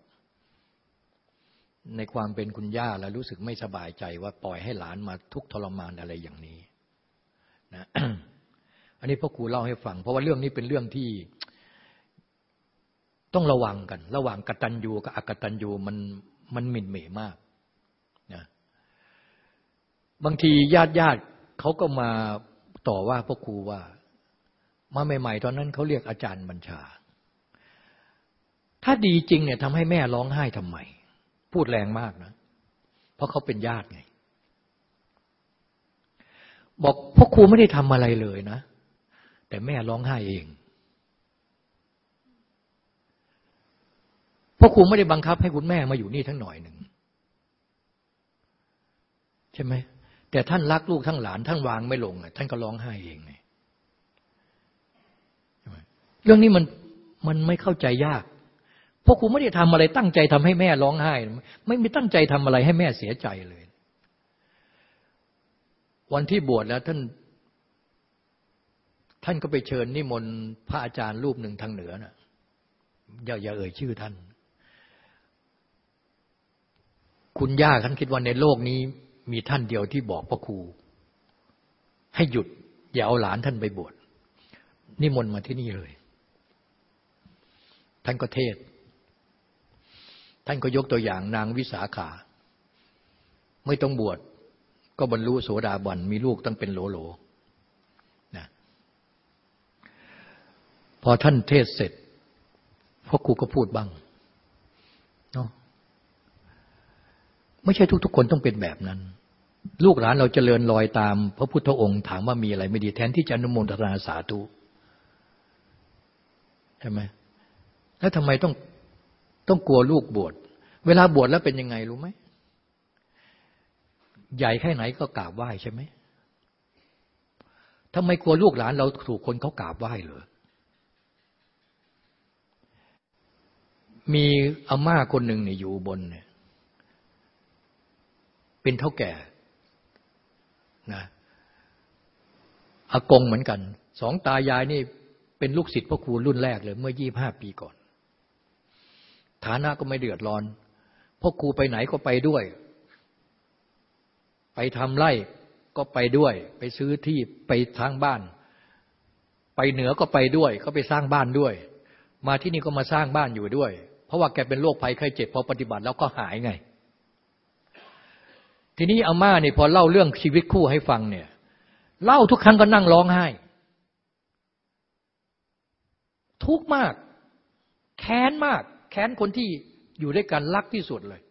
ในความเป็นคุณย่าแล้วรู้สึกไม่สบายใจว่าปล่อยให้หลานมาทุกทรมานอะไรอย่างนี้นะอันนี้พ่อครูเล่าให้ฟัง เพราะว่าเรื่องนี้เป็นเรื่องที่ต้องระวังกัน ระหว่างกตัญญูกับอกตัญญูมัน มันหมิ่นเหม่มากนะบางทีญาติญาติเขาก็มาต่อว่าพ่อครูว่า มาใหม่ ๆ ตอนนั้นเขาเรียกอาจารย์บัญชา ถ้าดีจริงเนี่ยทำให้แม่ร้องไห้ทำไม พูดแรงมากนะ เพราะเขาเป็นญาติไง บอกพ่อครูไม่ได้ทำอะไรเลยนะ แต่แม่ร้องไห้เอง พ่อครูไม่ได้บังคับให้คุณแม่มาอยู่นี่ทั้งหน่อยหนึ่งใช่ไหมแต่ท่านรักลูกทั้งหลาน ท่านวางไม่ลงท่านก็ร้องไห้เองไงเรื่องนี้มันมันไม่เข้าใจยากเพราะครูไม่ได้ทำอะไรตั้งใจทำให้แม่ร้องไห้ ไม่ไม่ตั้งใจทำอะไรให้แม่เสียใจเลย วันที่บวชแล้วท่าน ท่านก็ไปเชิญนิมนต์พระอาจารย์รูปหนึ่งทางเหนือนะ่ะอย่าอย่าเอ่ยชื่อท่าน คุณย่าท่านคิดว่าในโลกนี้มีท่านเดียวที่บอกพ่อครู ให้หยุด อย่าเอาหลานท่านไปบวชนิมนต์มาที่นี่เลย ท่านก็เทศ ท่านก็ยกตัวอย่างนางวิสาขา ไม่ต้องบวชก็บรรลุโสดาบันมีลูกตั้งเป็นโหลโหลนะพอท่านเทศเสร็จพ่อครูก็พูดบ้างเนาะ ไม่ใช่ทุก ๆ คนต้องเป็นแบบนั้น ลูกหลานเราจเจริญรอยตาม พระพุทธองค์ถามว่ามีอะไรไม่ดีแทนที่จะอนุโมทนาสาธุใช่ไหมแล้วทำไมต้องต้องกลัวลูกบวชเวลาบวชแล้วเป็นยังไงรู้ไหมใหญ่แค่ไหนก็กราบไหว้ใช่ไหมทำไมกลัวลูกหลานเราถูกคนเขากราบไหว้เหรอ มีอาม่าคนหนึ่งเนี่ยอยู่บนเนี่ย เป็นเท่าแก่นะอากงเหมือนกัน สองตายายนี่เป็นลูกศิษย์พ่อครูรุ่นแรกเลย เมื่อยี่ห้าปีก่อน ฐานะก็ไม่เดือดร้อนพ่อครูไปไหนก็ไปด้วย ไปทำไร่ก็ไปด้วย ไปซื้อที่ไปทางบ้าน ไปเหนือก็ไปด้วยเขาไปสร้างบ้านด้วย มาที่นี่ก็มาสร้างบ้านอยู่ด้วย เพราะว่าแกเป็นโรคภัยไข้เจ็บพอปฏิบัติแล้วก็หายไง ทีนี้อาม่าเนี่ยพอเล่าเรื่องชีวิตคู่ให้ฟังเนี่ย เล่าทุกครั้งก็นั่งร้องไห้ ทุกมาก แค้นมาก แค้นคนที่อยู่ด้วยกันรักที่สุดเลย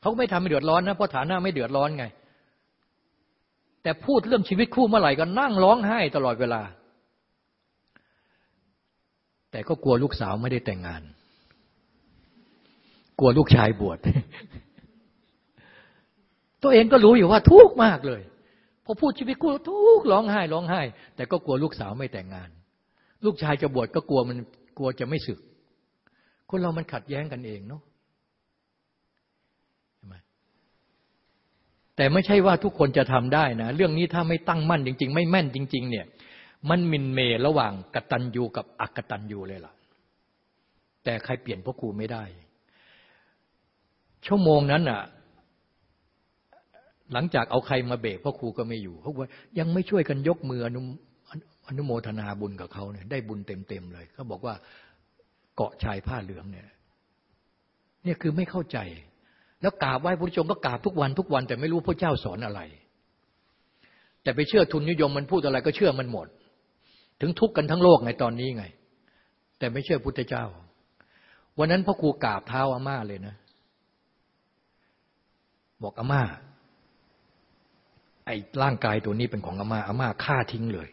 เขาไม่ทำให้เดือดร้อนนะเพราะฐานะไม่เดือดร้อนไง แต่พูดเรื่องชีวิตคู่เมื่อไหร่ก็นั่งร้องไห้ตลอดเวลา แต่ก็กลัวลูกสาวไม่ได้แต่งงาน กลัวลูกชายบวช ตัวเองก็รู้อยู่ว่าทุกข์มากเลยพอพูดชีวิตกูทุกข์ร้องไห้ร้องไห้ แต่ก็กลัวลูกสาวไม่แต่งงาน ลูกชายจะบวชก็กลัวมันกลัวจะไม่สึก คนเรามันขัดแย้งกันเองเนาะแต่ไม่ใช่ว่าทุกคนจะทำได้นะ เรื่องนี้ถ้าไม่ตั้งมั่นจริง ๆ ไม่แม่นจริง ๆ เนี่ย มันมินเมระหว่างกตัญญูกับอักตัญญูเลยล่ะ แต่ใครเปลี่ยนพ่อครูไม่ได้ ชั่วโมงนั้นอะ หลังจากเอาใครมาเบรกพ่อครูก็ไม่อยู่เขาบอกยังไม่ช่วยกันยกมืออนุอนุโมทนาบุญกับเขาเนี่ยได้บุญเต็มๆเลยเขาบอกว่าเกาะชายผ้าเหลืองเนี่ยเนี่ยคือไม่เข้าใจ แล้วกราบไหว้พระจงก็กราบทุกวันทุกวัน แต่ไม่รู้พระเจ้าสอนอะไร แต่ไปเชื่อทุนนิยมมันพูดอะไรก็เชื่อมันหมด ถึงทุกข์กันทั้งโลกไงตอนนี้ไง แต่ไม่เชื่อพุทธเจ้า วันนั้นพ่อครูกราบเท้าอาม่าเลยนะ บอกอาม่า ไอ้ร่างกายตัวนี้เป็นของอาม่าอาม่าฆ่าทิ้งเลย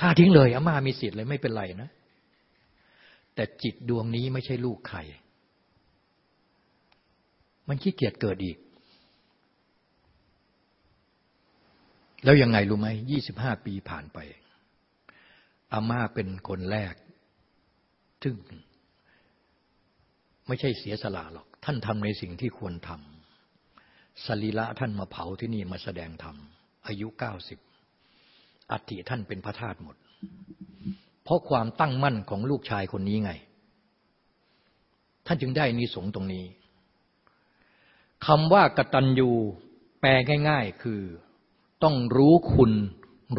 ฆ่าทิ้งเลยอาม่ามีสิทธิ์เลยไม่เป็นไรนะ แต่จิตดวงนี้ไม่ใช่ลูกใคร มันขี้เกียจเกิดอีก แล้วยังไงรู้ไหมยี่สิบห้าปีผ่านไปอาม่าเป็นคนแรกซึ่งไม่ใช่เสียสละหรอก ท่านทำในสิ่งที่ควรทำ สรีระท่านมาเผาที่นี่มาแสดงธรรม อายุเก้าสิบอัฐิท่านเป็นพระธาตุหมด เพราะความตั้งมั่นของลูกชายคนนี้ไง ท่านจึงได้นิสงตรงนี้คำว่ากตัญญูแปลง่าย ๆ คือ ต้องรู้คุณ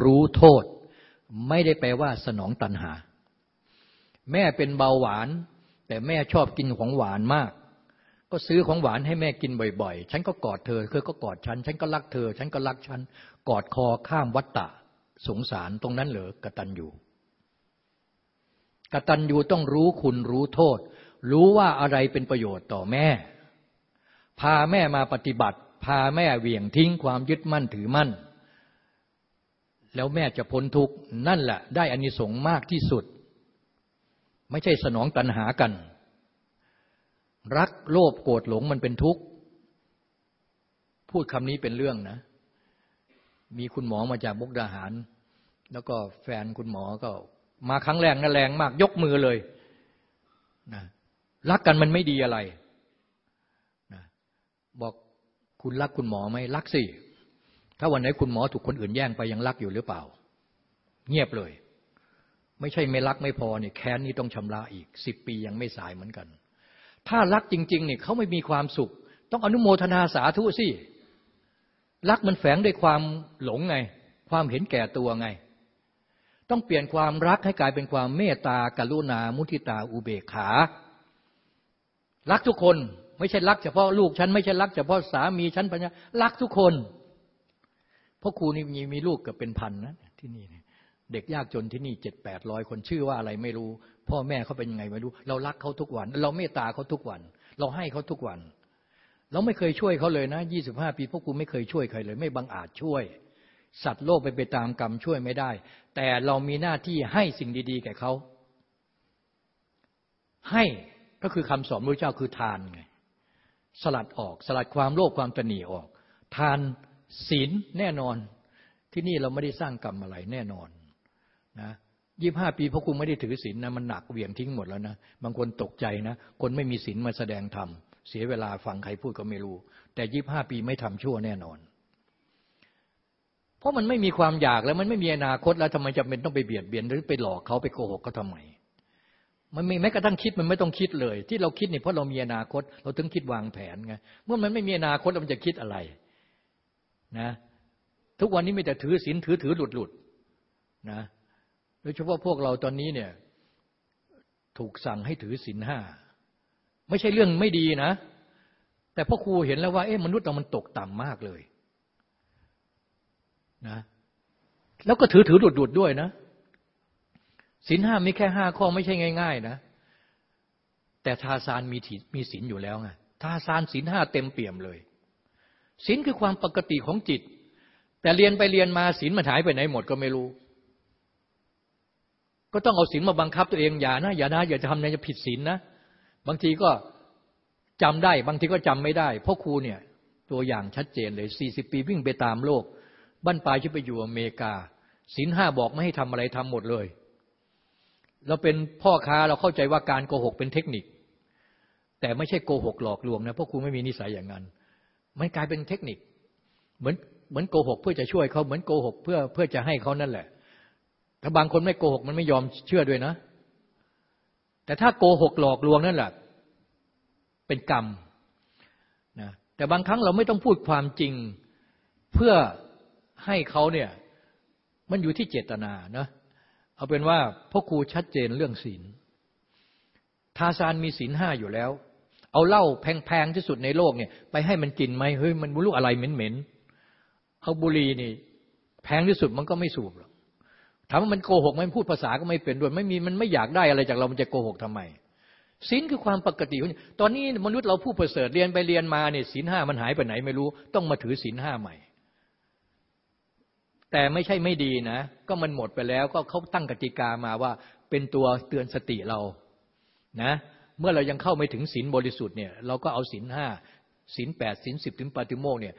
รู้โทษ ไม่ได้แปลว่าสนองตัณหา แม่เป็นเบาหวาน แต่แม่ชอบกินของหวานมาก ก็ซื้อของหวานให้แม่กินบ่อยๆ ฉันก็กอดเธอ เธอก็กอดฉัน ฉันก็รักเธอ ฉันก็รักฉัน กอดคอข้ามวัตตะ สงสารตรงนั้นเหรอกตัญญูกตัญญูต้องรู้คุณรู้โทษ รู้ว่าอะไรเป็นประโยชน์ต่อแม่ พาแม่มาปฏิบัติ พาแม่เหวี่ยงทิ้งความยึดมั่นถือมั่น แล้วแม่จะพ้นทุกข์นั่นแหละได้อานิสงส์มากที่สุด ไม่ใช่สนองตัณหากัน รักโลภโกรธหลงมันเป็นทุกข์ พูดคำนี้เป็นเรื่องนะ มีคุณหมอมาจากมุกดาหาร แล้วก็แฟนคุณหมอก็มาครั้งแรกนั่นแรงมาก ยกมือเลยนะรักกันมันไม่ดีอะไรนะบอกคุณรักคุณหมอไหมรักสิ ถ้าวันไหนคุณหมอถูกคนอื่นแย่งไปยังรักอยู่หรือเปล่า เงียบเลย ไม่ใช่ไม่รักไม่พอเนี่ยแค้นนี้ต้องชำระอีกสิบปียังไม่สายเหมือนกัน ถ้ารักจริงๆเนี่ยเขาไม่มีความสุข ต้องอนุโมทนาสาธุสิ รักมันแฝงด้วยความหลงไง ความเห็นแก่ตัวไง ต้องเปลี่ยนความรักให้กลายเป็นความเมตตากรุณา มุทิตาอุเบกขา รักทุกคนไม่ใช่รักเฉพาะลูกฉันไม่ใช่รักเฉพาะสามีฉันปัญญารักทุกคนเพราะครูนี่มีมีลูกเกือบเป็นพันนะที่นี่เด็กยากจนที่นี่เจ็ดแปดร้อยคนชื่อว่าอะไรไม่รู้ พ่อแม่เขาเป็นยังไงไม่รู้ เรารักเขาทุกวัน เราเมตตาเขาทุกวัน เราให้เขาทุกวัน เราไม่เคยช่วยเขาเลยนะยี่สิบห้าปีพวกครูไม่เคยช่วยใครเลย ไม่บังอาจช่วย สัตว์โลกไปไปตามกรรมช่วยไม่ได้ แต่เรามีหน้าที่ให้สิ่งดี ๆ แก่เขาให้ก็คือคำสอนพระเจ้าคือทานไงสลัดออกสลัดความโลภความตนีออก ทานศีลแน่นอน ที่นี่เราไม่ได้สร้างกรรมอะไรแน่นอนนะ ยี่ห้าปีพระคุณไม่ได้ถือศีลนะมันหนักเหวี่ยงทิ้งหมดแล้วนะบางคนตกใจนะคนไม่มีศีลมาแสดงธรรมเสียเวลาฟังใครพูดก็ไม่รู้ แต่ยี่ห้าปีไม่ทำชั่วแน่นอน เพราะมันไม่มีความอยากแล้วมันไม่มีอนาคตแล้วทำไมจำเป็นต้องไปเบียดเบียนหรือไปหลอกเขาไปโกหกเขาทำไมมันไม่แม้กระทั่งคิดมันไม่ต้องคิดเลย ที่เราคิดนี่เพราะเรามีอนาคต เราถึงคิดวางแผนไงเมื่อมันไม่มีอนาคตเราจะคิดอะไรนะ ทุกวันนี้มีแต่ถือศีลถือถือหลุดหลุดนะ โดยเฉพาะพวกเราตอนนี้เนี่ยถูกสั่งให้ถือศีลห้า ไม่ใช่เรื่องไม่ดีนะ แต่พ่อครูเห็นแล้วว่าเอ๊ะมนุษย์เรามันตกต่ำมากเลยนะแล้วก็ถือถือหลุดหลุดด้วยนะศีลห้ามีแค่ห้าข้อไม่ใช่ง่าย ๆ นะ แต่ทาซานมีมีศีลอยู่แล้วไงทาซานศีลห้าเต็มเปี่ยมเลยศีลคือความปกติของจิต แต่เรียนไปเรียนมาศีลมันหายไปไหนหมดก็ไม่รู้ ก็ต้องเอาศีลมาบังคับตัวเองอย่านะอย่านะอย่าจะทำอะไรจะผิดศีลนะ บางทีก็จำได้ บางทีก็จำไม่ได้ เพราะครูเนี่ยตัวอย่างชัดเจนเลยสี่สิบปีวิ่งไปตามโลก บ้านปลายที่ไปอยู่อเมริกาศีลห้าบอกไม่ให้ทำอะไรทำหมดเลย เราเป็นพ่อค้าเราเข้าใจว่าการโกหกเป็นเทคนิค แต่ไม่ใช่โกหกหลอกลวงนะเพราะครูไม่มีนิสัยอย่างนั้นมันกลายเป็นเทคนิค เหมือนเหมือนโกหกเพื่อจะช่วยเขาเหมือนโกหกเพื่อเพื่อจะให้เขานั่นแหละ ถ้าบางคนไม่โกหกมันไม่ยอมเชื่อด้วยนะ แต่ถ้าโกหกหลอกลวงนั่นแหละเป็นกรรมนะแต่บางครั้งเราไม่ต้องพูดความจริง เพื่อให้เขาเนี่ยมันอยู่ที่เจตนานะเอาเป็นว่าพ่อครูชัดเจนเรื่องศีลทาซานมีศีลห้าอยู่แล้ว เอาเหล้าแพงๆที่สุดในโลกเนี่ยไปให้มันกินไหมเฮ้ยมันรู้อะไรเหม็นๆเอาบุหรี่นี่ แพงที่สุดมันก็ไม่สูบหรอก ถามว่ามันโกหกไหมพูดภาษาก็ไม่เป็นด้วยไม่มีมันไม่อยากได้อะไรจากเรามันจะโกหกทำไมศีลคือความปกติตอนนี้มนุษย์เราผู้ประเสริฐเรียนไปเรียนมาเนี่ยศีลห้ามันหายไปไหนไม่รู้ ต้องมาถือศีลห้าใหม่ แต่ไม่ใช่ไม่ดีนะ ก็มันหมดไปแล้วก็เขาตั้งกติกามาว่าเป็นตัวเตือนสติเรานะเมื่อเรายังเข้าไม่ถึงศีลบริสุทธิ์เนี่ยเราก็เอาศีลห้าศีลแปดศีลสิบถึงปฏิโมกเนี่ย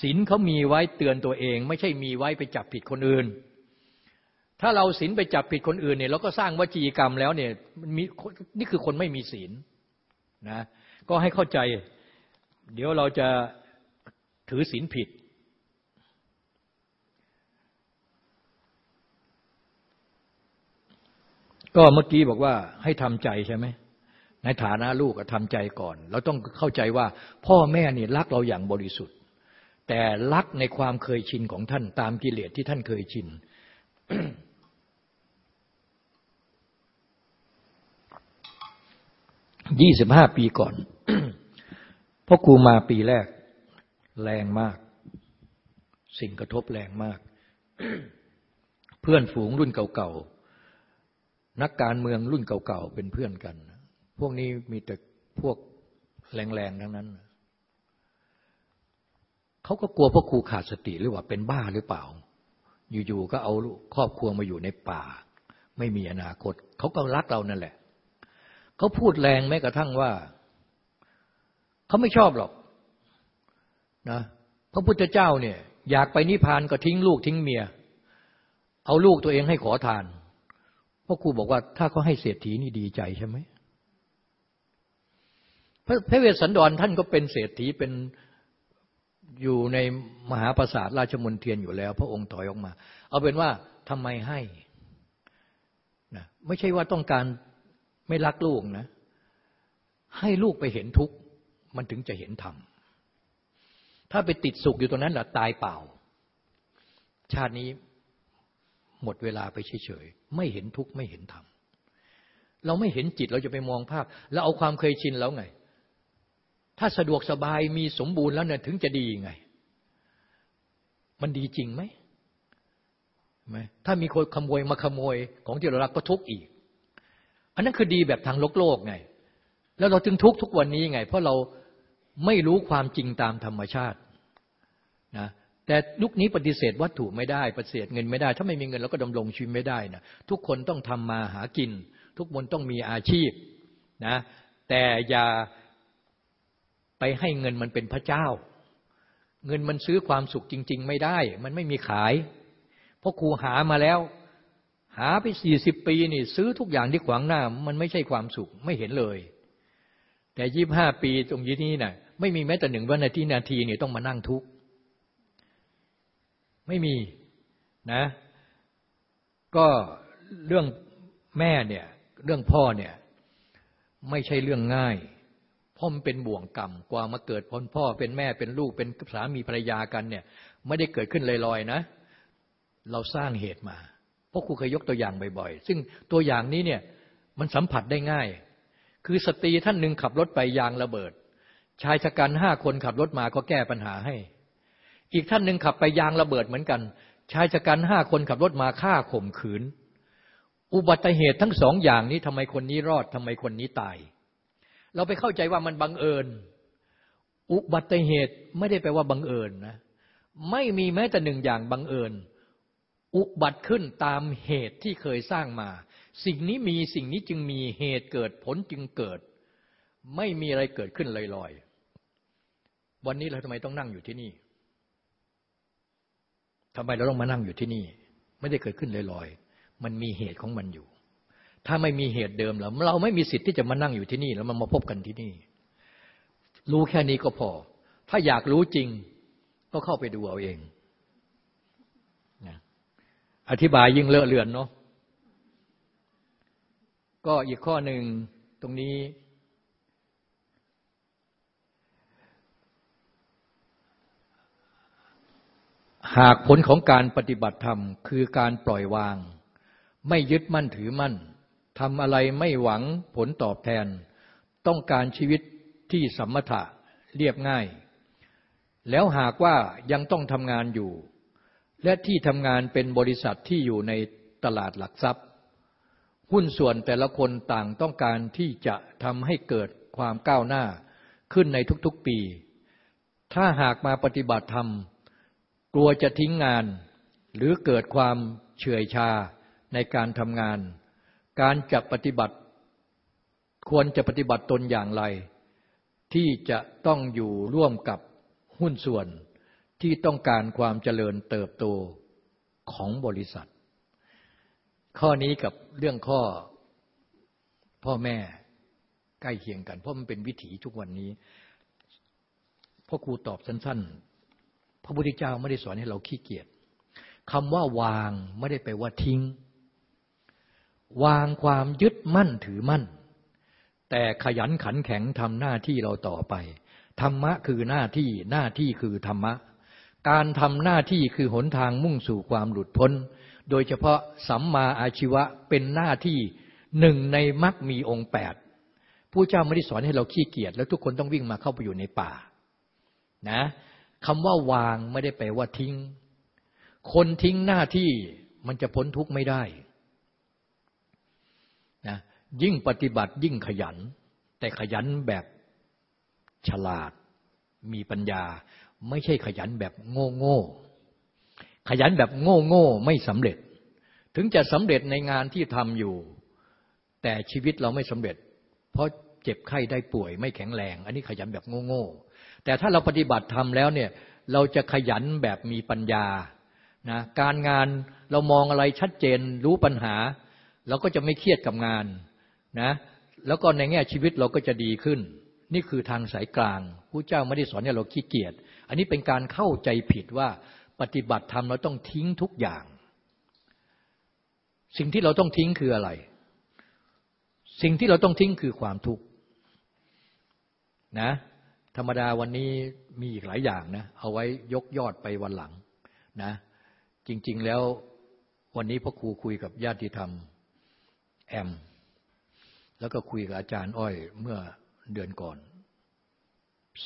ศีลเขามีไว้เตือนตัวเอง ไม่ใช่มีไว้ไปจับผิดคนอื่น ถ้าเราศีลไปจับผิดคนอื่นเนี่ยเราก็สร้างวจีกรรมแล้วเนี่ยมีนี่คือคนไม่มีศีลนะก็ให้เข้าใจ เดี๋ยวเราจะถือศีลผิด ก็เมื่อกี้บอกว่าให้ทำใจใช่ไหมในฐานะลูกทำใจก่อน เราต้องเข้าใจว่า พ่อแม่นี่รักเราอย่างบริสุทธิ์ แต่รักในความเคยชินของท่านตามกิเลสที่ท่านเคยชิน ยี่สิบห้าปีก่อนพ่อครูมาปีแรก แรงมาก สิ่งกระทบแรงมาก เพื่อนฝูงรุ่นเก่าๆ นักการเมืองรุ่นเก่าๆ เป็นเพื่อนกัน พวกนี้มีแต่พวกแรงๆ ทั้งนั้น เขาก็กลัวพ่อครูขาดสติหรือว่าเป็นบ้าหรือเปล่า อยู่ๆ ก็เอาครอบครัวมาอยู่ในป่า ไม่มีอนาคต เขาก็รักเรานั่นแหละ เขาพูดแรงแม้กระทั่งว่า เขาไม่ชอบหรอกนะพระพุทธเจ้าเนี่ยอยากไปนิพพานก็ทิ้งลูกทิ้งเมีย เอาลูกตัวเองให้ขอทานพราะครูบอกว่าถ้าเขาให้เศรษฐีนี่ดีใจใช่ไหมพระพระเวสสันดรท่านก็เป็นเศรษฐีเป็นอยู่ในมหาปราสาทราชมนเทียนอยู่แล้ว พระองค์ถอยออกมา เอาเป็นว่าทำไมให้นะไม่ใช่ว่าต้องการ ไม่รักลูกนะ ให้ลูกไปเห็นทุกข์มันถึงจะเห็นธรรมถ้าไปติดสุขอยู่ตรงนั้นแหละตายเปล่า ชาตินี้หมดเวลาไปเฉยๆ ไม่เห็นทุกข์ไม่เห็นธรรมเราไม่เห็นจิตเราจะไปมองภาพ แล้วเอาความเคยชินแล้วไง ถ้าสะดวกสบายมีสมบูรณ์แล้วเนี่ยถึงจะดีไง มันดีจริงไหมไหมถ้ามีคนขโมยมาขโมยของที่เรารักก็ทุกข์อีก อันนั้นคือดีแบบทางโลกโลกไง แล้วเราจึงทุกทุกวันนี้ไง เพราะเราไม่รู้ความจริงตามธรรมชาตินะแต่ยุคนี้ปฏิเสธวัตถุไม่ได้ปฏิเสธเงินไม่ได้ ถ้าไม่มีเงินเราก็ดำรงชีวิตไม่ได้นะทุกคนต้องทำมาหากิน ทุกคนต้องมีอาชีพนะแต่อย่าไปให้เงินมันเป็นพระเจ้า เงินมันซื้อความสุขจริง ๆ ไม่ได้ มันไม่มีขาย เพราะครูหามาแล้ว หาไปสี่สิบปีนี่ ซื้อทุกอย่างที่ขวางหน้า มันไม่ใช่ความสุขไม่เห็นเลย แต่ยี่บห้าปีตรงนี้นี่นะ่ะ ไม่มีแม้แต่หนึ่งวันนาทีนาทีนี่ต้องมานั่งทุกข์ไม่มีนะ ก็เรื่องแม่เนี่ย เรื่องพ่อเนี่ย ไม่ใช่เรื่องง่ายพ่อมันเป็นบ่วงกรรมกว่ามาเกิดพ้นพ่อเป็นแม่เป็นลูกเป็นสามีภรรยากันเนี่ย ไม่ได้เกิดขึ้นลอยๆนะ เราสร้างเหตุมา ราะครูเคยยกตัวอย่างบ่อยๆ ซึ่งตัวอย่างนี้เนี่ยมันสัมผัสได้ง่าย คือสตรีท่านหนึ่งขับรถไปยางระเบิด ชายชะกันห้าคนขับรถมาก็แก้ปัญหาให้ อีกท่านหนึ่งขับไปยางระเบิดเหมือนกัน ชายชะกันห้าคนขับรถมาฆ่าข่มขืน อุบัติเหตุทั้งสองอย่างนี้ทำไมคนนี้รอดทำไมคนนี้ตาย เราไปเข้าใจว่ามันบังเอิญ อุบัติเหตุไม่ได้แปลว่าบังเอิญนะ ไม่มีแม้แต่หนึ่งอย่างบังเอิญ อุบัติขึ้นตามเหตุที่เคยสร้างมา สิ่งนี้มีสิ่งนี้จึงมีเหตุเกิดผลจึงเกิด ไม่มีอะไรเกิดขึ้นลอยๆ วันนี้เราทำไมต้องนั่งอยู่ที่นี่ทำไมเราต้องมานั่งอยู่ที่นี่ ไม่ได้เกิดขึ้นลอยๆ มันมีเหตุของมันอยู่ ถ้าไม่มีเหตุเดิมแล้วเราไม่มีสิทธิ์ที่จะมานั่งอยู่ที่นี่ แล้วมันมาพบกันที่นี่ รู้แค่นี้ก็พอ ถ้าอยากรู้จริง ก็เข้าไปดูเอาเอง อธิบายยิ่งเลอะเลือนเนาะก็อีกข้อหนึ่งตรงนี้ หากผลของการปฏิบัติธรรม คือการปล่อยวาง ไม่ยึดมั่นถือมั่นทำอะไรไม่หวังผลตอบแทน ต้องการชีวิตที่สมถะเรียบง่าย แล้วหากว่ายังต้องทำงานอยู่ และที่ทำงานเป็นบริษัทที่อยู่ในตลาดหลักทรัพย์ หุ้นส่วนแต่ละคนต่างต้องการที่จะทำให้เกิดความก้าวหน้าขึ้นในทุกๆปี ถ้าหากมาปฏิบัติธรรม กลัวจะทิ้งงาน หรือเกิดความเฉื่อยชาในการทำงาน การจะปฏิบัติ ควรจะปฏิบัติตนอย่างไร ที่จะต้องอยู่ร่วมกับหุ้นส่วน ที่ต้องการความเจริญเติบโตของบริษัท ข้อนี้กับเรื่องข้อพ่อแม่ใกล้เคียงกัน เพราะมันเป็นวิถีทุกวันนี้พ่อครูตอบสั้น ๆ พระพุทธเจ้าไม่ได้สอนให้เราขี้เกียจคำว่าวางไม่ได้ไปว่าทิ้ง วางความยึดมั่นถือมั่น แต่ขยันขันแข็งทำหน้าที่เราต่อไป ธรรมะคือหน้าที่หน้าที่คือธรรมะ การทำหน้าที่คือหนทางมุ่งสู่ความหลุดพ้น โดยเฉพาะสัมมาอาชีวะเป็นหน้าที่หนึ่งในมรรคมีองค์แปดผู้เจ้าไม่ได้สอนให้เราขี้เกียจแล้วทุกคนต้องวิ่งมาเข้าไปอยู่ในป่านะคำว่าวางไม่ได้แปลว่าทิ้ง คนทิ้งหน้าที่มันจะพ้นทุกข์ไม่ได้นะยิ่งปฏิบัติยิ่งขยัน แต่ขยันแบบฉลาดมีปัญญา ไม่ใช่ขยันแบบโง่โง่ขยันแบบโง่โง่ไม่สำเร็จ ถึงจะสำเร็จในงานที่ทำอยู่ แต่ชีวิตเราไม่สำเร็จ เพราะเจ็บไข้ได้ป่วยไม่แข็งแรง อันนี้ขยันแบบโง่โง่แต่ถ้าเราปฏิบัติทำแล้วเนี่ยเราจะขยันแบบมีปัญญานะการงานเรามองอะไรชัดเจนรู้ปัญหา เราก็จะไม่เครียดกับงานนะแล้วก็ในแง่ชีวิตเราก็จะดีขึ้น นี่คือทางสายกลางผู้เจ้าไม่ได้สอนให้เราขี้เกียจอันนี้เป็นการเข้าใจผิดว่าปฏิบัติธรรมเราต้องทิ้งทุกอย่าง สิ่งที่เราต้องทิ้งคืออะไร สิ่งที่เราต้องทิ้งคือความทุกข์นะธรรมดาวันนี้มีอีกหลายอย่างนะ เอาไว้ยกยอดไปวันหลังนะ จริง ๆ แล้ววันนี้พ่อครูคุยกับญาติธรรม แอม แล้วก็คุยกับอาจารย์อ้อยเมื่อ เดือนก่อน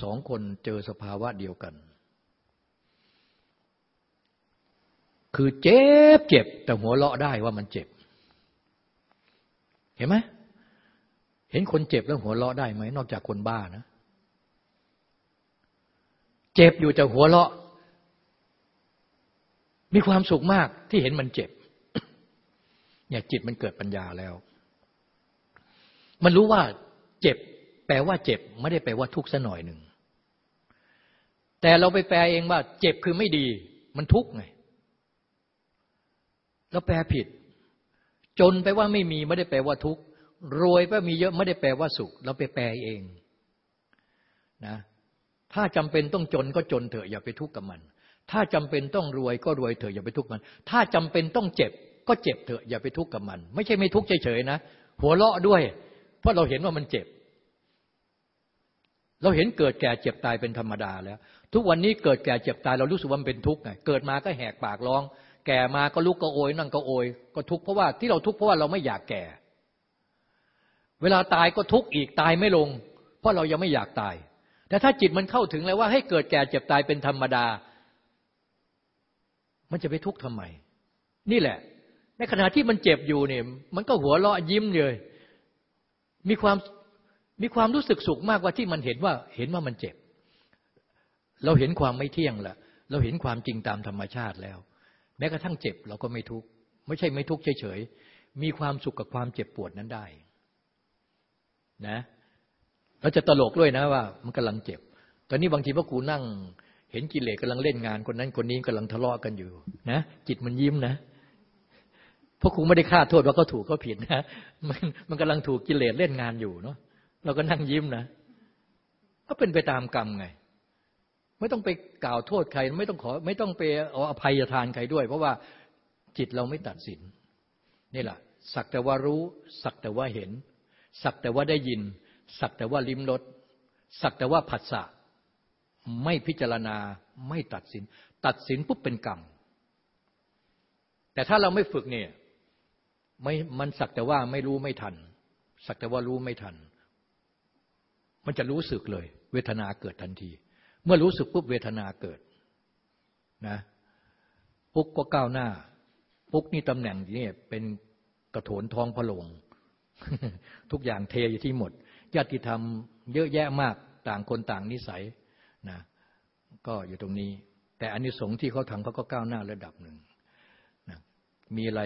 สองคนเจอสภาวะเดียวกัน คือเจ็บเจ็บ แต่หัวเราะได้ว่ามันเจ็บ เห็นไหมเห็นคนเจ็บแล้วหัวเราะได้ไหมนอกจากคนบ้านะ เจ็บอยู่แต่หัวเราะ มีความสุขมากที่เห็นมันเจ็บเนี่ยจิตมันเกิดปัญญาแล้ว มันรู้ว่าเจ็บ แปลว่าเจ็บไม่ได้แปลว่าทุกข์ซะหน่อยหนึ่ง แต่เราไปแปลเองว่า เจ็บคือไม่ดี มันทุกข์ไงเราแปลผิด จนไปว่าไม่มีไม่ได้แปลว่าทุกข์รวยไปมีเยอะไม่ได้แปลว่าสุข เราไปแปลเองนะถ้าจำเป็นต้องจนก็จนเถอะอย่าไปทุกข์กับมัน ถ้าจำเป็นต้องรวยก็รวยเถอะอย่าไปทุกข์มัน ถ้าจำเป็นต้องเจ็บ ก็เจ็บเถอะอย่าไปทุกข์กับมัน ไม่ใช่ไม่ทุกข์เฉยๆนะ หัวเราะด้วย เพราะเราเห็นว่ามันเจ็บ เราเห็นเกิดแก่เจ็บตายเป็นธรรมดาแล้ว ทุกวันนี้เกิดแก่เจ็บตายเรารู้สึกว่ามันเป็นทุกข์ไงเกิดมาก็แหกปากร้อง แก่มาก็ลุกก็โอยนั่งก็โอย ก็ทุกข์เพราะว่าที่เราทุกข์เพราะว่าเราไม่อยากแก่ เวลาตายก็ทุกข์อีกตายไม่ลง เพราะเรายังไม่อยากตาย แต่ถ้าจิตมันเข้าถึงแล้วว่าให้เกิดแก่เจ็บตายเป็นธรรมดา มันจะไปทุกข์ทำไม นี่แหละ ในขณะที่มันเจ็บอยู่เนี่ยมันก็หัวเราะยิ้มเลย มีความ มีความรู้สึกสุขมากกว่าที่มันเห็นว่าเห็นว่ามันเจ็บ เราเห็นความไม่เที่ยงแล้วเราเห็นความจริงตามธรรมชาติแล้ว แม้กระทั่งเจ็บเราก็ไม่ทุกข์ไม่ใช่ไม่ทุกข์เฉยๆมีความสุขกับความเจ็บปวดนั้นได้ นะเราจะตลกด้วยนะว่า มันกำลังเจ็บ ตอนนี้บางทีพ่อครูนั่ง เห็นกิเลสกำลังเล่นงานคนนั้นคนนี้กำลังทะเลาะกันอยู่ นะจิตมันยิ้มนะพ่อครูไม่ได้ฆ่าโทษว่าเขาถูกเขาผิดนะ มันมันกำลังถูกกิเลสเล่นงานอยู่เนาะ เราก็นั่งยิ้มนะ ก็เป็นไปตามกรรมไง ไม่ต้องไปกล่าวโทษใคร ไม่ต้องขอ ไม่ต้องไปเอาอภัยทานใครด้วย เพราะว่าจิตเราไม่ตัดสิน นี่แหละสักแต่ว่ารู้ สักแต่ว่าเห็น สักแต่ว่าได้ยิน สักแต่ว่าลิ้มรสสักแต่ว่าผัสสะไม่พิจารณาไม่ตัดสิน ตัดสินปุ๊บเป็นกรรม แต่ถ้าเราไม่ฝึกเนี่ยไม่มันสักแต่ว่าไม่รู้ไม่ทัน สักแต่ว่ารู้ไม่ทัน มันจะรู้สึกเลย เวทนาเกิดทันที เมื่อรู้สึกปุ๊บเวทนาเกิดนะปุ๊กก็ก้าวหน้า ปุ๊กนี่ตำแหน่งนี่เป็นกระโถนทองพระโลง ทุกอย่างเทอยู่ที่หมดญาติธรรมเยอะแยะมากต่างคนต่างนิสัยนะก็อยู่ตรงนี้ แต่อันนี้สงที่เขาทำเขาก็ก้าวหน้าระดับหนึ่งนะมีอะไร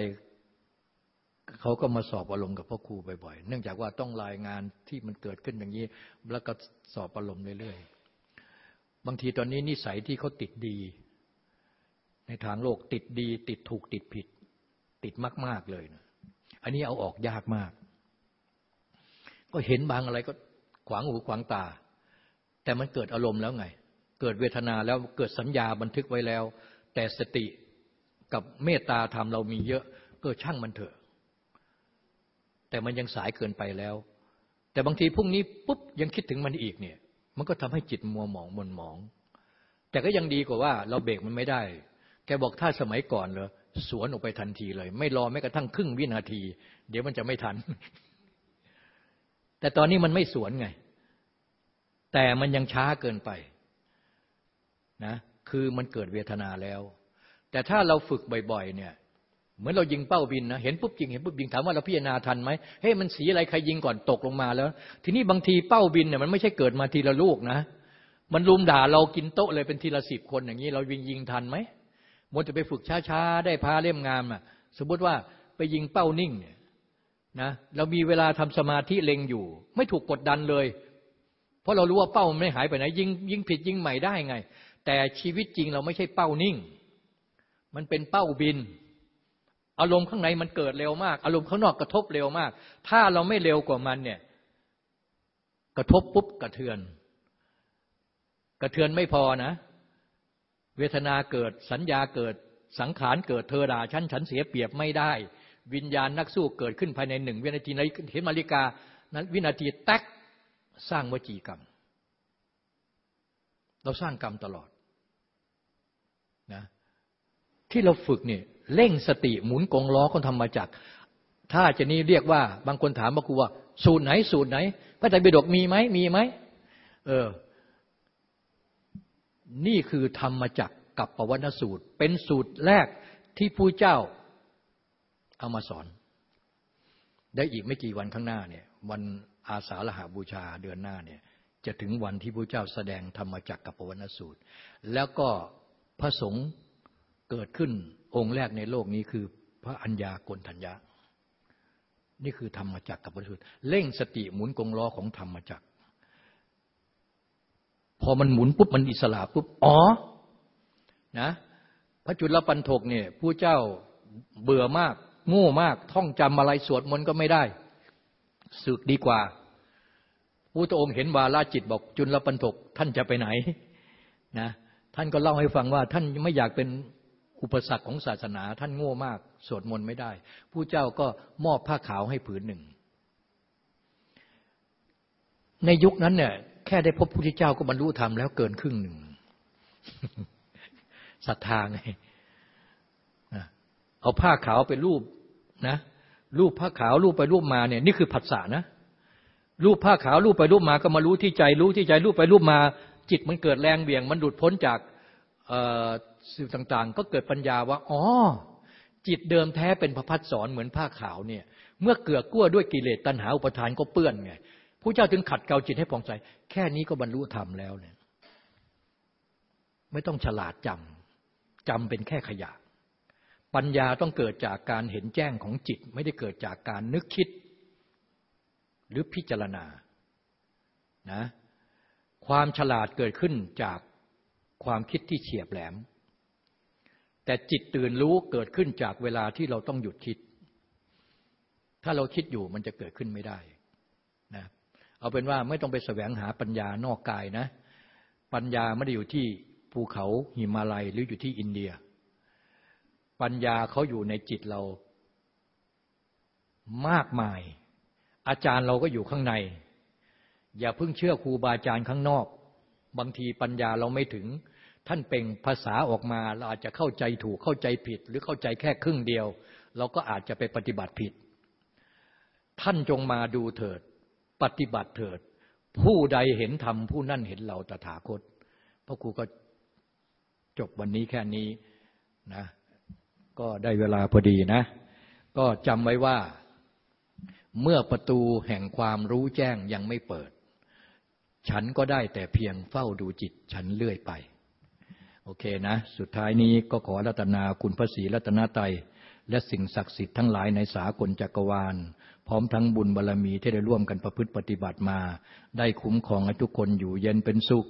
เขาก็มาสอบอารมณ์กับพ่อครูบ่อยๆ เนื่องจากว่าต้องรายงานที่มันเกิดขึ้นอย่างนี้ แล้วก็สอบอารมณ์เรื่อยๆ บางทีตอนนี้นิสัยที่เขาติดดี ในทางโลกติดดี ติดถูกติดผิด ติดมาก ๆเลยนะอันนี้เอาออกยากมาก ก็เห็นบางอะไรก็ขวางหูขวางตา แต่มันเกิดอารมณ์แล้วไง เกิดเวทนาแล้วเกิดสัญญาบันทึกไว้แล้ว แต่สติกับเมตตาธรรมเรามีเยอะ ก็ช่างมันเถอะ แต่มันยังสายเกินไปแล้ว แต่บางทีพรุ่งนี้ปุ๊บยังคิดถึงมันอีกเนี่ย มันก็ทำให้จิตมัวหมองมนหมอง แต่ก็ยังดีกว่าว่าเราเบรกมันไม่ได้ แกบอกถ้าสมัยก่อนเลยสวนออกไปทันทีเลย ไม่รอแม้กระทั่งครึ่งวินาที เดี๋ยวมันจะไม่ทัน แต่ตอนนี้มันไม่สวนไง แต่มันยังช้าเกินไปนะคือมันเกิดเวทนาแล้ว แต่ถ้าเราฝึกบ่อย ๆ เนี่ย เหมือนเรายิงเป้าบินนะเห็นปุ๊บยิงเห็นปุ๊บยิงถามว่าเราพิจารณาทันไหมเฮ้ยมันสีอะไรใครยิงก่อนตกลงมาแล้ว ทีนี้บางทีเป้าบินเนี่ยมันไม่ใช่เกิดมาทีละลูกนะ มันลุมด่าเรากินโต๊ะเลยเป็นทีละสิบคนอย่างนี้ เรายิงยิงทันไหมมดจะไปฝึกช้าๆได้พาเล่มงามอะ สมมติว่าไปยิงเป้านิ่งเนี่ยนะเรามีเวลาทำสมาธิเล็งอยู่ ไม่ถูกกดดันเลย เพราะเรารู้ว่าเป้ามันไม่หายไปไหนยิงยิงผิดยิงใหม่ได้ไง แต่ชีวิตจริงเราไม่ใช่เป้านิ่ง มันเป็นเป้าบิน อารมณ์ข้างในมันเกิดเร็วมาก อารมณ์ข้างนอกกระทบเร็วมาก ถ้าเราไม่เร็วกว่ามันเนี่ย กระทบปุ๊บกระเทือน กระเทือนไม่พอนะ เวทนาเกิดสัญญาเกิดสังขารเกิดเธอด่าฉันฉันเสียเปรียบไม่ได้ วิญญาณนักสู้เกิดขึ้นภายในหนึ่งวินาทีในเห็นมาริกานั้นวินาทีแตกสร้างวจีกรรม เราสร้างกรรมตลอดนะที่เราฝึกเนี่ย เร่งสติหมุนกงล้อคนทำมาจากถ้าจะนี้เรียกว่าบางคนถามมาครูว่า สูตรไหน สูตรไหน พระไตรปิฎกมีไหมมีไหมเออ นี่คือธรรมจักกับปวัณสูตร เป็นสูตรแรกที่ผู้เจ้าเอามาสอน ได้อีกไม่กี่วันข้างหน้าเนี่ย วันอาสาฬหาบูชาเดือนหน้าเนี่ย จะถึงวันที่พระเจ้าแสดงธรรมจักกับปวัณสูตร แล้วก็พระสงฆ์ เกิดขึ้นองค์แรกในโลกนี้คือพระอัญญากลทัญญานี่คือธรรมจักรกับบริสุทธิ์เร่งสติหมุนกงล้อของธรรมจักร พอมันหมุนปุ๊บมันอิสระปุ๊บอ๋อนะพระจุลปันถกเนี่ยผู้เจ้าเบื่อมากโง่มากท่องจำอะไรสวดมนต์ก็ไม่ได้สึกดีกว่าพระองค์เห็นวาลาจิตบอกจุลปันถกท่านจะไปไหนนะท่านก็เล่าให้ฟังว่าท่านไม่อยากเป็น อุปสรรคของศาสนาท่านโง่มาก สวดมนต์ไม่ได้ ผู้เจ้าก็มอบผ้าขาวให้ผืนหนึ่ง ในยุคนั้นเนี่ยแค่ได้พบพระพุทธเจ้าก็บรรลุธรรมแล้วเกินครึ่งหนึ่งศรัทธาไงเอาผ้าขาวไปรูปนะรูปผ้าขาวรูปไปรูปมาเนี่ยนี่คือผัสสะนะรูปผ้าขาวรูปไปรูปมาก็มารู้ที่ใจรู้ที่ใจรูปไปรูปมา จิตมันเกิดแรงเบี่ยง มันหลุดพ้นจาก สิ่งต่างๆ ก็เกิดปัญญาว่า อ๋อ จิตเดิมแท้เป็นพระพัดสอนเหมือนผ้าขาวเนี่ย เมื่อเกลือกลั้วด้วยกิเลสตัณหาอุปทานก็เปื้อนไงผู้เจ้าถึงขัดเกลาจิตให้ผ่องใส แค่นี้ก็บรรลุธรรมแล้วเนี่ยไม่ต้องฉลาดจำจำเป็นแค่ขยะ ปัญญาต้องเกิดจากการเห็นแจ้งของจิต ไม่ได้เกิดจากการนึกคิด หรือพิจารณานะความฉลาดเกิดขึ้นจากความคิดที่เฉียบแหลม แต่จิตตื่นรู้เกิดขึ้นจากเวลาที่เราต้องหยุดคิด ถ้าเราคิดอยู่มันจะเกิดขึ้นไม่ได้นะเอาเป็นว่าไม่ต้องไปแสวงหาปัญญานอกกายนะ ปัญญาไม่ได้อยู่ที่ภูเขาหิมาลัยหรืออยู่ที่อินเดีย ปัญญาเขาอยู่ในจิตเรามากมาย อาจารย์เราก็อยู่ข้างใน อย่าเพิ่งเชื่อครูบาอาจารย์ข้างนอก บางทีปัญญาเราไม่ถึง ท่านเป่งภาษาออกมา เราอาจจะเข้าใจถูกเข้าใจผิด หรือเข้าใจแค่ครึ่งเดียว เราก็อาจจะไปปฏิบัติผิด ท่านจงมาดูเถิด ปฏิบัติเถิด ผู้ใดเห็นธรรมผู้นั่นเห็นเราตถาคตพระครูก็จบวันนี้แค่นี้นะก็ได้เวลาพอดีนะ ก็จำไว้ว่าเมื่อประตูแห่งความรู้แจ้งยังไม่เปิด ฉันก็ได้แต่เพียงเฝ้าดูจิตฉันเลื่อยไป โอเคนะ สุดท้ายนี้ก็ขอรัตนาคุณพระศรีรัตนาไตยและสิ่งศักดิ์สิทธิ์ทั้งหลายในสากลจักรวาล พร้อมทั้งบุญบารรมีที่ได้ร่วมกันประพฤติปฏิบัติมา ได้คุ้มครองให้ทุกคนอยู่เย็นเป็นสุข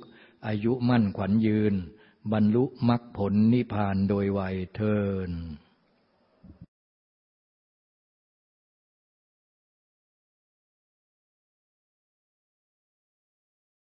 อายุมั่นขวัญยืน บรรลุมรรคผลนิพพานโดยไวยเทิน